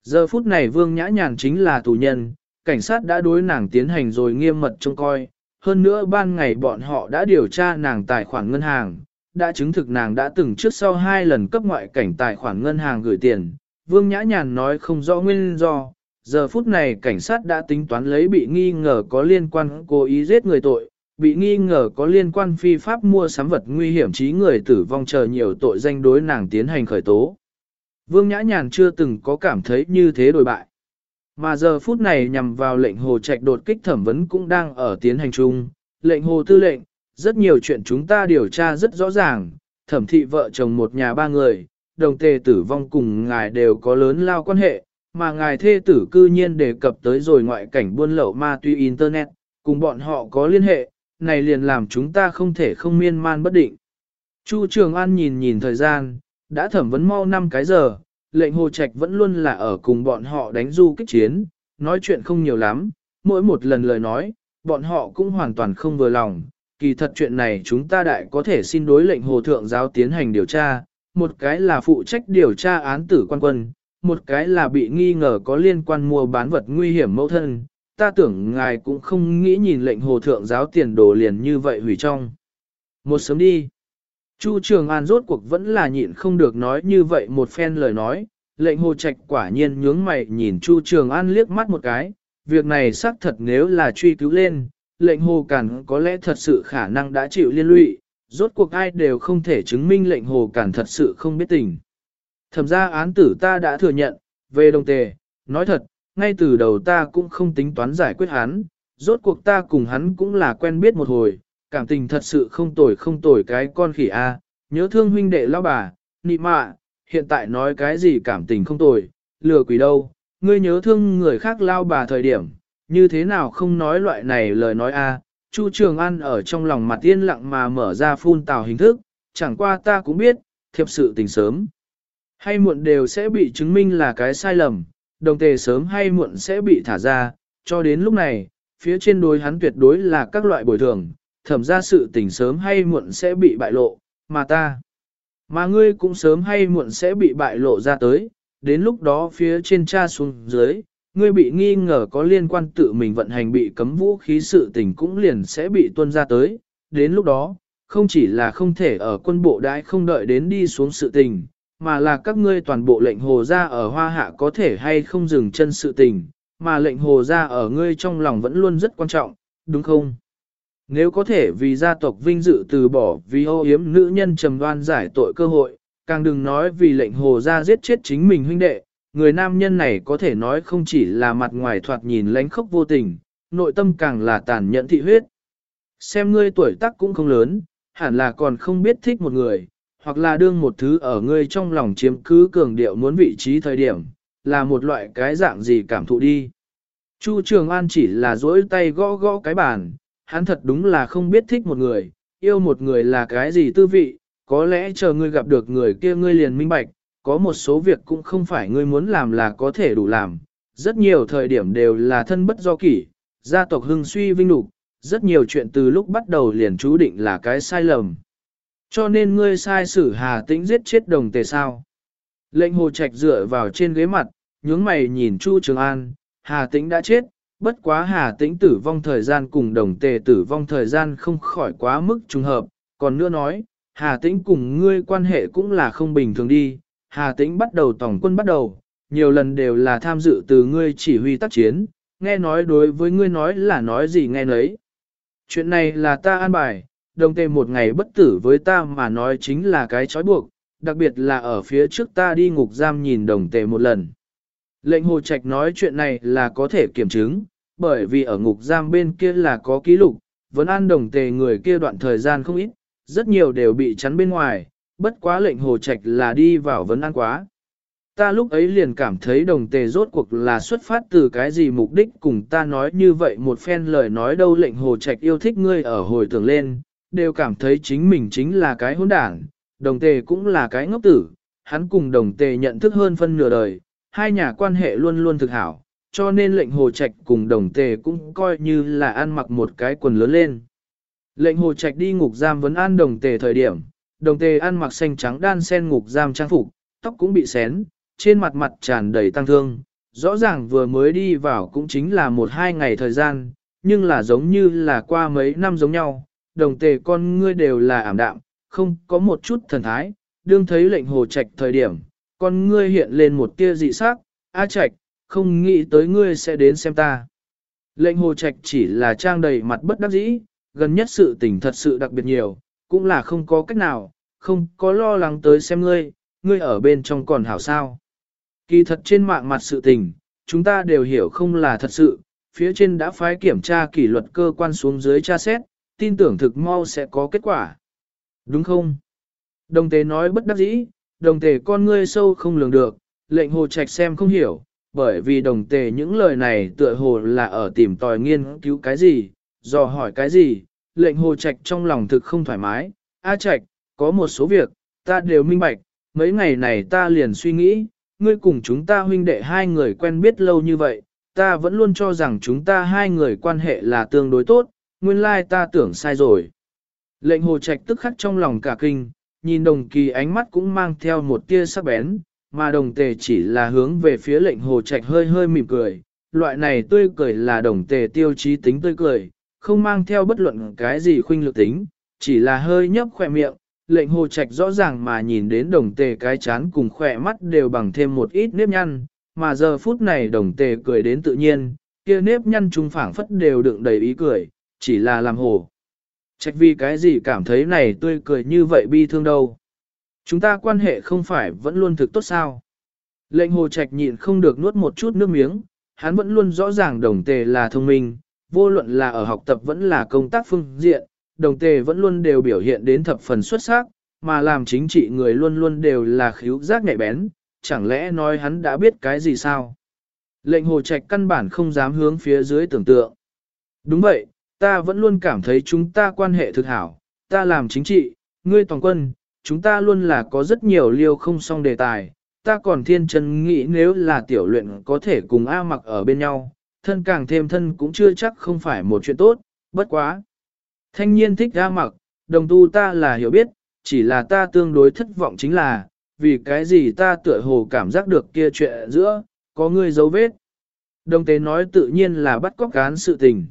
Giờ phút này Vương Nhã Nhàn chính là tù nhân, cảnh sát đã đối nàng tiến hành rồi nghiêm mật trông coi, hơn nữa ban ngày bọn họ đã điều tra nàng tài khoản ngân hàng, đã chứng thực nàng đã từng trước sau hai lần cấp ngoại cảnh tài khoản ngân hàng gửi tiền. Vương Nhã Nhàn nói không rõ nguyên do, giờ phút này cảnh sát đã tính toán lấy bị nghi ngờ có liên quan cố ý giết người tội, bị nghi ngờ có liên quan phi pháp mua sắm vật nguy hiểm trí người tử vong chờ nhiều tội danh đối nàng tiến hành khởi tố. Vương Nhã Nhàn chưa từng có cảm thấy như thế đổi bại. Mà giờ phút này nhằm vào lệnh hồ trạch đột kích thẩm vấn cũng đang ở tiến hành chung, lệnh hồ tư lệnh, rất nhiều chuyện chúng ta điều tra rất rõ ràng, thẩm thị vợ chồng một nhà ba người, đồng tề tử vong cùng ngài đều có lớn lao quan hệ, mà ngài thê tử cư nhiên đề cập tới rồi ngoại cảnh buôn lậu ma túy Internet, cùng bọn họ có liên hệ, này liền làm chúng ta không thể không miên man bất định. Chu Trường An nhìn nhìn thời gian, đã thẩm vấn mau 5 cái giờ, lệnh hồ trạch vẫn luôn là ở cùng bọn họ đánh du kích chiến, nói chuyện không nhiều lắm, mỗi một lần lời nói, bọn họ cũng hoàn toàn không vừa lòng. Kỳ thật chuyện này chúng ta đại có thể xin đối lệnh hồ thượng giáo tiến hành điều tra, một cái là phụ trách điều tra án tử quan quân, một cái là bị nghi ngờ có liên quan mua bán vật nguy hiểm mẫu thân. Ta tưởng ngài cũng không nghĩ nhìn lệnh hồ thượng giáo tiền đồ liền như vậy hủy trong. Một sớm đi. Chu Trường An rốt cuộc vẫn là nhịn không được nói như vậy một phen lời nói, lệnh hồ trạch quả nhiên nhướng mày nhìn Chu Trường An liếc mắt một cái, việc này xác thật nếu là truy cứu lên, lệnh hồ cản có lẽ thật sự khả năng đã chịu liên lụy, rốt cuộc ai đều không thể chứng minh lệnh hồ cản thật sự không biết tình. Thẩm ra án tử ta đã thừa nhận, về đồng tề, nói thật, ngay từ đầu ta cũng không tính toán giải quyết hắn, rốt cuộc ta cùng hắn cũng là quen biết một hồi, cảm tình thật sự không tồi không tồi cái con khỉ A, nhớ thương huynh đệ lao bà, nị mạ, hiện tại nói cái gì cảm tình không tồi, lừa quỷ đâu, ngươi nhớ thương người khác lao bà thời điểm, như thế nào không nói loại này lời nói A, Chu Trường An ở trong lòng mặt yên lặng mà mở ra phun tào hình thức, chẳng qua ta cũng biết, thiệp sự tình sớm. Hay muộn đều sẽ bị chứng minh là cái sai lầm, đồng tề sớm hay muộn sẽ bị thả ra, cho đến lúc này, phía trên đối hắn tuyệt đối là các loại bồi thường, thẩm ra sự tình sớm hay muộn sẽ bị bại lộ, mà ta, mà ngươi cũng sớm hay muộn sẽ bị bại lộ ra tới, đến lúc đó phía trên cha xuống dưới, ngươi bị nghi ngờ có liên quan tự mình vận hành bị cấm vũ khí sự tình cũng liền sẽ bị tuân ra tới, đến lúc đó, không chỉ là không thể ở quân bộ đãi không đợi đến đi xuống sự tình, mà là các ngươi toàn bộ lệnh hồ ra ở hoa hạ có thể hay không dừng chân sự tình, mà lệnh hồ ra ở ngươi trong lòng vẫn luôn rất quan trọng, đúng không? Nếu có thể vì gia tộc vinh dự từ bỏ vì ô hiếm nữ nhân trầm đoan giải tội cơ hội, càng đừng nói vì lệnh hồ ra giết chết chính mình huynh đệ, người nam nhân này có thể nói không chỉ là mặt ngoài thoạt nhìn lánh khốc vô tình, nội tâm càng là tàn nhẫn thị huyết. Xem ngươi tuổi tác cũng không lớn, hẳn là còn không biết thích một người, hoặc là đương một thứ ở ngươi trong lòng chiếm cứ cường điệu muốn vị trí thời điểm, là một loại cái dạng gì cảm thụ đi. Chu Trường An chỉ là duỗi tay gõ gõ cái bàn, hắn thật đúng là không biết thích một người, yêu một người là cái gì tư vị, có lẽ chờ ngươi gặp được người kia ngươi liền minh bạch, có một số việc cũng không phải ngươi muốn làm là có thể đủ làm, rất nhiều thời điểm đều là thân bất do kỷ, gia tộc hưng suy vinh đục, rất nhiều chuyện từ lúc bắt đầu liền chú định là cái sai lầm. Cho nên ngươi sai xử Hà Tĩnh giết chết đồng tề sao. Lệnh hồ trạch dựa vào trên ghế mặt, nhướng mày nhìn Chu Trường An, Hà Tĩnh đã chết, bất quá Hà Tĩnh tử vong thời gian cùng đồng tề tử vong thời gian không khỏi quá mức trùng hợp, còn nữa nói, Hà Tĩnh cùng ngươi quan hệ cũng là không bình thường đi, Hà Tĩnh bắt đầu tổng quân bắt đầu, nhiều lần đều là tham dự từ ngươi chỉ huy tác chiến, nghe nói đối với ngươi nói là nói gì nghe nấy. Chuyện này là ta an bài, đồng tề một ngày bất tử với ta mà nói chính là cái trói buộc, đặc biệt là ở phía trước ta đi ngục giam nhìn đồng tề một lần. Lệnh hồ trạch nói chuyện này là có thể kiểm chứng, bởi vì ở ngục giam bên kia là có ký lục, vẫn an đồng tề người kia đoạn thời gian không ít, rất nhiều đều bị chắn bên ngoài, bất quá lệnh hồ trạch là đi vào vấn an quá. Ta lúc ấy liền cảm thấy đồng tề rốt cuộc là xuất phát từ cái gì mục đích cùng ta nói như vậy một phen lời nói đâu lệnh hồ trạch yêu thích ngươi ở hồi tưởng lên, đều cảm thấy chính mình chính là cái hỗn đảng, đồng tề cũng là cái ngốc tử, hắn cùng đồng tề nhận thức hơn phân nửa đời, hai nhà quan hệ luôn luôn thực hảo, cho nên lệnh hồ trạch cùng đồng tề cũng coi như là ăn mặc một cái quần lớn lên. Lệnh hồ trạch đi ngục giam vấn an đồng tề thời điểm, đồng tề ăn mặc xanh trắng đan sen ngục giam trang phục, tóc cũng bị xén, trên mặt mặt tràn đầy tăng thương, rõ ràng vừa mới đi vào cũng chính là một hai ngày thời gian, nhưng là giống như là qua mấy năm giống nhau, đồng tề con ngươi đều là ảm đạm, không có một chút thần thái, đương thấy lệnh hồ trạch thời điểm, con ngươi hiện lên một tia dị sắc, A trạch, không nghĩ tới ngươi sẽ đến xem ta. Lệnh hồ trạch chỉ là trang đầy mặt bất đắc dĩ, gần nhất sự tình thật sự đặc biệt nhiều, cũng là không có cách nào, không có lo lắng tới xem ngươi, ngươi ở bên trong còn hảo sao. Kỳ thật trên mạng mặt sự tình, chúng ta đều hiểu không là thật sự, phía trên đã phái kiểm tra kỷ luật cơ quan xuống dưới tra xét, tin tưởng thực mau sẽ có kết quả. Đúng không? Đồng tề nói bất đắc dĩ, đồng tề con ngươi sâu không lường được, lệnh hồ trạch xem không hiểu, bởi vì đồng tề những lời này tựa hồ là ở tìm tòi nghiên cứu cái gì, dò hỏi cái gì, lệnh hồ trạch trong lòng thực không thoải mái, A trạch, có một số việc, ta đều minh bạch, mấy ngày này ta liền suy nghĩ, ngươi cùng chúng ta huynh đệ hai người quen biết lâu như vậy, ta vẫn luôn cho rằng chúng ta hai người quan hệ là tương đối tốt, nguyên lai ta tưởng sai rồi. Lệnh hồ trạch tức khắc trong lòng cả kinh, nhìn đồng kỳ ánh mắt cũng mang theo một tia sắc bén, mà đồng tề chỉ là hướng về phía lệnh hồ trạch hơi hơi mỉm cười. Loại này tươi cười là đồng tề tiêu chí tính tươi cười, không mang theo bất luận cái gì khuynh lực tính, chỉ là hơi nhấp khỏe miệng. Lệnh hồ trạch rõ ràng mà nhìn đến đồng tề cái chán cùng khỏe mắt đều bằng thêm một ít nếp nhăn, mà giờ phút này đồng tề cười đến tự nhiên, kia nếp nhăn trung phảng phất đều đựng đầy ý cười, chỉ là làm hồ. Trạch vì cái gì cảm thấy này tươi cười như vậy bi thương đâu. Chúng ta quan hệ không phải vẫn luôn thực tốt sao. Lệnh hồ trạch nhịn không được nuốt một chút nước miếng, hắn vẫn luôn rõ ràng đồng tề là thông minh, vô luận là ở học tập vẫn là công tác phương diện, đồng tề vẫn luôn đều biểu hiện đến thập phần xuất sắc, mà làm chính trị người luôn luôn đều là khíu giác nhạy bén, chẳng lẽ nói hắn đã biết cái gì sao? Lệnh hồ trạch căn bản không dám hướng phía dưới tưởng tượng. Đúng vậy, ta vẫn luôn cảm thấy chúng ta quan hệ thực hảo, ta làm chính trị, ngươi toàn quân, chúng ta luôn là có rất nhiều liêu không xong đề tài, ta còn thiên chân nghĩ nếu là tiểu luyện có thể cùng A mặc ở bên nhau, thân càng thêm thân cũng chưa chắc không phải một chuyện tốt, bất quá. Thanh niên thích A mặc, đồng tu ta là hiểu biết, chỉ là ta tương đối thất vọng chính là, vì cái gì ta tựa hồ cảm giác được kia chuyện giữa, có người dấu vết. Đồng tế nói tự nhiên là bắt cóc cán sự tình.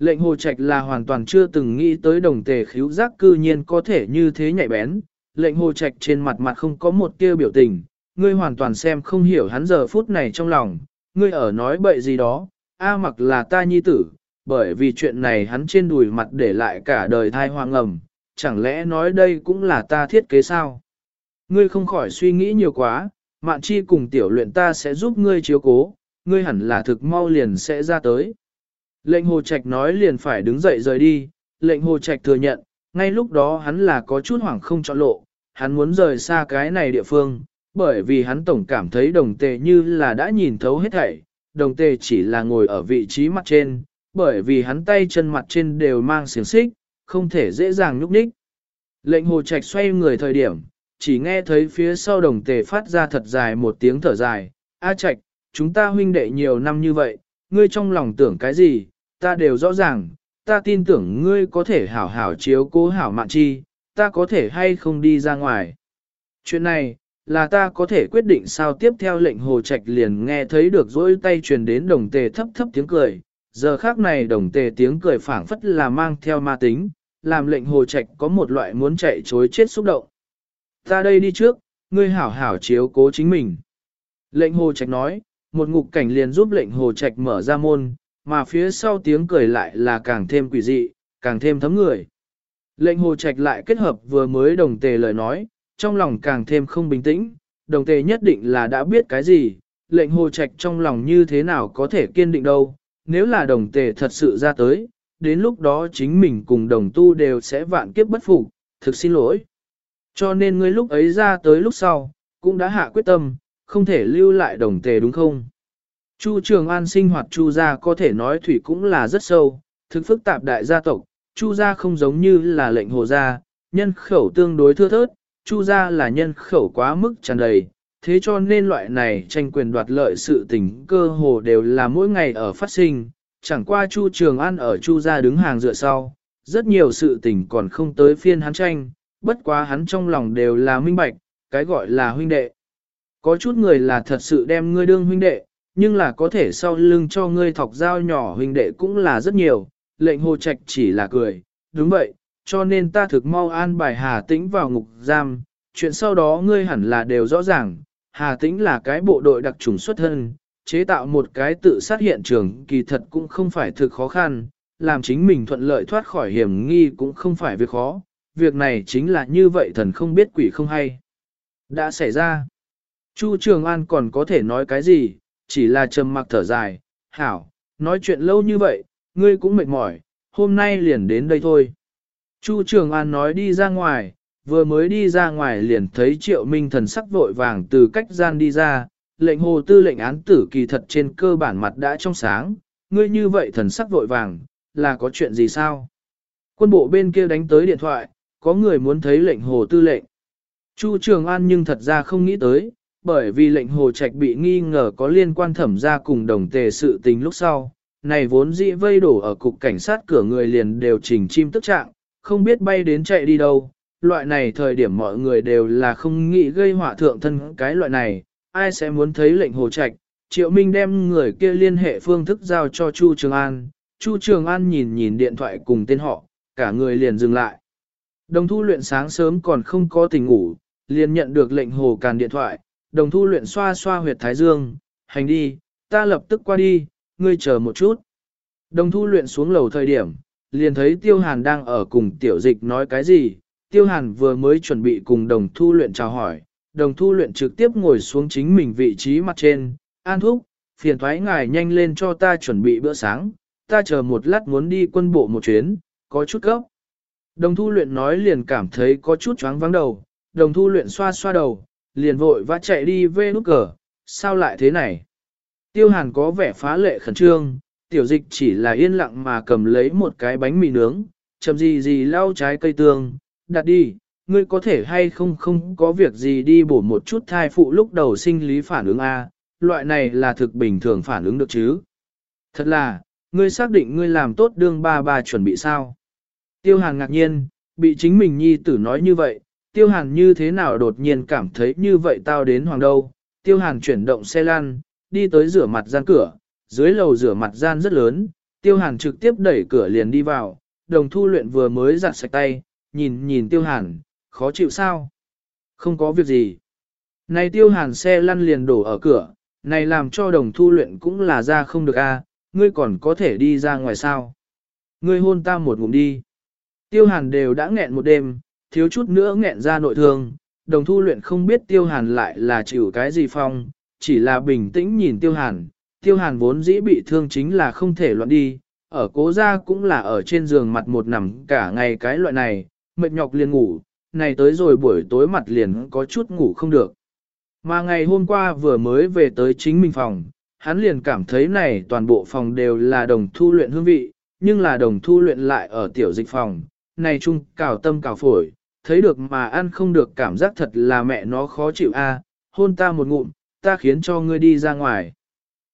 Lệnh hồ trạch là hoàn toàn chưa từng nghĩ tới đồng tề khíu giác cư nhiên có thể như thế nhạy bén. Lệnh hồ trạch trên mặt mặt không có một tia biểu tình, ngươi hoàn toàn xem không hiểu hắn giờ phút này trong lòng, ngươi ở nói bậy gì đó, A mặc là ta nhi tử, bởi vì chuyện này hắn trên đùi mặt để lại cả đời thai hoang ngầm, chẳng lẽ nói đây cũng là ta thiết kế sao? Ngươi không khỏi suy nghĩ nhiều quá, mạn chi cùng tiểu luyện ta sẽ giúp ngươi chiếu cố, ngươi hẳn là thực mau liền sẽ ra tới. Lệnh hồ trạch nói liền phải đứng dậy rời đi, lệnh hồ trạch thừa nhận, ngay lúc đó hắn là có chút hoảng không chọn lộ, hắn muốn rời xa cái này địa phương, bởi vì hắn tổng cảm thấy đồng tề như là đã nhìn thấu hết thảy, đồng tề chỉ là ngồi ở vị trí mặt trên, bởi vì hắn tay chân mặt trên đều mang xiềng xích, không thể dễ dàng nhúc nhích. Lệnh hồ trạch xoay người thời điểm, chỉ nghe thấy phía sau đồng tề phát ra thật dài một tiếng thở dài, A trạch, chúng ta huynh đệ nhiều năm như vậy, ngươi trong lòng tưởng cái gì, ta đều rõ ràng, ta tin tưởng ngươi có thể hảo hảo chiếu cố hảo mạn chi, ta có thể hay không đi ra ngoài. Chuyện này, là ta có thể quyết định sao tiếp theo lệnh hồ trạch liền nghe thấy được dỗi tay truyền đến đồng tề thấp thấp tiếng cười, giờ khác này đồng tề tiếng cười phảng phất là mang theo ma tính, làm lệnh hồ trạch có một loại muốn chạy chối chết xúc động. Ta đây đi trước, ngươi hảo hảo chiếu cố chính mình. Lệnh hồ trạch nói, một ngục cảnh liền giúp lệnh hồ trạch mở ra môn, mà phía sau tiếng cười lại là càng thêm quỷ dị, càng thêm thấm người. Lệnh hồ trạch lại kết hợp vừa mới đồng tề lời nói, trong lòng càng thêm không bình tĩnh, đồng tề nhất định là đã biết cái gì, lệnh hồ trạch trong lòng như thế nào có thể kiên định đâu, nếu là đồng tề thật sự ra tới, đến lúc đó chính mình cùng đồng tu đều sẽ vạn kiếp bất phục, thực xin lỗi. Cho nên ngươi lúc ấy ra tới lúc sau, cũng đã hạ quyết tâm, không thể lưu lại đồng tề đúng không? Chu Trường An sinh hoạt Chu gia có thể nói thủy cũng là rất sâu, thực phức tạp đại gia tộc, Chu gia không giống như là lệnh hồ gia, nhân khẩu tương đối thưa thớt, Chu gia là nhân khẩu quá mức tràn đầy, thế cho nên loại này tranh quyền đoạt lợi sự tình cơ hồ đều là mỗi ngày ở phát sinh, chẳng qua Chu Trường An ở Chu gia đứng hàng dựa sau, rất nhiều sự tình còn không tới phiên hắn tranh, bất quá hắn trong lòng đều là minh bạch, cái gọi là huynh đệ. Có chút người là thật sự đem ngươi đương huynh đệ, nhưng là có thể sau lưng cho ngươi thọc dao nhỏ huynh đệ cũng là rất nhiều, lệnh hồ trạch chỉ là cười, đúng vậy, cho nên ta thực mau an bài Hà Tĩnh vào ngục giam, chuyện sau đó ngươi hẳn là đều rõ ràng, Hà Tĩnh là cái bộ đội đặc trùng xuất thân, chế tạo một cái tự sát hiện trường kỳ thật cũng không phải thực khó khăn, làm chính mình thuận lợi thoát khỏi hiểm nghi cũng không phải việc khó, việc này chính là như vậy thần không biết quỷ không hay. Đã xảy ra. Chu Trường An còn có thể nói cái gì, chỉ là trầm mặc thở dài, hảo, nói chuyện lâu như vậy, ngươi cũng mệt mỏi, hôm nay liền đến đây thôi. Chu Trường An nói đi ra ngoài, vừa mới đi ra ngoài liền thấy triệu minh thần sắc vội vàng từ cách gian đi ra, lệnh hồ tư lệnh án tử kỳ thật trên cơ bản mặt đã trong sáng, ngươi như vậy thần sắc vội vàng, là có chuyện gì sao? Quân bộ bên kia đánh tới điện thoại, có người muốn thấy lệnh hồ tư lệnh. Chu Trường An nhưng thật ra không nghĩ tới, bởi vì lệnh hồ trạch bị nghi ngờ có liên quan thẩm ra cùng đồng tề sự tình lúc sau. Này vốn dĩ vây đổ ở cục cảnh sát cửa người liền đều trình chim tức trạng, không biết bay đến chạy đi đâu. Loại này thời điểm mọi người đều là không nghĩ gây họa thượng thân cái loại này, ai sẽ muốn thấy lệnh hồ trạch. Triệu Minh đem người kia liên hệ phương thức giao cho Chu Trường An. Chu Trường An nhìn nhìn điện thoại cùng tên họ, cả người liền dừng lại. Đồng thu luyện sáng sớm còn không có tình ngủ, liền nhận được lệnh hồ càn điện thoại, đồng thu luyện xoa xoa huyệt thái dương, hành đi, ta lập tức qua đi, ngươi chờ một chút. Đồng thu luyện xuống lầu thời điểm, liền thấy tiêu hàn đang ở cùng tiểu dịch nói cái gì, tiêu hàn vừa mới chuẩn bị cùng đồng thu luyện chào hỏi, đồng thu luyện trực tiếp ngồi xuống chính mình vị trí mặt trên, an thúc, phiền thoái ngài nhanh lên cho ta chuẩn bị bữa sáng, ta chờ một lát muốn đi quân bộ một chuyến, có chút gấp. Đồng thu luyện nói liền cảm thấy có chút choáng vắng đầu, đồng thu luyện xoa xoa đầu, liền vội vã chạy đi về nút cờ, sao lại thế này? Tiêu hàn có vẻ phá lệ khẩn trương, tiểu dịch chỉ là yên lặng mà cầm lấy một cái bánh mì nướng, chậm gì gì lau trái cây tương, đặt đi, ngươi có thể hay không không có việc gì đi bổ một chút thai phụ lúc đầu sinh lý phản ứng A, loại này là thực bình thường phản ứng được chứ. Thật là, ngươi xác định ngươi làm tốt đương ba ba chuẩn bị sao? Tiêu hàn ngạc nhiên, bị chính mình nhi tử nói như vậy, tiêu hàn như thế nào đột nhiên cảm thấy như vậy tao đến hoàng đâu. Tiêu hàn chuyển động xe lăn, đi tới rửa mặt gian cửa, dưới lầu rửa mặt gian rất lớn, tiêu hàn trực tiếp đẩy cửa liền đi vào, đồng thu luyện vừa mới giặt sạch tay, nhìn nhìn tiêu hàn, khó chịu sao? Không có việc gì. Này tiêu hàn xe lăn liền đổ ở cửa, này làm cho đồng thu luyện cũng là ra không được a ngươi còn có thể đi ra ngoài sao? Ngươi hôn ta một ngụm đi. Tiêu hàn đều đã nghẹn một đêm, thiếu chút nữa nghẹn ra nội thương, đồng thu luyện không biết tiêu hàn lại là chịu cái gì phong, chỉ là bình tĩnh nhìn tiêu hàn, tiêu hàn vốn dĩ bị thương chính là không thể loạn đi, ở cố gia cũng là ở trên giường mặt một nằm cả ngày cái loại này, mệt nhọc liền ngủ, này tới rồi buổi tối mặt liền có chút ngủ không được. Mà ngày hôm qua vừa mới về tới chính mình phòng, hắn liền cảm thấy này toàn bộ phòng đều là đồng thu luyện hương vị, nhưng là đồng thu luyện lại ở tiểu dịch phòng, này chung cào tâm cào phổi, thấy được mà ăn không được cảm giác thật là mẹ nó khó chịu a. hôn ta một ngụm, ta khiến cho ngươi đi ra ngoài.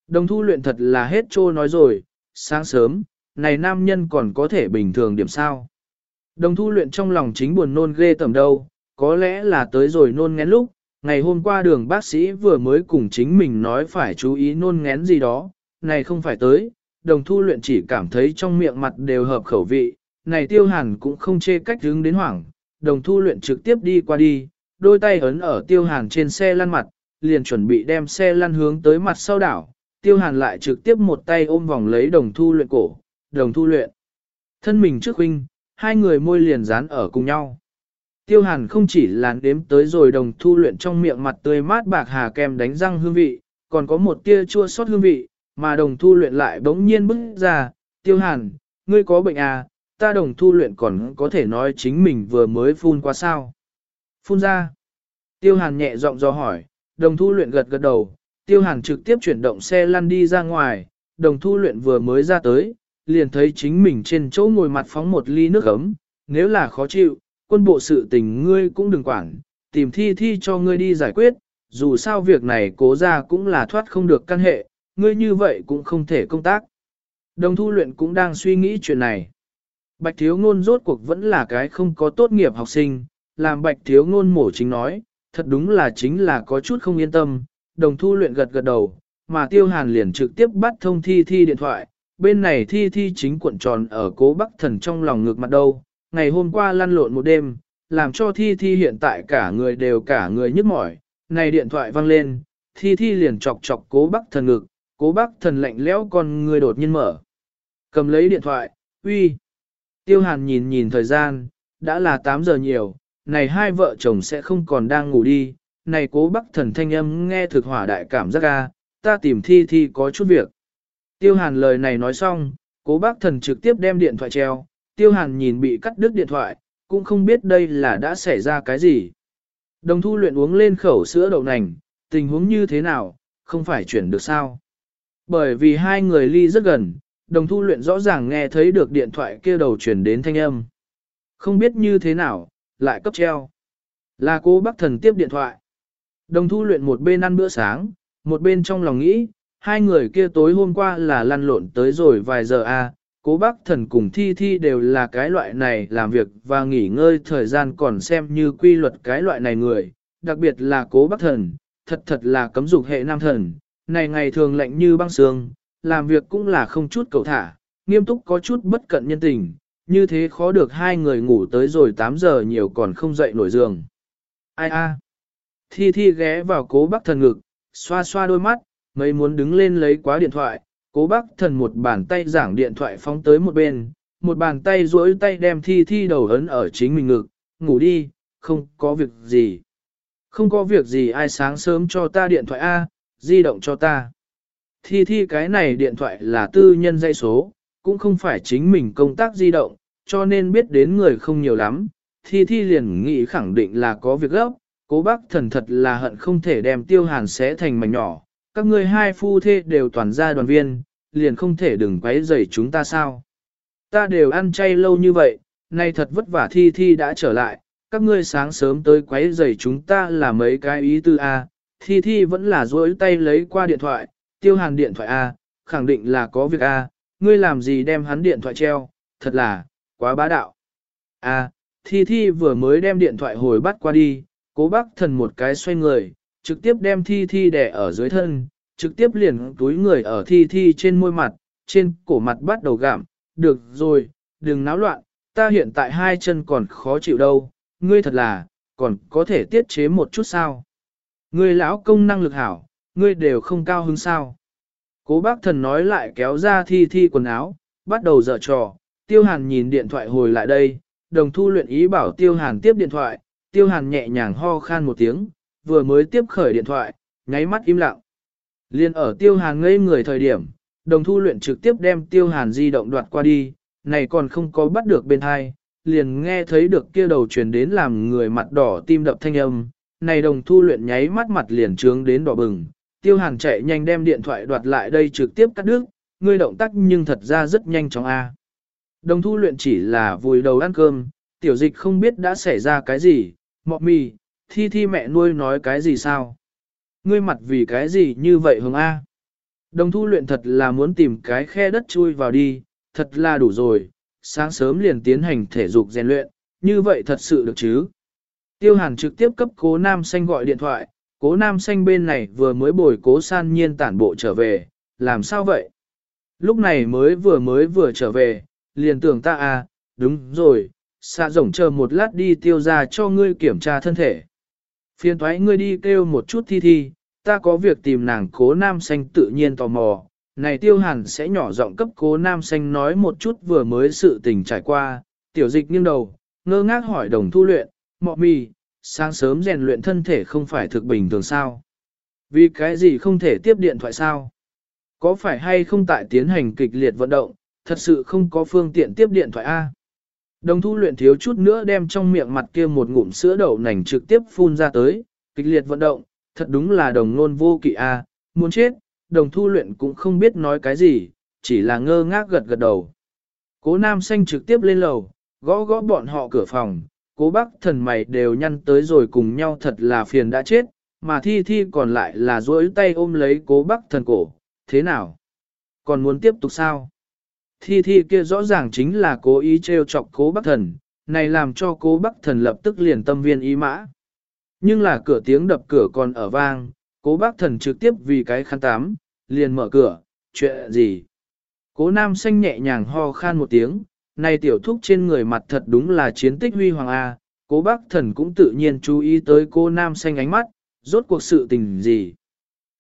Đồng thu luyện thật là hết trô nói rồi, sáng sớm, này nam nhân còn có thể bình thường điểm sao. Đồng thu luyện trong lòng chính buồn nôn ghê tầm đâu, có lẽ là tới rồi nôn ngén lúc, ngày hôm qua đường bác sĩ vừa mới cùng chính mình nói phải chú ý nôn ngén gì đó, này không phải tới, đồng thu luyện chỉ cảm thấy trong miệng mặt đều hợp khẩu vị, này tiêu hàn cũng không chê cách hướng đến hoảng, đồng thu luyện trực tiếp đi qua đi, đôi tay ấn ở tiêu hàn trên xe lăn mặt, liền chuẩn bị đem xe lăn hướng tới mặt sau đảo, tiêu hàn lại trực tiếp một tay ôm vòng lấy đồng thu luyện cổ, đồng thu luyện. Thân mình trước huynh, hai người môi liền dán ở cùng nhau. Tiêu hàn không chỉ là đếm tới rồi đồng thu luyện trong miệng mặt tươi mát bạc hà kem đánh răng hương vị, còn có một tia chua sót hương vị, mà đồng thu luyện lại bỗng nhiên bức ra, tiêu hàn, ngươi có bệnh à, ta đồng thu luyện còn có thể nói chính mình vừa mới phun qua sao. Phun ra. Tiêu hàn nhẹ giọng do hỏi, đồng thu luyện gật gật đầu, tiêu hàn trực tiếp chuyển động xe lăn đi ra ngoài, đồng thu luyện vừa mới ra tới, liền thấy chính mình trên chỗ ngồi mặt phóng một ly nước ấm, nếu là khó chịu, quân bộ sự tình ngươi cũng đừng quản, tìm thi thi cho ngươi đi giải quyết, dù sao việc này cố ra cũng là thoát không được căn hệ, ngươi như vậy cũng không thể công tác. Đồng thu luyện cũng đang suy nghĩ chuyện này. Bạch thiếu ngôn rốt cuộc vẫn là cái không có tốt nghiệp học sinh, làm bạch thiếu ngôn mổ chính nói, thật đúng là chính là có chút không yên tâm, đồng thu luyện gật gật đầu, mà tiêu hàn liền trực tiếp bắt thông thi thi điện thoại, bên này thi thi chính cuộn tròn ở cố bắc thần trong lòng ngược mặt đâu, ngày hôm qua lăn lộn một đêm, làm cho Thi Thi hiện tại cả người đều cả người nhức mỏi. Này điện thoại vang lên, Thi Thi liền chọc chọc cố bắc thần ngực, cố bắc thần lạnh lẽo con người đột nhiên mở. Cầm lấy điện thoại, uy. Tiêu hàn nhìn nhìn thời gian, đã là 8 giờ nhiều, này hai vợ chồng sẽ không còn đang ngủ đi. Này cố bác thần thanh âm nghe thực hỏa đại cảm giác ga, ta tìm Thi Thi có chút việc. Tiêu hàn lời này nói xong, cố bác thần trực tiếp đem điện thoại treo, tiêu hàn nhìn bị cắt đứt điện thoại, cũng không biết đây là đã xảy ra cái gì. Đồng thu luyện uống lên khẩu sữa đậu nành, tình huống như thế nào, không phải chuyển được sao. Bởi vì hai người ly rất gần, đồng thu luyện rõ ràng nghe thấy được điện thoại kia đầu chuyển đến thanh âm. Không biết như thế nào, lại cấp treo. Là cô bác thần tiếp điện thoại. Đồng thu luyện một bên ăn bữa sáng, một bên trong lòng nghĩ, hai người kia tối hôm qua là lăn lộn tới rồi vài giờ a à, cố bác thần cùng thi thi đều là cái loại này làm việc và nghỉ ngơi thời gian còn xem như quy luật cái loại này người, đặc biệt là cố bác thần, thật thật là cấm dục hệ nam thần, này ngày thường lạnh như băng sương, làm việc cũng là không chút cầu thả, nghiêm túc có chút bất cận nhân tình, như thế khó được hai người ngủ tới rồi 8 giờ nhiều còn không dậy nổi giường. Ai a? Thi Thi ghé vào cố bác thần ngực, xoa xoa đôi mắt, mấy muốn đứng lên lấy quá điện thoại, cố bác thần một bàn tay giảng điện thoại phóng tới một bên, một bàn tay duỗi tay đem thi thi đầu ấn ở chính mình ngực, ngủ đi, không có việc gì. Không có việc gì ai sáng sớm cho ta điện thoại A, di động cho ta. Thi thi cái này điện thoại là tư nhân dây số, cũng không phải chính mình công tác di động, cho nên biết đến người không nhiều lắm. Thi thi liền nghĩ khẳng định là có việc gấp, cố bác thần thật là hận không thể đem tiêu hàn xé thành mảnh nhỏ, các ngươi hai phu thê đều toàn gia đoàn viên, liền không thể đừng quấy rầy chúng ta sao. Ta đều ăn chay lâu như vậy, nay thật vất vả thi thi đã trở lại, các ngươi sáng sớm tới quấy rầy chúng ta là mấy cái ý tư A, thi thi vẫn là dối tay lấy qua điện thoại, tiêu hàn điện thoại A, khẳng định là có việc A, ngươi làm gì đem hắn điện thoại treo, thật là, quá bá đạo. A, thi thi vừa mới đem điện thoại hồi bắt qua đi, cố bác thần một cái xoay người, trực tiếp đem thi thi đẻ ở dưới thân, trực tiếp liền túi người ở thi thi trên môi mặt, trên cổ mặt bắt đầu gạm, được rồi, đừng náo loạn, ta hiện tại hai chân còn khó chịu đâu, ngươi thật là, còn có thể tiết chế một chút sao. Ngươi lão công năng lực hảo, ngươi đều không cao hứng sao. Cố bác thần nói lại kéo ra thi thi quần áo, bắt đầu dở trò, tiêu hàn nhìn điện thoại hồi lại đây, đồng thu luyện ý bảo tiêu hàn tiếp điện thoại, tiêu hàn nhẹ nhàng ho khan một tiếng, vừa mới tiếp khởi điện thoại, nháy mắt im lặng. Liên ở tiêu hàn ngây người thời điểm, đồng thu luyện trực tiếp đem tiêu hàn di động đoạt qua đi, này còn không có bắt được bên hai, liền nghe thấy được kia đầu truyền đến làm người mặt đỏ tim đập thanh âm, này đồng thu luyện nháy mắt mặt liền trướng đến đỏ bừng, tiêu hàn chạy nhanh đem điện thoại đoạt lại đây trực tiếp cắt đứt, ngươi động tác nhưng thật ra rất nhanh chóng a. À. Đồng thu luyện chỉ là vùi đầu ăn cơm, tiểu dịch không biết đã xảy ra cái gì, mọ mì, thi thi mẹ nuôi nói cái gì sao? Ngươi mặt vì cái gì như vậy hồng A? Đồng thu luyện thật là muốn tìm cái khe đất chui vào đi, thật là đủ rồi, sáng sớm liền tiến hành thể dục rèn luyện, như vậy thật sự được chứ? Tiêu hàn trực tiếp cấp cố nam xanh gọi điện thoại, cố nam xanh bên này vừa mới bồi cố san nhiên tản bộ trở về, làm sao vậy? Lúc này mới vừa mới vừa trở về, liền tưởng ta à, đúng rồi, xạ rồng chờ một lát đi tiêu ra cho ngươi kiểm tra thân thể. Phiên thoái ngươi đi kêu một chút thi thi, ta có việc tìm nàng cố nam xanh tự nhiên tò mò. Này tiêu hàn sẽ nhỏ giọng cấp cố nam xanh nói một chút vừa mới sự tình trải qua, tiểu dịch nghiêng đầu, ngơ ngác hỏi đồng thu luyện, mọ mì, sáng sớm rèn luyện thân thể không phải thực bình thường sao? Vì cái gì không thể tiếp điện thoại sao? Có phải hay không tại tiến hành kịch liệt vận động, thật sự không có phương tiện tiếp điện thoại A? Đồng thu luyện thiếu chút nữa đem trong miệng mặt kia một ngụm sữa đậu nành trực tiếp phun ra tới, kịch liệt vận động, thật đúng là đồng nôn vô kỵ a, muốn chết, đồng thu luyện cũng không biết nói cái gì, chỉ là ngơ ngác gật gật đầu. Cố nam xanh trực tiếp lên lầu, gõ gõ bọn họ cửa phòng, cố bác thần mày đều nhăn tới rồi cùng nhau thật là phiền đã chết, mà thi thi còn lại là duỗi tay ôm lấy cố bác thần cổ, thế nào? Còn muốn tiếp tục sao? Thi thi kia rõ ràng chính là cố ý trêu chọc cố bác thần, này làm cho cố bác thần lập tức liền tâm viên ý mã. Nhưng là cửa tiếng đập cửa còn ở vang, cố bác thần trực tiếp vì cái khăn tám, liền mở cửa, chuyện gì? Cố nam xanh nhẹ nhàng ho khan một tiếng, này tiểu thúc trên người mặt thật đúng là chiến tích huy hoàng A, cố bác thần cũng tự nhiên chú ý tới cô nam xanh ánh mắt, rốt cuộc sự tình gì.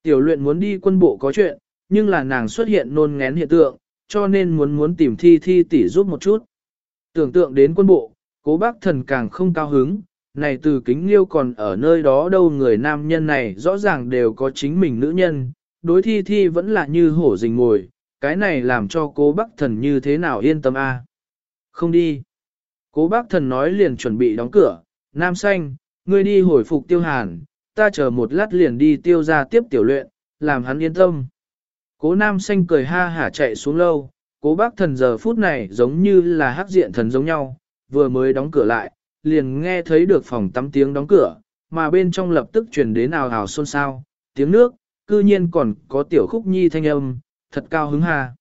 Tiểu luyện muốn đi quân bộ có chuyện, nhưng là nàng xuất hiện nôn ngén hiện tượng, cho nên muốn muốn tìm thi thi tỷ giúp một chút. Tưởng tượng đến quân bộ, cố bác thần càng không cao hứng, này từ kính liêu còn ở nơi đó đâu người nam nhân này rõ ràng đều có chính mình nữ nhân, đối thi thi vẫn là như hổ rình ngồi, cái này làm cho cố bác thần như thế nào yên tâm a không đi. Cố bác thần nói liền chuẩn bị đóng cửa, nam xanh, ngươi đi hồi phục tiêu hàn, ta chờ một lát liền đi tiêu ra tiếp tiểu luyện, làm hắn yên tâm. Cố nam xanh cười ha hả chạy xuống lâu, cố bác thần giờ phút này giống như là hắc diện thần giống nhau, vừa mới đóng cửa lại, liền nghe thấy được phòng tắm tiếng đóng cửa, mà bên trong lập tức truyền đến ào ào xôn xao, tiếng nước, cư nhiên còn có tiểu khúc nhi thanh âm, thật cao hứng hà.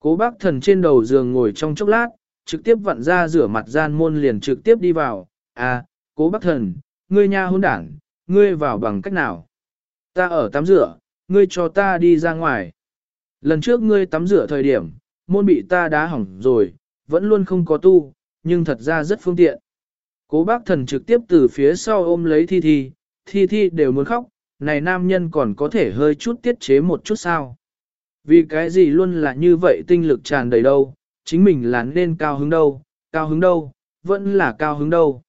Cố bác thần trên đầu giường ngồi trong chốc lát, trực tiếp vặn ra rửa mặt gian môn liền trực tiếp đi vào, à, cố bác thần, ngươi nha hôn đảng, ngươi vào bằng cách nào? Ta ở tắm rửa, ngươi cho ta đi ra ngoài. Lần trước ngươi tắm rửa thời điểm, môn bị ta đá hỏng rồi, vẫn luôn không có tu, nhưng thật ra rất phương tiện. Cố bác thần trực tiếp từ phía sau ôm lấy thi thi, thi thi đều muốn khóc, này nam nhân còn có thể hơi chút tiết chế một chút sao. Vì cái gì luôn là như vậy tinh lực tràn đầy đâu, chính mình là nên cao hứng đâu, cao hứng đâu, vẫn là cao hứng đâu.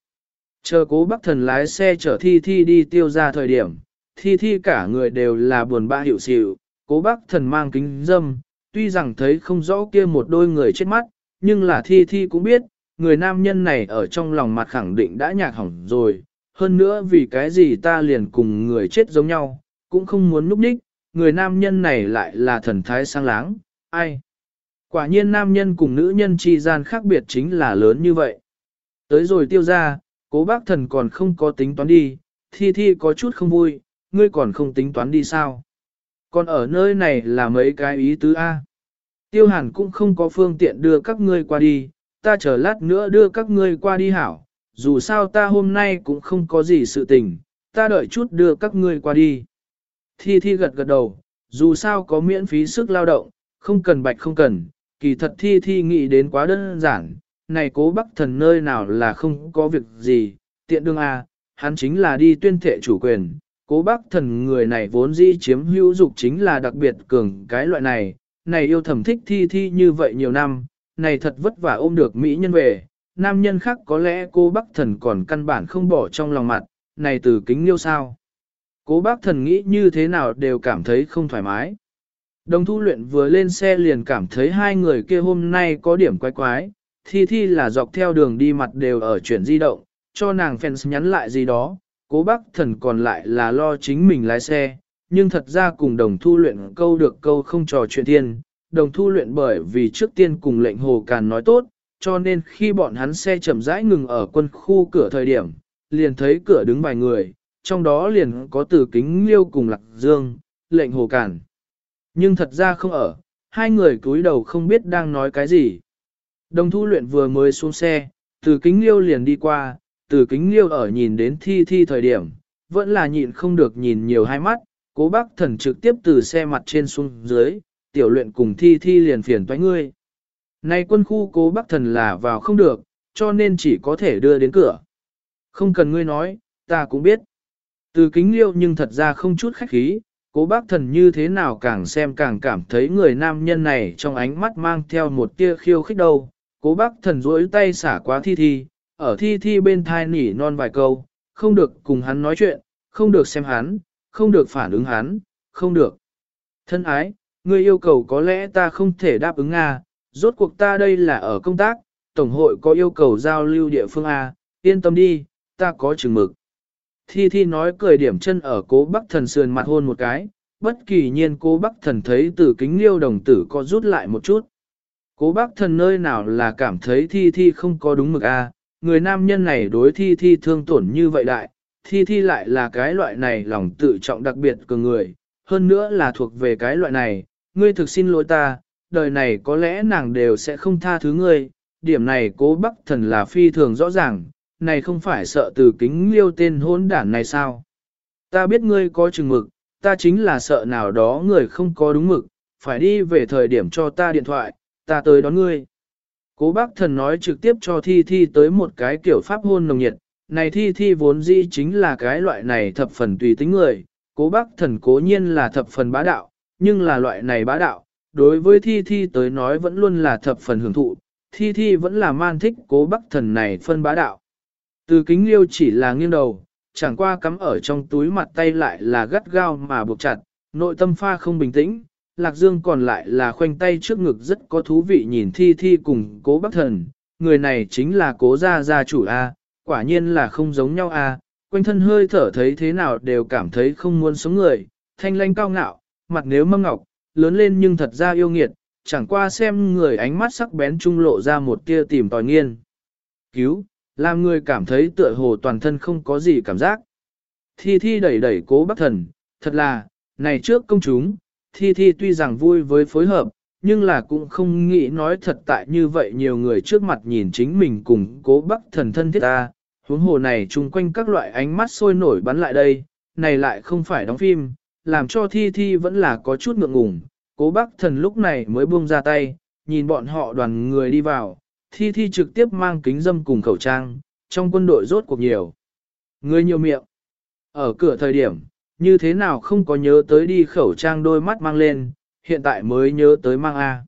Chờ cố bác thần lái xe chở thi thi đi tiêu ra thời điểm, thi thi cả người đều là buồn bã hiểu xịu, cố bác thần mang kính dâm, tuy rằng thấy không rõ kia một đôi người chết mắt, nhưng là thi thi cũng biết, người nam nhân này ở trong lòng mặt khẳng định đã nhạc hỏng rồi, hơn nữa vì cái gì ta liền cùng người chết giống nhau, cũng không muốn núp đích, người nam nhân này lại là thần thái sang láng, ai? Quả nhiên nam nhân cùng nữ nhân chi gian khác biệt chính là lớn như vậy. Tới rồi tiêu ra, cố bác thần còn không có tính toán đi, thi thi có chút không vui, ngươi còn không tính toán đi sao? Còn ở nơi này là mấy cái ý tứ A. Tiêu hàn cũng không có phương tiện đưa các ngươi qua đi, ta chờ lát nữa đưa các ngươi qua đi hảo, dù sao ta hôm nay cũng không có gì sự tình, ta đợi chút đưa các ngươi qua đi. Thi Thi gật gật đầu, dù sao có miễn phí sức lao động, không cần bạch không cần, kỳ thật Thi Thi nghĩ đến quá đơn giản, này cố bắc thần nơi nào là không có việc gì, tiện đương a, à, hắn chính là đi tuyên thệ chủ quyền. Cố bắc thần người này vốn dĩ chiếm hữu dục chính là đặc biệt cường cái loại này, này yêu thầm thích thi thi như vậy nhiều năm, này thật vất vả ôm được mỹ nhân về, nam nhân khác có lẽ cô bắc thần còn căn bản không bỏ trong lòng mặt, này từ kính liêu sao. Cố bác thần nghĩ như thế nào đều cảm thấy không thoải mái. Đồng thu luyện vừa lên xe liền cảm thấy hai người kia hôm nay có điểm quái quái, thi thi là dọc theo đường đi mặt đều ở chuyển di động, cho nàng fans nhắn lại gì đó, cố bác thần còn lại là lo chính mình lái xe, nhưng thật ra cùng đồng thu luyện câu được câu không trò chuyện thiên, đồng thu luyện bởi vì trước tiên cùng lệnh hồ càn nói tốt, cho nên khi bọn hắn xe chậm rãi ngừng ở quân khu cửa thời điểm, liền thấy cửa đứng vài người, trong đó liền có từ kính liêu cùng lạc dương, lệnh hồ càn. Nhưng thật ra không ở, hai người cúi đầu không biết đang nói cái gì. Đồng thu luyện vừa mới xuống xe, từ kính liêu liền đi qua, từ kính liêu ở nhìn đến thi thi thời điểm, vẫn là nhịn không được nhìn nhiều hai mắt, cố bác thần trực tiếp từ xe mặt trên xuống dưới, tiểu luyện cùng thi thi liền phiền toái ngươi. Này quân khu cố bác thần là vào không được, cho nên chỉ có thể đưa đến cửa. Không cần ngươi nói, ta cũng biết. Từ kính liêu nhưng thật ra không chút khách khí, cố bác thần như thế nào càng xem càng cảm thấy người nam nhân này trong ánh mắt mang theo một tia khiêu khích đâu. Cố bác thần rỗi tay xả quá thi thi, ở thi thi bên thai nỉ non vài câu, không được cùng hắn nói chuyện, không được xem hắn, không được phản ứng hắn, không được. Thân ái, người yêu cầu có lẽ ta không thể đáp ứng à? rốt cuộc ta đây là ở công tác, Tổng hội có yêu cầu giao lưu địa phương A, yên tâm đi, ta có chừng mực. Thi Thi nói cười điểm chân ở cố bắc thần sườn mặt hôn một cái, bất kỳ nhiên cố bắc thần thấy từ kính liêu đồng tử có rút lại một chút. Cố bác thần nơi nào là cảm thấy Thi Thi không có đúng mực A, người nam nhân này đối Thi Thi thương tổn như vậy đại, Thi Thi lại là cái loại này lòng tự trọng đặc biệt của người, hơn nữa là thuộc về cái loại này, ngươi thực xin lỗi ta, đời này có lẽ nàng đều sẽ không tha thứ ngươi, điểm này cố bắc thần là phi thường rõ ràng, này không phải sợ từ kính liêu tên hôn đản này sao. Ta biết ngươi có chừng mực, ta chính là sợ nào đó người không có đúng mực, phải đi về thời điểm cho ta điện thoại, ta tới đón ngươi. Cố bác thần nói trực tiếp cho thi thi tới một cái kiểu pháp hôn nồng nhiệt, này thi thi vốn dĩ chính là cái loại này thập phần tùy tính người, cố bác thần cố nhiên là thập phần bá đạo, nhưng là loại này bá đạo, đối với thi thi tới nói vẫn luôn là thập phần hưởng thụ, thi thi vẫn là man thích cố bác thần này phân bá đạo. Từ kính liêu chỉ là nghiêng đầu, chẳng qua cắm ở trong túi mặt tay lại là gắt gao mà buộc chặt, nội tâm pha không bình tĩnh, Lạc Dương còn lại là khoanh tay trước ngực rất có thú vị nhìn thi thi cùng cố bác thần, người này chính là cố gia gia chủ A, quả nhiên là không giống nhau A, quanh thân hơi thở thấy thế nào đều cảm thấy không muốn sống người, thanh lanh cao ngạo, mặt nếu mâm ngọc, lớn lên nhưng thật ra yêu nghiệt, chẳng qua xem người ánh mắt sắc bén trung lộ ra một tia tìm tòi nghiên. Cứu, làm người cảm thấy tựa hồ toàn thân không có gì cảm giác. Thi thi đẩy đẩy cố bác thần, thật là, này trước công chúng, thi thi tuy rằng vui với phối hợp, nhưng là cũng không nghĩ nói thật tại như vậy nhiều người trước mặt nhìn chính mình cùng cố bác thần thân thiết ta, huống hồ này chung quanh các loại ánh mắt sôi nổi bắn lại đây, này lại không phải đóng phim, làm cho thi thi vẫn là có chút ngượng ngùng, cố bác thần lúc này mới buông ra tay, nhìn bọn họ đoàn người đi vào, thi thi trực tiếp mang kính dâm cùng khẩu trang, trong quân đội rốt cuộc nhiều. Người nhiều miệng. Ở cửa thời điểm, như thế nào không có nhớ tới đi khẩu trang đôi mắt mang lên, hiện tại mới nhớ tới mang A.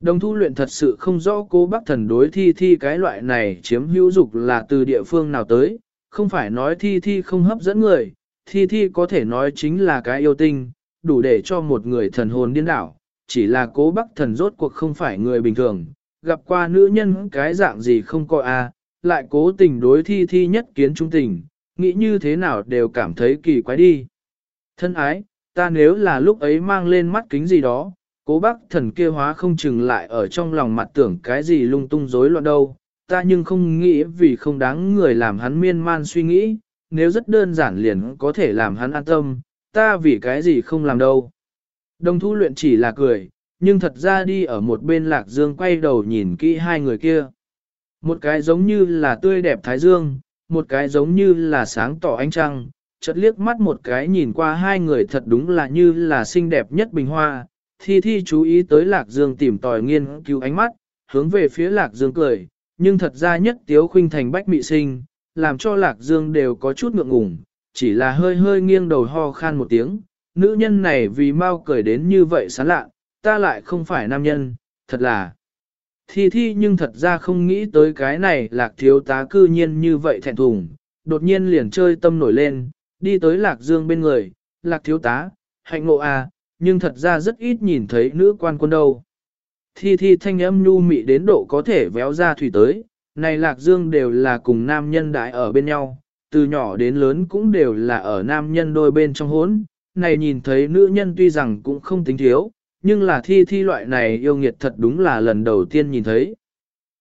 Đồng thu luyện thật sự không rõ cô bác thần đối thi thi cái loại này chiếm hữu dục là từ địa phương nào tới, không phải nói thi thi không hấp dẫn người, thi thi có thể nói chính là cái yêu tinh, đủ để cho một người thần hồn điên đảo, chỉ là cố bác thần rốt cuộc không phải người bình thường, gặp qua nữ nhân cái dạng gì không có a lại cố tình đối thi thi nhất kiến trung tình, nghĩ như thế nào đều cảm thấy kỳ quái đi. Thân ái, ta nếu là lúc ấy mang lên mắt kính gì đó, cố bác thần kia hóa không chừng lại ở trong lòng mặt tưởng cái gì lung tung rối loạn đâu, ta nhưng không nghĩ vì không đáng người làm hắn miên man suy nghĩ, nếu rất đơn giản liền có thể làm hắn an tâm, ta vì cái gì không làm đâu. Đồng thu luyện chỉ là cười, nhưng thật ra đi ở một bên lạc dương quay đầu nhìn kỹ hai người kia. Một cái giống như là tươi đẹp thái dương, một cái giống như là sáng tỏ ánh trăng, chợt liếc mắt một cái nhìn qua hai người thật đúng là như là xinh đẹp nhất bình hoa. Thi Thi chú ý tới Lạc Dương tìm tòi nghiên cứu ánh mắt, hướng về phía Lạc Dương cười, nhưng thật ra nhất tiếu khuynh thành bách mị sinh, làm cho Lạc Dương đều có chút ngượng ngùng, chỉ là hơi hơi nghiêng đầu ho khan một tiếng. Nữ nhân này vì mau cười đến như vậy sán lạ, ta lại không phải nam nhân, thật là. Thi Thi nhưng thật ra không nghĩ tới cái này Lạc thiếu tá cư nhiên như vậy thẹn thùng, đột nhiên liền chơi tâm nổi lên, đi tới Lạc Dương bên người, Lạc thiếu tá, hạnh ngộ à, nhưng thật ra rất ít nhìn thấy nữ quan quân đâu. Thi thi thanh âm nhu mị đến độ có thể véo ra thủy tới, này Lạc Dương đều là cùng nam nhân đại ở bên nhau, từ nhỏ đến lớn cũng đều là ở nam nhân đôi bên trong hốn, này nhìn thấy nữ nhân tuy rằng cũng không tính thiếu, nhưng là thi thi loại này yêu nghiệt thật đúng là lần đầu tiên nhìn thấy.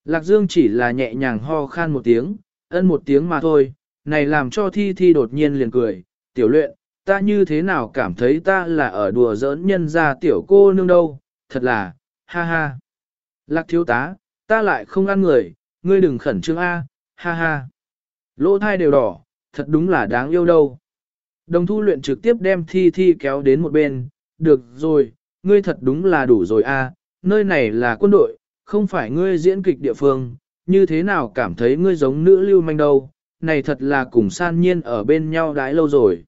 Lạc Dương chỉ là nhẹ nhàng ho khan một tiếng, ân một tiếng mà thôi, này làm cho thi thi đột nhiên liền cười, tiểu luyện, ta như thế nào cảm thấy ta là ở đùa giỡn nhân ra tiểu cô nương đâu, thật là, ha ha. Lạc thiếu tá, ta lại không ăn người, ngươi đừng khẩn trương A, ha ha. Lỗ thai đều đỏ, thật đúng là đáng yêu đâu. Đồng thu luyện trực tiếp đem thi thi kéo đến một bên, được rồi, ngươi thật đúng là đủ rồi a. nơi này là quân đội, không phải ngươi diễn kịch địa phương, như thế nào cảm thấy ngươi giống nữ lưu manh đâu, này thật là cùng san nhiên ở bên nhau đãi lâu rồi.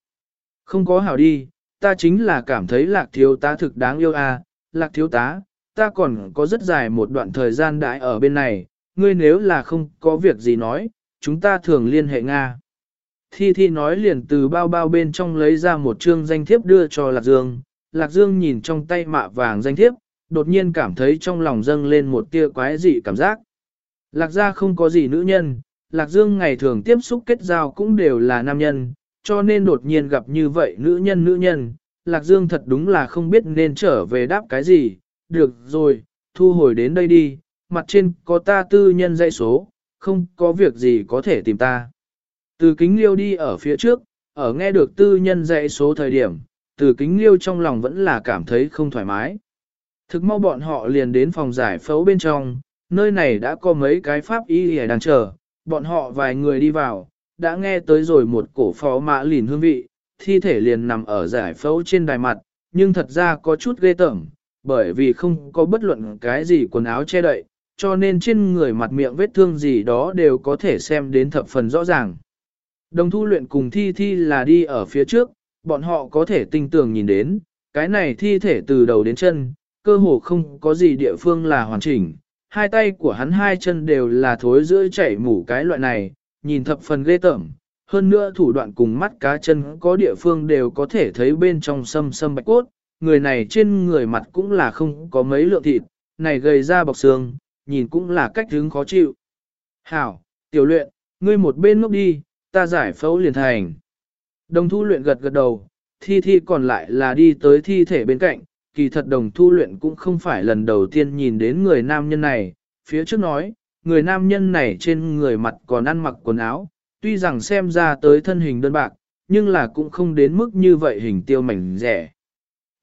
Không có hảo đi, ta chính là cảm thấy lạc thiếu tá thực đáng yêu a, lạc thiếu tá, ta còn có rất dài một đoạn thời gian đãi ở bên này, ngươi nếu là không có việc gì nói, chúng ta thường liên hệ Nga. Thi Thi nói liền từ bao bao bên trong lấy ra một chương danh thiếp đưa cho Lạc Dương, Lạc Dương nhìn trong tay mạ vàng danh thiếp, đột nhiên cảm thấy trong lòng dâng lên một tia quái dị cảm giác. Lạc gia không có gì nữ nhân, Lạc Dương ngày thường tiếp xúc kết giao cũng đều là nam nhân, cho nên đột nhiên gặp như vậy nữ nhân nữ nhân, Lạc Dương thật đúng là không biết nên trở về đáp cái gì, được rồi, thu hồi đến đây đi, mặt trên có ta tư nhân dãy số, không có việc gì có thể tìm ta. Từ kính liêu đi ở phía trước, ở nghe được tư nhân dãy số thời điểm, từ kính liêu trong lòng vẫn là cảm thấy không thoải mái. Thực mau bọn họ liền đến phòng giải phẫu bên trong, nơi này đã có mấy cái pháp y hề đang chờ, bọn họ vài người đi vào, đã nghe tới rồi một cổ phó mã lìn hương vị, thi thể liền nằm ở giải phẫu trên đài mặt, nhưng thật ra có chút ghê tởm, bởi vì không có bất luận cái gì quần áo che đậy, cho nên trên người mặt miệng vết thương gì đó đều có thể xem đến thập phần rõ ràng. Đồng thu luyện cùng thi thi là đi ở phía trước, bọn họ có thể tinh tường nhìn đến, cái này thi thể từ đầu đến chân, cơ hồ không có gì địa phương là hoàn chỉnh, hai tay của hắn hai chân đều là thối giữa chảy mủ cái loại này, nhìn thập phần ghê tởm. Hơn nữa thủ đoạn cùng mắt cá chân có địa phương đều có thể thấy bên trong sâm sâm bạch cốt, người này trên người mặt cũng là không có mấy lượng thịt, này gầy ra bọc xương, nhìn cũng là cách hướng khó chịu. Hảo, tiểu luyện, ngươi một bên ngốc đi, ta giải phẫu liền thành. Đồng thu luyện gật gật đầu, thi thi còn lại là đi tới thi thể bên cạnh, kỳ thật đồng thu luyện cũng không phải lần đầu tiên nhìn đến người nam nhân này, phía trước nói, người nam nhân này trên người mặt còn ăn mặc quần áo, tuy rằng xem ra tới thân hình đơn bạc, nhưng là cũng không đến mức như vậy hình tiêu mảnh rẻ.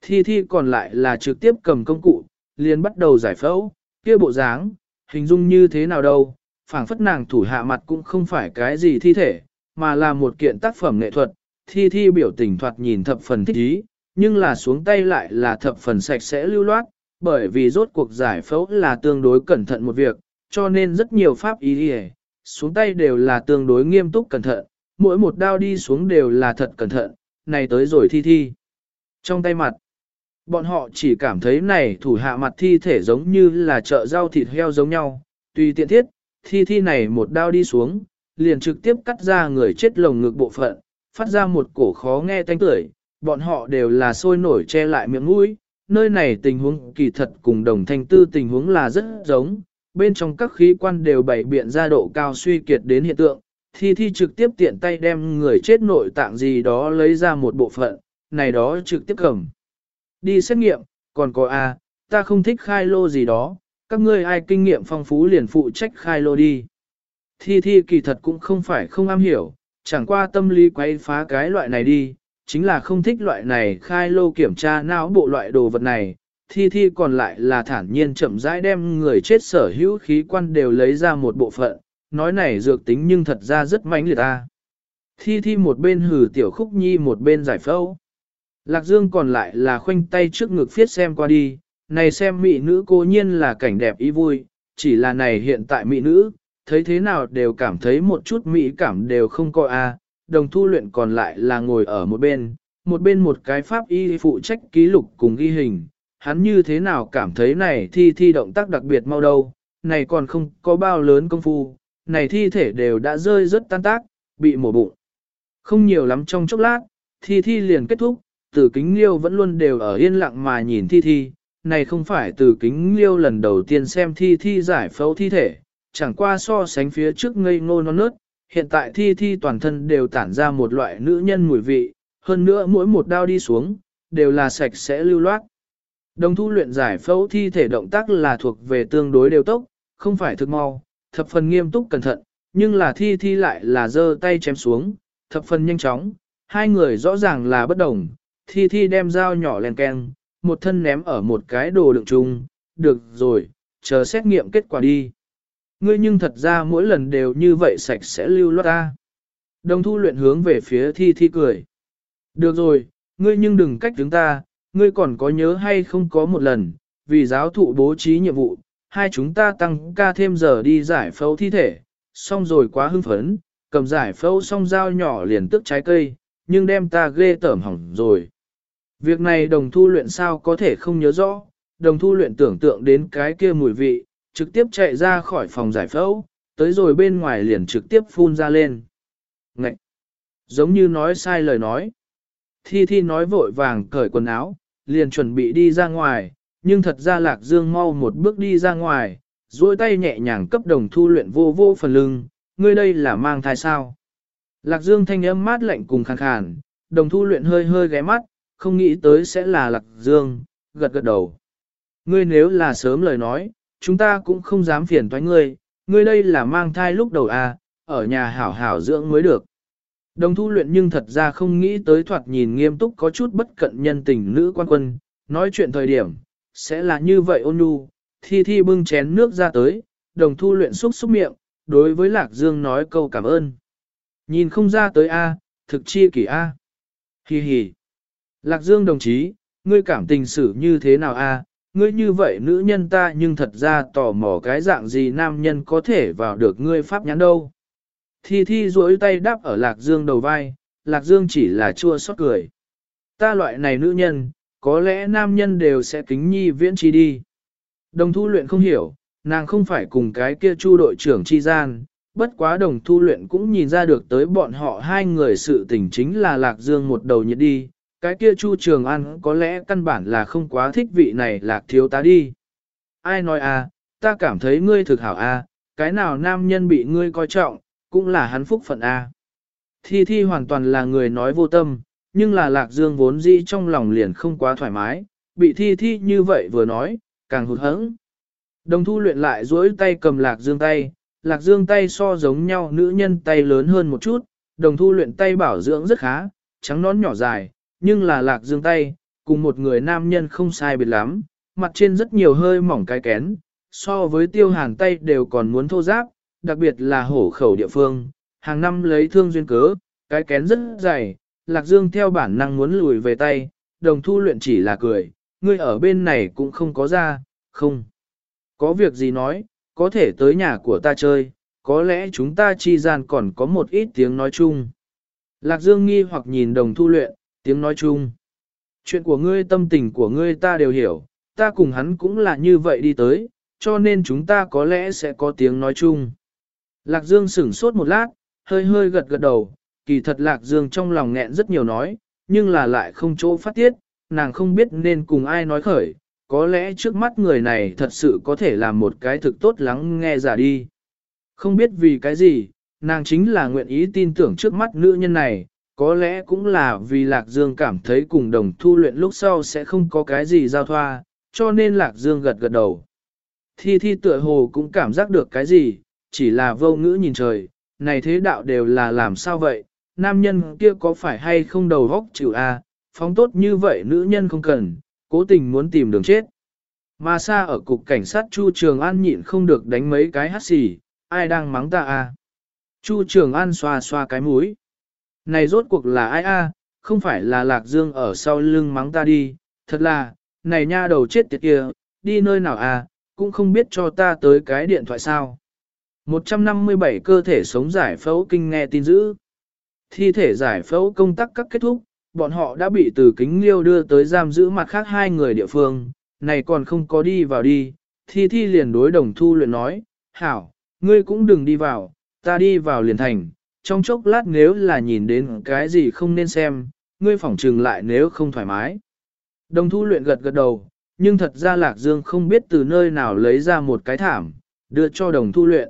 Thi thi còn lại là trực tiếp cầm công cụ, liền bắt đầu giải phẫu, kia bộ dáng, hình dung như thế nào đâu, phảng phất nàng thủ hạ mặt cũng không phải cái gì thi thể, mà là một kiện tác phẩm nghệ thuật, thi thi biểu tình thoạt nhìn thập phần thích ý, nhưng là xuống tay lại là thập phần sạch sẽ lưu loát, bởi vì rốt cuộc giải phẫu là tương đối cẩn thận một việc, cho nên rất nhiều pháp ý hề, xuống tay đều là tương đối nghiêm túc cẩn thận, mỗi một đao đi xuống đều là thật cẩn thận, này tới rồi thi thi. Trong tay mặt, bọn họ chỉ cảm thấy này thủ hạ mặt thi thể giống như là chợ rau thịt heo giống nhau, tùy tiện thiết, thi thi này một đao đi xuống, liền trực tiếp cắt ra người chết lồng ngực bộ phận, phát ra một cổ khó nghe tanh tưởi, bọn họ đều là sôi nổi che lại miệng mũi, nơi này tình huống kỳ thật cùng đồng thanh tư tình huống là rất giống, bên trong các khí quan đều bảy biện ra độ cao suy kiệt đến hiện tượng, thi thi trực tiếp tiện tay đem người chết nội tạng gì đó lấy ra một bộ phận, này đó trực tiếp cầm. Đi xét nghiệm, còn có A, ta không thích khai lô gì đó, các ngươi ai kinh nghiệm phong phú liền phụ trách khai lô đi. Thi thi kỳ thật cũng không phải không am hiểu, chẳng qua tâm lý quay phá cái loại này đi, chính là không thích loại này khai lô kiểm tra não bộ loại đồ vật này, thi thi còn lại là thản nhiên chậm rãi đem người chết sở hữu khí quan đều lấy ra một bộ phận, nói này dược tính nhưng thật ra rất mãnh liệt ta. Thi thi một bên hử tiểu khúc nhi một bên giải phẫu. Lạc Dương còn lại là khoanh tay trước ngực phiết xem qua đi, này xem mỹ nữ cô nhiên là cảnh đẹp ý vui, chỉ là này hiện tại mỹ nữ, thấy thế nào đều cảm thấy một chút mỹ cảm đều không có a. đồng thu luyện còn lại là ngồi ở một bên, một bên một cái pháp y phụ trách ký lục cùng ghi hình, hắn như thế nào cảm thấy này thi thi động tác đặc biệt mau đâu, này còn không có bao lớn công phu, này thi thể đều đã rơi rất tan tác, bị mổ bụng. Không nhiều lắm trong chốc lát, thi thi liền kết thúc, từ kính liêu vẫn luôn đều ở yên lặng mà nhìn thi thi, này không phải từ kính liêu lần đầu tiên xem thi thi giải phẫu thi thể, chẳng qua so sánh phía trước ngây ngô non nớt, hiện tại thi thi toàn thân đều tản ra một loại nữ nhân mùi vị, hơn nữa mỗi một đao đi xuống, đều là sạch sẽ lưu loát. Đồng thu luyện giải phẫu thi thể động tác là thuộc về tương đối đều tốc, không phải thực mau, thập phần nghiêm túc cẩn thận, nhưng là thi thi lại là giơ tay chém xuống, thập phần nhanh chóng, hai người rõ ràng là bất đồng, thi thi đem dao nhỏ len keng, một thân ném ở một cái đồ đựng chung, được rồi, chờ xét nghiệm kết quả đi. Ngươi nhưng thật ra mỗi lần đều như vậy sạch sẽ lưu loát ta. Đồng thu luyện hướng về phía thi thi cười. Được rồi, ngươi nhưng đừng cách chúng ta, ngươi còn có nhớ hay không có một lần, vì giáo thụ bố trí nhiệm vụ, hai chúng ta tăng ca thêm giờ đi giải phẫu thi thể, xong rồi quá hưng phấn, cầm giải phẫu xong dao nhỏ liền tức trái cây, nhưng đem ta ghê tởm hỏng rồi. Việc này đồng thu luyện sao có thể không nhớ rõ, đồng thu luyện tưởng tượng đến cái kia mùi vị, trực tiếp chạy ra khỏi phòng giải phẫu, tới rồi bên ngoài liền trực tiếp phun ra lên. Ngậy! Giống như nói sai lời nói. Thi Thi nói vội vàng cởi quần áo, liền chuẩn bị đi ra ngoài, nhưng thật ra Lạc Dương mau một bước đi ra ngoài, duỗi tay nhẹ nhàng cấp đồng thu luyện vô vô phần lưng, ngươi đây là mang thai sao. Lạc Dương thanh âm mát lạnh cùng khàn khàn, đồng thu luyện hơi hơi ghé mắt, không nghĩ tới sẽ là Lạc Dương, gật gật đầu. Ngươi nếu là sớm lời nói, chúng ta cũng không dám phiền toái ngươi, ngươi đây là mang thai lúc đầu à, ở nhà hảo hảo dưỡng mới được. Đồng thu luyện nhưng thật ra không nghĩ tới thoạt nhìn nghiêm túc có chút bất cận nhân tình nữ quan quân, nói chuyện thời điểm, sẽ là như vậy ôn nhu, thi thi bưng chén nước ra tới, đồng thu luyện xúc xúc miệng, đối với Lạc Dương nói câu cảm ơn. Nhìn không ra tới A, thực chi kỷ A. Hi hi. Lạc Dương đồng chí, ngươi cảm tình xử như thế nào A, ngươi như vậy nữ nhân ta nhưng thật ra tò mò cái dạng gì nam nhân có thể vào được ngươi pháp nhãn đâu. Thi Thi duỗi tay đáp ở Lạc Dương đầu vai, Lạc Dương chỉ là chua xót cười. Ta loại này nữ nhân, có lẽ nam nhân đều sẽ kính nhi viễn chi đi. Đồng thu luyện không hiểu, nàng không phải cùng cái kia chu đội trưởng chi gian, bất quá đồng thu luyện cũng nhìn ra được tới bọn họ hai người sự tình chính là Lạc Dương một đầu nhiệt đi, cái kia chu trường an có lẽ căn bản là không quá thích vị này Lạc thiếu tá đi. Ai nói à, ta cảm thấy ngươi thực hảo à, cái nào nam nhân bị ngươi coi trọng, cũng là hắn phúc phận à. Thi Thi hoàn toàn là người nói vô tâm, nhưng là Lạc Dương vốn dĩ trong lòng liền không quá thoải mái, bị Thi Thi như vậy vừa nói, càng hụt hẫng. Đồng thu luyện lại duỗi tay cầm Lạc Dương tay, Lạc Dương tay so giống nhau nữ nhân tay lớn hơn một chút, đồng thu luyện tay bảo dưỡng rất khá, trắng nón nhỏ dài, nhưng là Lạc Dương tay, cùng một người nam nhân không sai biệt lắm, mặt trên rất nhiều hơi mỏng cái kén, so với tiêu hàn tay đều còn muốn thô giáp, đặc biệt là hổ khẩu địa phương, hàng năm lấy thương duyên cớ, cái kén rất dày, Lạc Dương theo bản năng muốn lùi về tay, đồng thu luyện chỉ là cười, ngươi ở bên này cũng không có ra, không. Có việc gì nói, có thể tới nhà của ta chơi, có lẽ chúng ta chi gian còn có một ít tiếng nói chung. Lạc Dương nghi hoặc nhìn đồng thu luyện, tiếng nói chung. Chuyện của ngươi tâm tình của ngươi ta đều hiểu, ta cùng hắn cũng là như vậy đi tới, cho nên chúng ta có lẽ sẽ có tiếng nói chung. Lạc Dương sửng sốt một lát, hơi hơi gật gật đầu, kỳ thật Lạc Dương trong lòng nghẹn rất nhiều nói, nhưng là lại không chỗ phát tiết, nàng không biết nên cùng ai nói khởi, có lẽ trước mắt người này thật sự có thể làm một cái thực tốt lắng nghe giả đi. Không biết vì cái gì, nàng chính là nguyện ý tin tưởng trước mắt nữ nhân này, có lẽ cũng là vì Lạc Dương cảm thấy cùng đồng thu luyện lúc sau sẽ không có cái gì giao thoa, cho nên Lạc Dương gật gật đầu. Thi thi tựa hồ cũng cảm giác được cái gì, chỉ là vô ngữ nhìn trời, này thế đạo đều là làm sao vậy, nam nhân kia có phải hay không đầu góc chịu a à, phóng tốt như vậy nữ nhân không cần, cố tình muốn tìm đường chết. Mà xa ở cục cảnh sát Chu Trường An nhịn không được đánh mấy cái hát xì, ai đang mắng ta à? Chu Trường An xoa xoa cái mũi. Này rốt cuộc là ai a? Không phải là Lạc Dương ở sau lưng mắng ta đi, thật là, này nha đầu chết tiệt kia, đi nơi nào à, cũng không biết cho ta tới cái điện thoại sao. 157 cơ thể sống giải phẫu kinh nghe tin dữ. Thi thể giải phẫu công tác các kết thúc, bọn họ đã bị từ kính liêu đưa tới giam giữ mặt khác hai người địa phương, này còn không có đi vào đi, thi thi liền đối đồng thu luyện nói, hảo, ngươi cũng đừng đi vào, ta đi vào liền thành, trong chốc lát nếu là nhìn đến cái gì không nên xem, ngươi phỏng trừng lại nếu không thoải mái. Đồng thu luyện gật gật đầu, nhưng thật ra Lạc Dương không biết từ nơi nào lấy ra một cái thảm, đưa cho đồng thu luyện.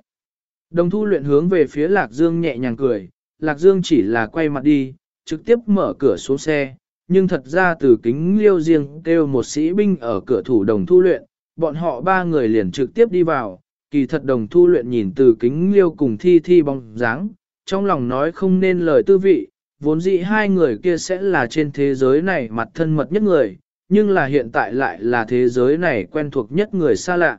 Đồng thu luyện hướng về phía Lạc Dương nhẹ nhàng cười, Lạc Dương chỉ là quay mặt đi, trực tiếp mở cửa xuống xe, nhưng thật ra từ kính liêu riêng kêu một sĩ binh ở cửa thủ đồng thu luyện, bọn họ ba người liền trực tiếp đi vào, kỳ thật đồng thu luyện nhìn từ kính liêu cùng thi thi bóng dáng, trong lòng nói không nên lời tư vị, vốn dĩ hai người kia sẽ là trên thế giới này mặt thân mật nhất người, nhưng là hiện tại lại là thế giới này quen thuộc nhất người xa lạ.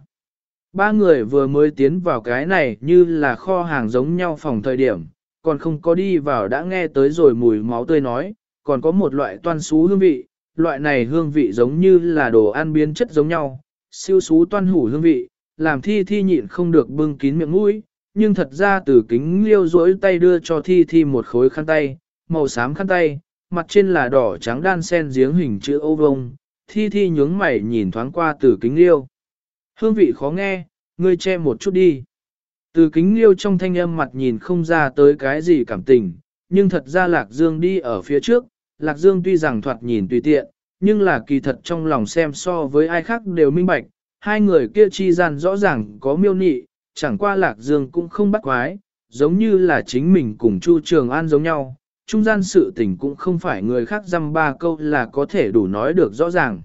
Ba người vừa mới tiến vào cái này như là kho hàng giống nhau phòng thời điểm, còn không có đi vào đã nghe tới rồi mùi máu tươi nói, còn có một loại toan xú hương vị, loại này hương vị giống như là đồ ăn biến chất giống nhau, siêu xú toan hủ hương vị, làm thi thi nhịn không được bưng kín miệng mũi, nhưng thật ra từ kính liêu rỗi tay đưa cho thi thi một khối khăn tay, màu xám khăn tay, mặt trên là đỏ trắng đan sen giếng hình chữ ô vông, thi thi nhướng mày nhìn thoáng qua từ kính liêu. Hương vị khó nghe, ngươi che một chút đi. Từ kính liêu trong thanh âm mặt nhìn không ra tới cái gì cảm tình, nhưng thật ra Lạc Dương đi ở phía trước, Lạc Dương tuy rằng thoạt nhìn tùy tiện, nhưng là kỳ thật trong lòng xem so với ai khác đều minh bạch, hai người kia chi gian rõ ràng có miêu nị, chẳng qua Lạc Dương cũng không bắt quái, giống như là chính mình cùng Chu Trường An giống nhau, trung gian sự tình cũng không phải người khác dăm ba câu là có thể đủ nói được rõ ràng.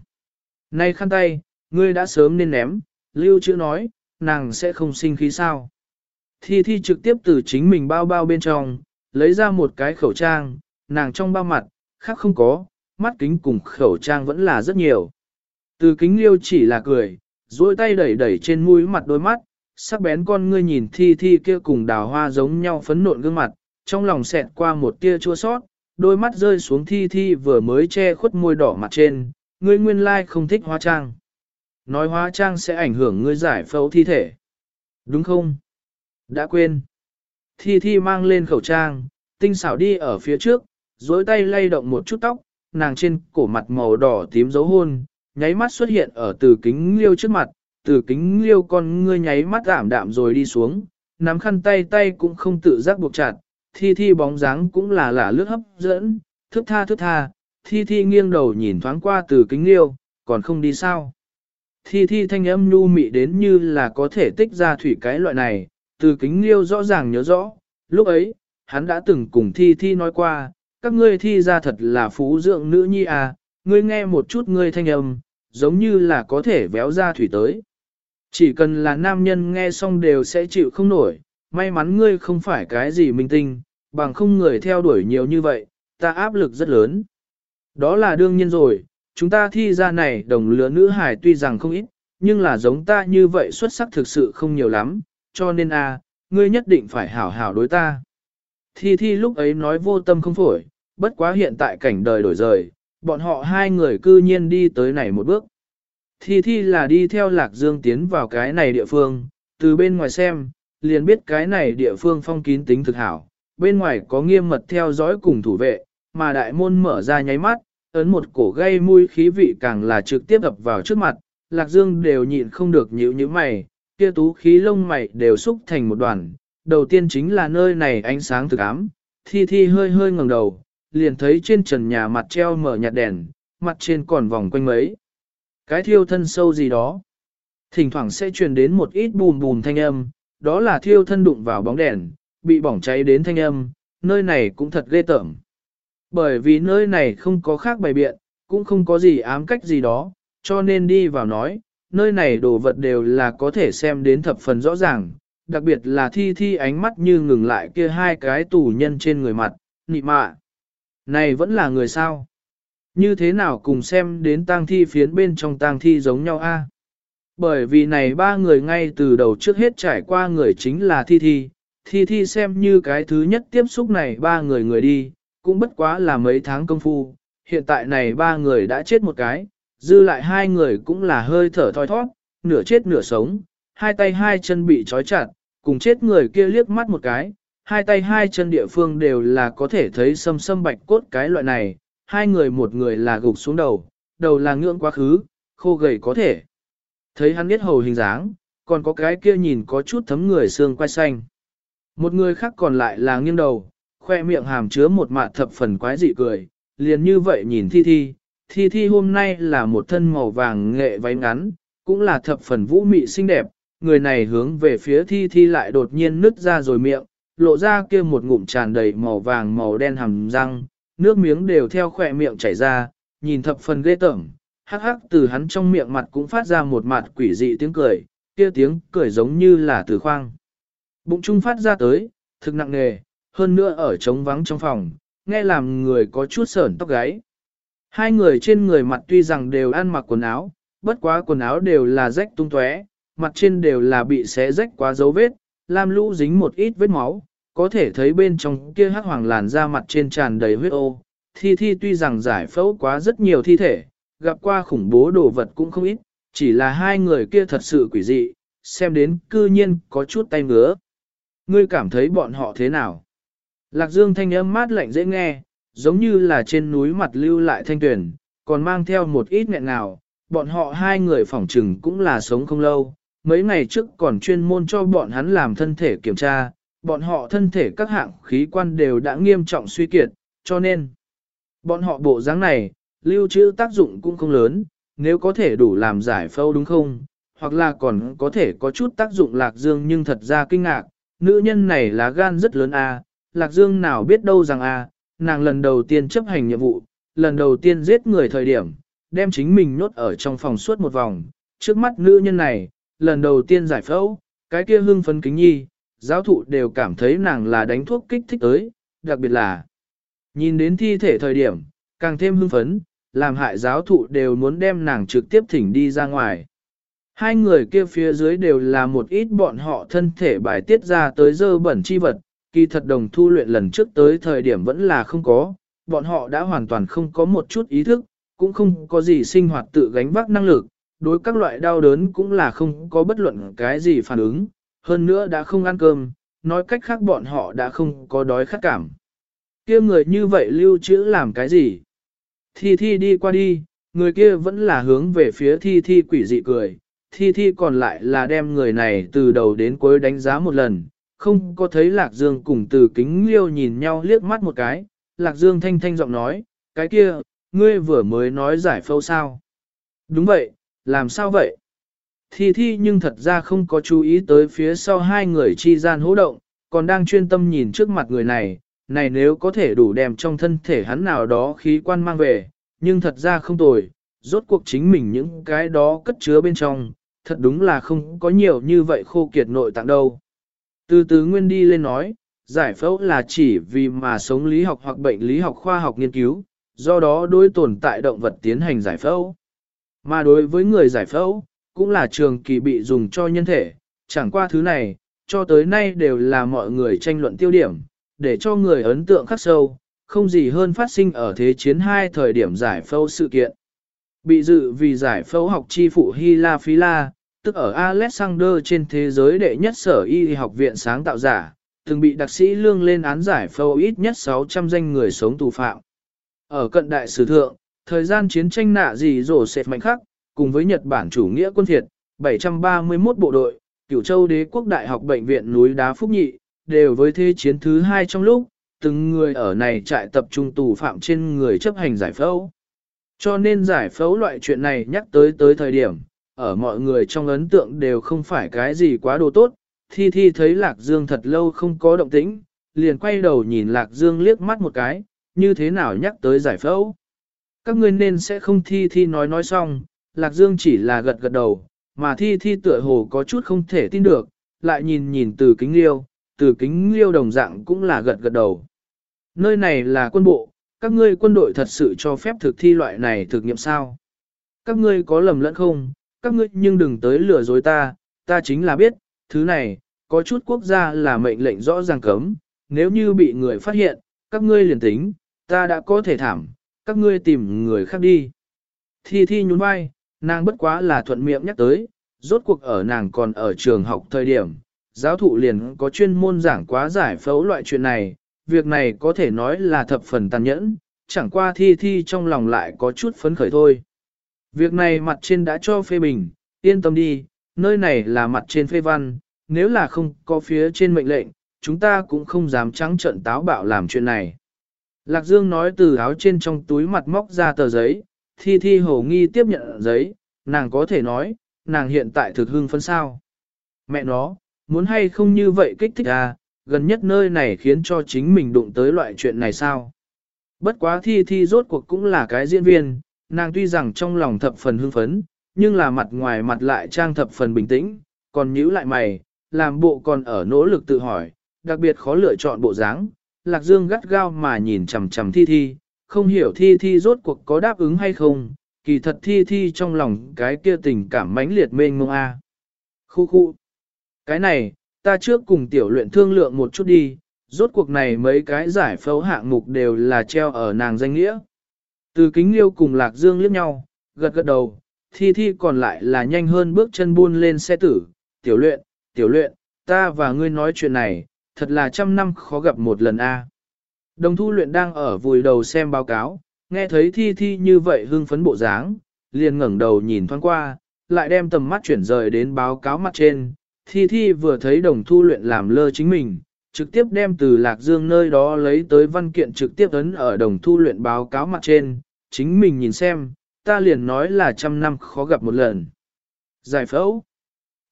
Nay khăn tay, ngươi đã sớm nên ném, lưu chữ nói, nàng sẽ không sinh khí sao. Thi Thi trực tiếp từ chính mình bao bao bên trong, lấy ra một cái khẩu trang, nàng trong bao mặt, khác không có, mắt kính cùng khẩu trang vẫn là rất nhiều. Từ kính liêu chỉ là cười, duỗi tay đẩy đẩy trên mũi mặt đôi mắt, sắc bén con ngươi nhìn thi thi kia cùng đào hoa giống nhau phấn nộn gương mặt, trong lòng xẹt qua một tia chua sót, đôi mắt rơi xuống thi thi vừa mới che khuất môi đỏ mặt trên, ngươi nguyên lai không thích hóa trang. nói hóa trang sẽ ảnh hưởng ngươi giải phẫu thi thể. Đúng không? Đã quên. Thi Thi mang lên khẩu trang, tinh xảo đi ở phía trước, dối tay lay động một chút tóc, nàng trên cổ mặt màu đỏ tím dấu hôn, nháy mắt xuất hiện ở từ kính liêu trước mặt, từ kính liêu con ngươi nháy mắt giảm đạm rồi đi xuống, nắm khăn tay tay cũng không tự giác buộc chặt, thi thi bóng dáng cũng là lả lướt hấp dẫn, thức tha thức tha, thi thi nghiêng đầu nhìn thoáng qua từ kính liêu, còn không đi sao. Thi thi thanh âm nhu mị đến như là có thể tích ra thủy cái loại này, từ kính liêu rõ ràng nhớ rõ, lúc ấy, hắn đã từng cùng thi thi nói qua, các ngươi thi ra thật là phú dưỡng nữ nhi à, ngươi nghe một chút ngươi thanh âm, giống như là có thể véo ra thủy tới. Chỉ cần là nam nhân nghe xong đều sẽ chịu không nổi, may mắn ngươi không phải cái gì minh tinh, bằng không người theo đuổi nhiều như vậy, ta áp lực rất lớn. Đó là đương nhiên rồi, chúng ta thi ra này đồng lứa nữ hải tuy rằng không ít, nhưng là giống ta như vậy xuất sắc thực sự không nhiều lắm, cho nên a, ngươi nhất định phải hảo hảo đối ta. Thi thi lúc ấy nói vô tâm không phổi, bất quá hiện tại cảnh đời đổi rời, bọn họ hai người cư nhiên đi tới này một bước. Thi thi là đi theo lạc dương tiến vào cái này địa phương, từ bên ngoài xem, liền biết cái này địa phương phong kín tính thực hảo, bên ngoài có nghiêm mật theo dõi cùng thủ vệ, mà đại môn mở ra nháy mắt, ấn một cổ gây mùi khí vị càng là trực tiếp ập vào trước mặt, lạc dương đều nhịn không được nhíu như mày, kia tú khí lông mày đều xúc thành một đoàn. Đầu tiên chính là nơi này ánh sáng thực ám, thi thi hơi hơi ngẩng đầu, liền thấy trên trần nhà mặt treo mở nhạt đèn, mặt trên còn vòng quanh mấy. Cái thiêu thân sâu gì đó. Thỉnh thoảng sẽ truyền đến một ít bùm bùm thanh âm, đó là thiêu thân đụng vào bóng đèn, bị bỏng cháy đến thanh âm, nơi này cũng thật ghê tởm. Bởi vì nơi này không có khác bày biện, cũng không có gì ám cách gì đó, cho nên đi vào nói, nơi này đồ vật đều là có thể xem đến thập phần rõ ràng, đặc biệt là thi thi ánh mắt như ngừng lại kia hai cái tù nhân trên người mặt, nị mạ. Này vẫn là người sao? Như thế nào cùng xem đến tang thi phiến bên trong tang thi giống nhau a? Bởi vì này ba người ngay từ đầu trước hết trải qua người chính là thi thi, thi thi xem như cái thứ nhất tiếp xúc này ba người người đi, cũng bất quá là mấy tháng công phu, hiện tại này ba người đã chết một cái, dư lại hai người cũng là hơi thở thoi thoát, nửa chết nửa sống, hai tay hai chân bị trói chặt, cùng chết người kia liếc mắt một cái, hai tay hai chân địa phương đều là có thể thấy sâm sâm bạch cốt cái loại này, hai người một người là gục xuống đầu, đầu là ngưỡng quá khứ, khô gầy có thể. Thấy hắn biết hầu hình dáng, còn có cái kia nhìn có chút thấm người xương quai xanh. Một người khác còn lại là nghiêng đầu, khoe miệng hàm chứa một mạ thập phần quái dị cười, liền như vậy nhìn thi thi, thi thi hôm nay là một thân màu vàng nghệ váy ngắn, cũng là thập phần vũ mị xinh đẹp, người này hướng về phía thi thi lại đột nhiên nứt ra rồi miệng, lộ ra kia một ngụm tràn đầy màu vàng màu đen hàm răng, nước miếng đều theo khỏe miệng chảy ra, nhìn thập phần ghê tởm, hắc hắc từ hắn trong miệng mặt cũng phát ra một mặt quỷ dị tiếng cười, kia tiếng cười giống như là từ khoang. Bụng trung phát ra tới, thực nặng nề, hơn nữa ở trống vắng trong phòng, nghe làm người có chút sởn tóc gáy. Hai người trên người mặt tuy rằng đều ăn mặc quần áo, bất quá quần áo đều là rách tung tóe, mặt trên đều là bị xé rách quá dấu vết, lam lũ dính một ít vết máu, có thể thấy bên trong kia hắc hoàng làn da mặt trên tràn đầy huyết ô. Thi thi tuy rằng giải phẫu quá rất nhiều thi thể, gặp qua khủng bố đồ vật cũng không ít, chỉ là hai người kia thật sự quỷ dị, xem đến cư nhiên có chút tay ngứa. Ngươi cảm thấy bọn họ thế nào? Lạc dương thanh âm mát lạnh dễ nghe, giống như là trên núi mặt lưu lại thanh tuyển, còn mang theo một ít nghẹn ngào, bọn họ hai người phỏng trừng cũng là sống không lâu, mấy ngày trước còn chuyên môn cho bọn hắn làm thân thể kiểm tra, bọn họ thân thể các hạng khí quan đều đã nghiêm trọng suy kiệt, cho nên, bọn họ bộ dáng này, lưu trữ tác dụng cũng không lớn, nếu có thể đủ làm giải phẫu đúng không, hoặc là còn có thể có chút tác dụng lạc dương nhưng thật ra kinh ngạc, nữ nhân này là gan rất lớn a, lạc dương nào biết đâu rằng a, nàng lần đầu tiên chấp hành nhiệm vụ, lần đầu tiên giết người thời điểm, đem chính mình nhốt ở trong phòng suốt một vòng, trước mắt nữ nhân này, lần đầu tiên giải phẫu, cái kia hưng phấn kính nhi, giáo thụ đều cảm thấy nàng là đánh thuốc kích thích tới, đặc biệt là nhìn đến thi thể thời điểm, càng thêm hưng phấn, làm hại giáo thụ đều muốn đem nàng trực tiếp thỉnh đi ra ngoài. Hai người kia phía dưới đều là một ít bọn họ thân thể bài tiết ra tới dơ bẩn chi vật, kỳ thật đồng thu luyện lần trước tới thời điểm vẫn là không có, bọn họ đã hoàn toàn không có một chút ý thức, cũng không có gì sinh hoạt tự gánh vác năng lực, đối các loại đau đớn cũng là không có bất luận cái gì phản ứng, hơn nữa đã không ăn cơm, nói cách khác bọn họ đã không có đói khát cảm. kia người như vậy lưu trữ làm cái gì? Thi thi đi qua đi, người kia vẫn là hướng về phía thi thi quỷ dị cười, thi thi còn lại là đem người này từ đầu đến cuối đánh giá một lần, không có thấy Lạc Dương cùng từ kính liêu nhìn nhau liếc mắt một cái, Lạc Dương thanh thanh giọng nói, cái kia, ngươi vừa mới nói giải phâu sao. Đúng vậy, làm sao vậy? Thi thi nhưng thật ra không có chú ý tới phía sau hai người chi gian hỗ động, còn đang chuyên tâm nhìn trước mặt người này, này nếu có thể đủ đem trong thân thể hắn nào đó khí quan mang về, nhưng thật ra không tồi, rốt cuộc chính mình những cái đó cất chứa bên trong, thật đúng là không có nhiều như vậy khô kiệt nội tạng đâu. Từ từ nguyên đi lên nói, giải phẫu là chỉ vì mà sống lý học hoặc bệnh lý học khoa học nghiên cứu, do đó đối tồn tại động vật tiến hành giải phẫu. Mà đối với người giải phẫu, cũng là trường kỳ bị dùng cho nhân thể, chẳng qua thứ này, cho tới nay đều là mọi người tranh luận tiêu điểm, để cho người ấn tượng khắc sâu, không gì hơn phát sinh ở Thế chiến hai thời điểm giải phẫu sự kiện. Bị dự vì giải phẫu học chi phụ Hy La Phí La, tức ở Alexander trên thế giới đệ nhất sở y học viện sáng tạo giả, từng bị đặc sĩ lương lên án giải phẫu ít nhất 600 danh người sống tù phạm. Ở cận đại sử thượng, thời gian chiến tranh nạ gì rổ sệt mạnh khắc, cùng với Nhật Bản chủ nghĩa quân thiệt, 731 bộ đội, cửu châu đế quốc đại học bệnh viện núi đá Phúc Nhị, đều với thế chiến thứ hai trong lúc, từng người ở này trại tập trung tù phạm trên người chấp hành giải phẫu. Cho nên giải phẫu loại chuyện này nhắc tới tới thời điểm, ở mọi người trong ấn tượng đều không phải cái gì quá đồ tốt, thi thi thấy Lạc Dương thật lâu không có động tĩnh, liền quay đầu nhìn Lạc Dương liếc mắt một cái, như thế nào nhắc tới giải phẫu. Các ngươi nên sẽ không thi thi nói nói xong, Lạc Dương chỉ là gật gật đầu, mà thi thi tựa hồ có chút không thể tin được, lại nhìn nhìn từ kính liêu, từ kính liêu đồng dạng cũng là gật gật đầu. Nơi này là quân bộ, các ngươi quân đội thật sự cho phép thực thi loại này thực nghiệm sao? Các ngươi có lầm lẫn không? Các ngươi nhưng đừng tới lừa dối ta, ta chính là biết, thứ này, có chút quốc gia là mệnh lệnh rõ ràng cấm, nếu như bị người phát hiện, các ngươi liền tính, ta đã có thể thảm, các ngươi tìm người khác đi. Thi thi nhún vai, nàng bất quá là thuận miệng nhắc tới, rốt cuộc ở nàng còn ở trường học thời điểm, giáo thụ liền có chuyên môn giảng quá giải phẫu loại chuyện này, việc này có thể nói là thập phần tàn nhẫn, chẳng qua thi thi trong lòng lại có chút phấn khởi thôi. Việc này mặt trên đã cho phê bình, yên tâm đi, nơi này là mặt trên phê văn, nếu là không có phía trên mệnh lệnh, chúng ta cũng không dám trắng trận táo bạo làm chuyện này. Lạc Dương nói từ áo trên trong túi mặt móc ra tờ giấy, thi thi hồ nghi tiếp nhận giấy, nàng có thể nói, nàng hiện tại thực hưng phấn sao. Mẹ nó, muốn hay không như vậy kích thích à, gần nhất nơi này khiến cho chính mình đụng tới loại chuyện này sao. Bất quá thi thi rốt cuộc cũng là cái diễn viên, nàng tuy rằng trong lòng thập phần hưng phấn, nhưng là mặt ngoài mặt lại trang thập phần bình tĩnh, còn nhíu lại mày, làm bộ còn ở nỗ lực tự hỏi, đặc biệt khó lựa chọn bộ dáng. Lạc Dương gắt gao mà nhìn chằm chằm thi thi, không hiểu thi thi rốt cuộc có đáp ứng hay không, kỳ thật thi thi trong lòng cái kia tình cảm mãnh liệt mênh mông a. Khu khu. Cái này, ta trước cùng tiểu luyện thương lượng một chút đi, rốt cuộc này mấy cái giải phẫu hạng mục đều là treo ở nàng danh nghĩa. Từ kính liêu cùng Lạc Dương liếc nhau, gật gật đầu, thi thi còn lại là nhanh hơn bước chân buôn lên xe tử, tiểu luyện, tiểu luyện, ta và ngươi nói chuyện này, thật là trăm năm khó gặp một lần a. Đồng thu luyện đang ở vùi đầu xem báo cáo, nghe thấy thi thi như vậy hưng phấn bộ dáng, liền ngẩng đầu nhìn thoáng qua, lại đem tầm mắt chuyển rời đến báo cáo mặt trên. Thi thi vừa thấy đồng thu luyện làm lơ chính mình, trực tiếp đem từ Lạc Dương nơi đó lấy tới văn kiện trực tiếp ấn ở đồng thu luyện báo cáo mặt trên, chính mình nhìn xem, ta liền nói là trăm năm khó gặp một lần. Giải phẫu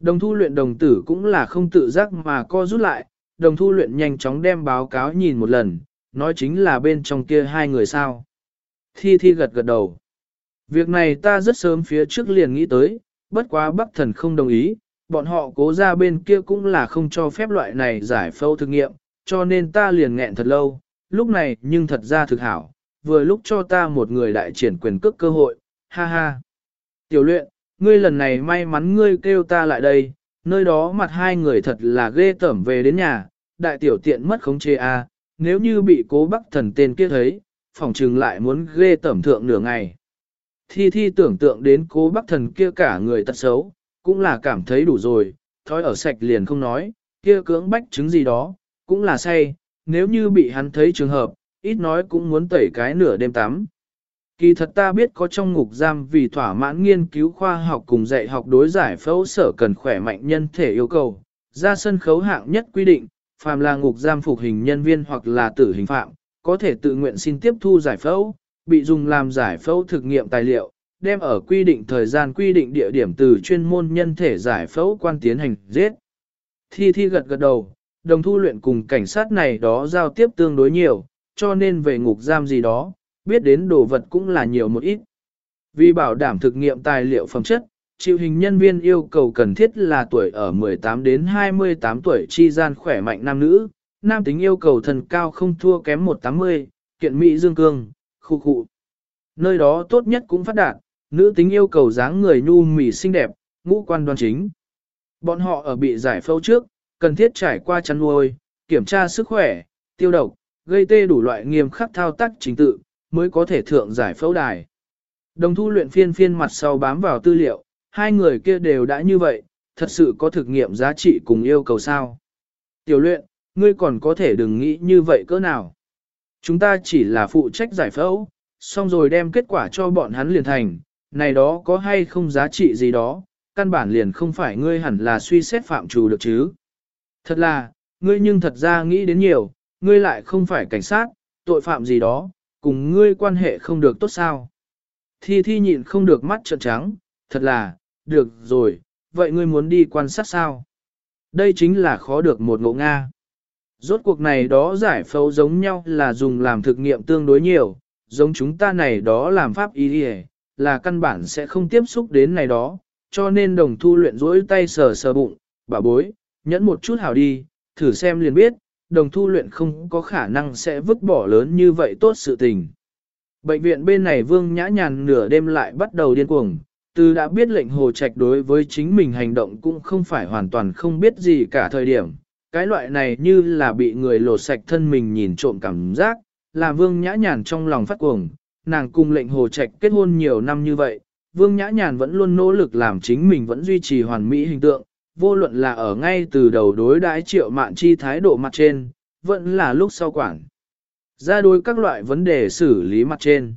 Đồng thu luyện đồng tử cũng là không tự giác mà co rút lại, đồng thu luyện nhanh chóng đem báo cáo nhìn một lần, nói chính là bên trong kia hai người sao. Thi thi gật gật đầu. Việc này ta rất sớm phía trước liền nghĩ tới, bất quá bắc thần không đồng ý, bọn họ cố ra bên kia cũng là không cho phép loại này giải phẫu thực nghiệm, cho nên ta liền nghẹn thật lâu, lúc này nhưng thật ra thực hảo, vừa lúc cho ta một người đại triển quyền cước cơ hội, ha ha. Tiểu luyện, ngươi lần này may mắn ngươi kêu ta lại đây, nơi đó mặt hai người thật là ghê tởm về đến nhà, đại tiểu tiện mất khống chế a, nếu như bị cố bắc thần tên kia thấy, phòng trừng lại muốn ghê tẩm thượng nửa ngày. thi thi tưởng tượng đến cố Bắc thần kia cả người tật xấu, cũng là cảm thấy đủ rồi, thói ở sạch liền không nói, kia cưỡng bách chứng gì đó, cũng là say, nếu như bị hắn thấy trường hợp, ít nói cũng muốn tẩy cái nửa đêm tắm. Kỳ thật ta biết có trong ngục giam vì thỏa mãn nghiên cứu khoa học cùng dạy học đối giải phẫu sở cần khỏe mạnh nhân thể yêu cầu, ra sân khấu hạng nhất quy định, phàm là ngục giam phục hình nhân viên hoặc là tử hình phạm, có thể tự nguyện xin tiếp thu giải phẫu, bị dùng làm giải phẫu thực nghiệm tài liệu, đem ở quy định thời gian quy định địa điểm từ chuyên môn nhân thể giải phẫu quan tiến hành giết. Thi Thi gật gật đầu, đồng thu luyện cùng cảnh sát này đó giao tiếp tương đối nhiều, cho nên về ngục giam gì đó, biết đến đồ vật cũng là nhiều một ít. Vì bảo đảm thực nghiệm tài liệu phẩm chất, chịu hình nhân viên yêu cầu cần thiết là tuổi ở 18 đến 28 tuổi chi gian khỏe mạnh nam nữ, nam tính yêu cầu thần cao không thua kém 180, kiện mỹ dương cương, khu khu. Nơi đó tốt nhất cũng phát đạt, nữ tính yêu cầu dáng người nhu mì xinh đẹp, ngũ quan đoan chính. Bọn họ ở bị giải phẫu trước, cần thiết trải qua chăn nuôi, kiểm tra sức khỏe, tiêu độc, gây tê đủ loại nghiêm khắc thao tác chính tự, mới có thể thượng giải phẫu đài. Đồng thu luyện phiên phiên mặt sau bám vào tư liệu, hai người kia đều đã như vậy, thật sự có thực nghiệm giá trị cùng yêu cầu sao. Tiểu luyện, ngươi còn có thể đừng nghĩ như vậy cỡ nào. Chúng ta chỉ là phụ trách giải phẫu, xong rồi đem kết quả cho bọn hắn liền thành, này đó có hay không giá trị gì đó, căn bản liền không phải ngươi hẳn là suy xét phạm trù được chứ. Thật là, ngươi nhưng thật ra nghĩ đến nhiều, ngươi lại không phải cảnh sát, tội phạm gì đó, cùng ngươi quan hệ không được tốt sao. Thi thi nhịn không được mắt trợn trắng, thật là, được rồi, vậy ngươi muốn đi quan sát sao? Đây chính là khó được một ngộ Nga. Rốt cuộc này đó giải phẫu giống nhau là dùng làm thực nghiệm tương đối nhiều, giống chúng ta này đó làm pháp y là căn bản sẽ không tiếp xúc đến này đó, cho nên đồng thu luyện rỗi tay sờ sờ bụng, bà bối, nhẫn một chút hảo đi, thử xem liền biết, đồng thu luyện không có khả năng sẽ vứt bỏ lớn như vậy tốt sự tình. Bệnh viện bên này vương nhã nhàn nửa đêm lại bắt đầu điên cuồng, từ đã biết lệnh hồ trạch đối với chính mình hành động cũng không phải hoàn toàn không biết gì cả thời điểm. Cái loại này như là bị người lột sạch thân mình nhìn trộm cảm giác, là vương nhã nhàn trong lòng phát cuồng, nàng cùng lệnh hồ trạch kết hôn nhiều năm như vậy, vương nhã nhàn vẫn luôn nỗ lực làm chính mình vẫn duy trì hoàn mỹ hình tượng, vô luận là ở ngay từ đầu đối đãi triệu mạn chi thái độ mặt trên, vẫn là lúc sau quản. Ra đối các loại vấn đề xử lý mặt trên.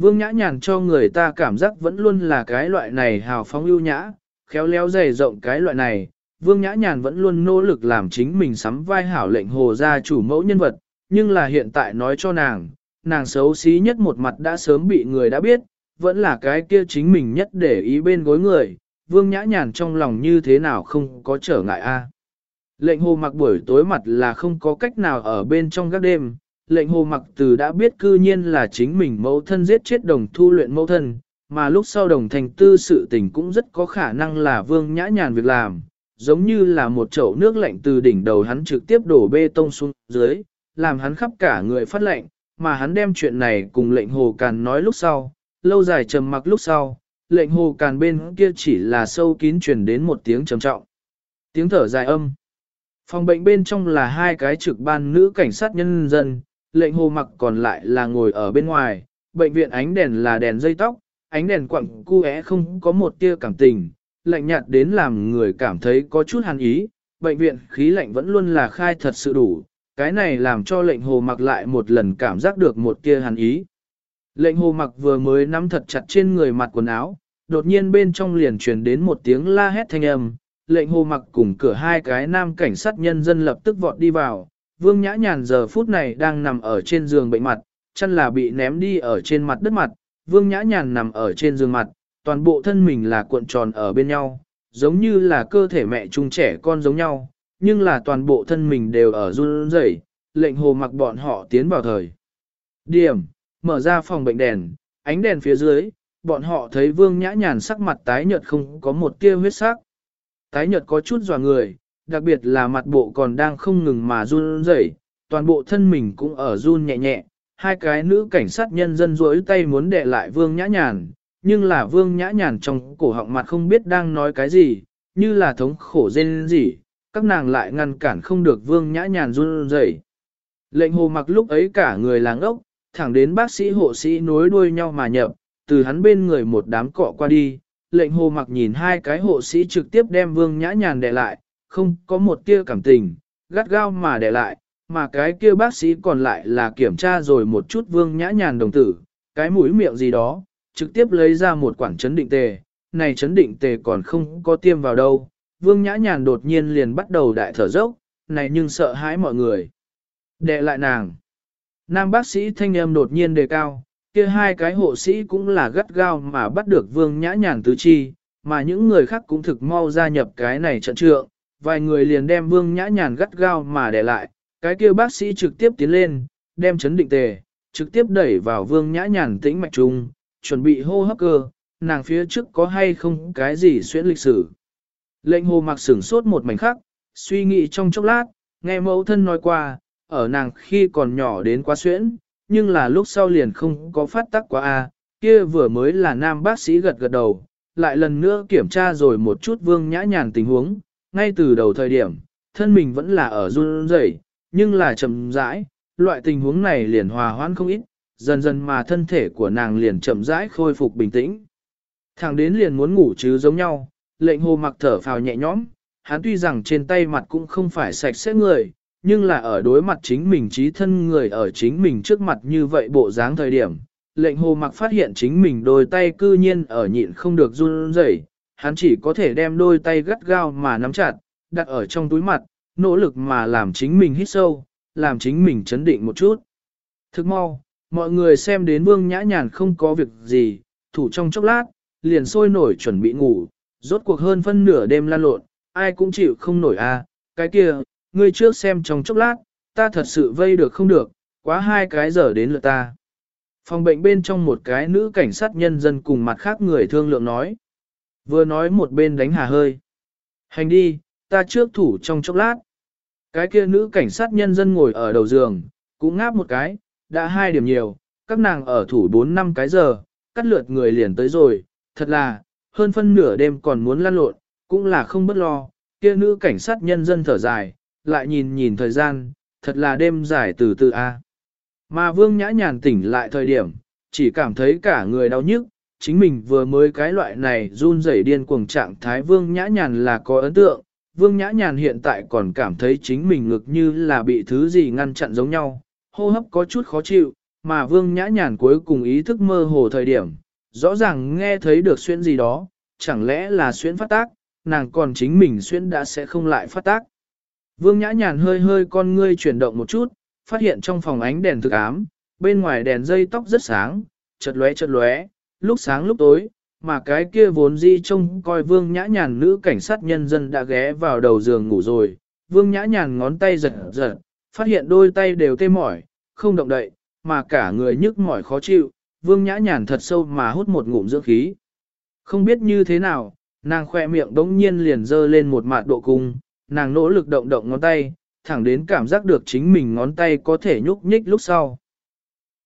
Vương nhã nhàn cho người ta cảm giác vẫn luôn là cái loại này hào phóng ưu nhã, khéo léo dày rộng cái loại này. Vương nhã nhàn vẫn luôn nỗ lực làm chính mình sắm vai hảo lệnh hồ gia chủ mẫu nhân vật, nhưng là hiện tại nói cho nàng, nàng xấu xí nhất một mặt đã sớm bị người đã biết, vẫn là cái kia chính mình nhất để ý bên gối người, vương nhã nhàn trong lòng như thế nào không có trở ngại a. Lệnh hồ mặc buổi tối mặt là không có cách nào ở bên trong các đêm, lệnh hồ mặc từ đã biết cư nhiên là chính mình mẫu thân giết chết đồng thu luyện mẫu thân, mà lúc sau đồng thành tư sự tình cũng rất có khả năng là vương nhã nhàn việc làm, giống như là một chậu nước lạnh từ đỉnh đầu hắn trực tiếp đổ bê tông xuống dưới, làm hắn khắp cả người phát lệnh, mà hắn đem chuyện này cùng lệnh hồ càn nói lúc sau, lâu dài trầm mặc lúc sau, lệnh hồ càn bên kia chỉ là sâu kín truyền đến một tiếng trầm trọng. Tiếng thở dài âm. Phòng bệnh bên trong là hai cái trực ban nữ cảnh sát nhân dân, lệnh hồ mặc còn lại là ngồi ở bên ngoài, bệnh viện ánh đèn là đèn dây tóc, ánh đèn quặng cu é không có một tia cảm tình, lạnh nhạt đến làm người cảm thấy có chút hàn ý, bệnh viện khí lạnh vẫn luôn là khai thật sự đủ, cái này làm cho lệnh hồ mặc lại một lần cảm giác được một tia hàn ý. Lệnh hồ mặc vừa mới nắm thật chặt trên người mặt quần áo, đột nhiên bên trong liền truyền đến một tiếng la hét thanh âm, lệnh hồ mặc cùng cửa hai cái nam cảnh sát nhân dân lập tức vọt đi vào, vương nhã nhàn giờ phút này đang nằm ở trên giường bệnh mặt, chân là bị ném đi ở trên mặt đất mặt, vương nhã nhàn nằm ở trên giường mặt, toàn bộ thân mình là cuộn tròn ở bên nhau, giống như là cơ thể mẹ chung trẻ con giống nhau, nhưng là toàn bộ thân mình đều ở run rẩy, lệnh hồ mặc bọn họ tiến vào thời. Điểm, mở ra phòng bệnh đèn, ánh đèn phía dưới, bọn họ thấy vương nhã nhàn sắc mặt tái nhợt không có một tia huyết sắc. Tái nhợt có chút dò người, đặc biệt là mặt bộ còn đang không ngừng mà run rẩy, toàn bộ thân mình cũng ở run nhẹ nhẹ. Hai cái nữ cảnh sát nhân dân duỗi tay muốn đè lại vương nhã nhàn, nhưng là vương nhã nhàn trong cổ họng mặt không biết đang nói cái gì, như là thống khổ rên gì, các nàng lại ngăn cản không được vương nhã nhàn run rẩy. Lệnh hồ mặc lúc ấy cả người làng ốc, thẳng đến bác sĩ hộ sĩ nối đuôi nhau mà nhập, từ hắn bên người một đám cọ qua đi, lệnh hồ mặc nhìn hai cái hộ sĩ trực tiếp đem vương nhã nhàn đè lại, không có một tia cảm tình, gắt gao mà để lại, mà cái kia bác sĩ còn lại là kiểm tra rồi một chút vương nhã nhàn đồng tử, cái mũi miệng gì đó, trực tiếp lấy ra một quản chấn định tề, này chấn định tề còn không có tiêm vào đâu, vương nhã nhàn đột nhiên liền bắt đầu đại thở dốc, này nhưng sợ hãi mọi người. Đệ lại nàng. Nam bác sĩ thanh âm đột nhiên đề cao, kia hai cái hộ sĩ cũng là gắt gao mà bắt được vương nhã nhàn tứ chi, mà những người khác cũng thực mau gia nhập cái này trận trượng, vài người liền đem vương nhã nhàn gắt gao mà để lại, cái kia bác sĩ trực tiếp tiến lên, đem chấn định tề, trực tiếp đẩy vào vương nhã nhàn tĩnh mạch trung, chuẩn bị hô hấp cơ, nàng phía trước có hay không cái gì xuyễn lịch sử. Lệnh hồ mặc sửng sốt một mảnh khắc, suy nghĩ trong chốc lát, nghe mẫu thân nói qua, ở nàng khi còn nhỏ đến quá xuyễn, nhưng là lúc sau liền không có phát tắc quá a kia vừa mới là nam bác sĩ gật gật đầu, lại lần nữa kiểm tra rồi một chút vương nhã nhàn tình huống, ngay từ đầu thời điểm, thân mình vẫn là ở run rẩy, nhưng là chậm rãi, loại tình huống này liền hòa hoãn không ít, dần dần mà thân thể của nàng liền chậm rãi khôi phục bình tĩnh. Thằng đến liền muốn ngủ chứ giống nhau, lệnh hồ mặc thở phào nhẹ nhõm, hắn tuy rằng trên tay mặt cũng không phải sạch sẽ người, nhưng là ở đối mặt chính mình trí thân người ở chính mình trước mặt như vậy bộ dáng thời điểm. Lệnh hồ mặc phát hiện chính mình đôi tay cư nhiên ở nhịn không được run rẩy, hắn chỉ có thể đem đôi tay gắt gao mà nắm chặt, đặt ở trong túi mặt, nỗ lực mà làm chính mình hít sâu, làm chính mình chấn định một chút. Thức mau, mọi người xem đến vương nhã nhàn không có việc gì, thủ trong chốc lát, liền sôi nổi chuẩn bị ngủ, rốt cuộc hơn phân nửa đêm lan lộn, ai cũng chịu không nổi. À. cái kia, ngươi trước xem trong chốc lát, ta thật sự vây được không được, quá hai cái giờ đến lượt ta. Phòng bệnh bên trong một cái nữ cảnh sát nhân dân cùng mặt khác người thương lượng nói. Vừa nói một bên đánh hà hơi. Hành đi, ta trước thủ trong chốc lát. Cái kia nữ cảnh sát nhân dân ngồi ở đầu giường, cũng ngáp một cái, đã hai điểm nhiều, các nàng ở thủ 4 năm cái giờ, cắt lượt người liền tới rồi, thật là, hơn phân nửa đêm còn muốn lăn lộn, cũng là không bất lo, kia nữ cảnh sát nhân dân thở dài, lại nhìn nhìn thời gian, thật là đêm dài từ từ a. Mà vương nhã nhàn tỉnh lại thời điểm, chỉ cảm thấy cả người đau nhức, chính mình vừa mới cái loại này run rẩy điên cuồng trạng thái vương nhã nhàn là có ấn tượng, vương nhã nhàn hiện tại còn cảm thấy chính mình ngực như là bị thứ gì ngăn chặn giống nhau, hô hấp có chút khó chịu, mà vương nhã nhàn cuối cùng ý thức mơ hồ thời điểm, rõ ràng nghe thấy được xuyên gì đó, chẳng lẽ là xuyên phát tác, nàng còn chính mình xuyên đã sẽ không lại phát tác. Vương Nhã Nhàn hơi hơi con ngươi chuyển động một chút, phát hiện trong phòng ánh đèn thực ám, bên ngoài đèn dây tóc rất sáng, chợt lóe chợt lóe, lúc sáng lúc tối, mà cái kia vốn di trông coi Vương Nhã Nhàn nữ cảnh sát nhân dân đã ghé vào đầu giường ngủ rồi. Vương Nhã Nhàn ngón tay giật giật, phát hiện đôi tay đều tê mỏi, không động đậy, mà cả người nhức mỏi khó chịu. Vương Nhã Nhàn thật sâu mà hút một ngụm dưỡng khí. Không biết như thế nào, nàng khoe miệng đống nhiên liền dơ lên một mạt độ cung, nàng nỗ lực động động ngón tay, thẳng đến cảm giác được chính mình ngón tay có thể nhúc nhích lúc sau.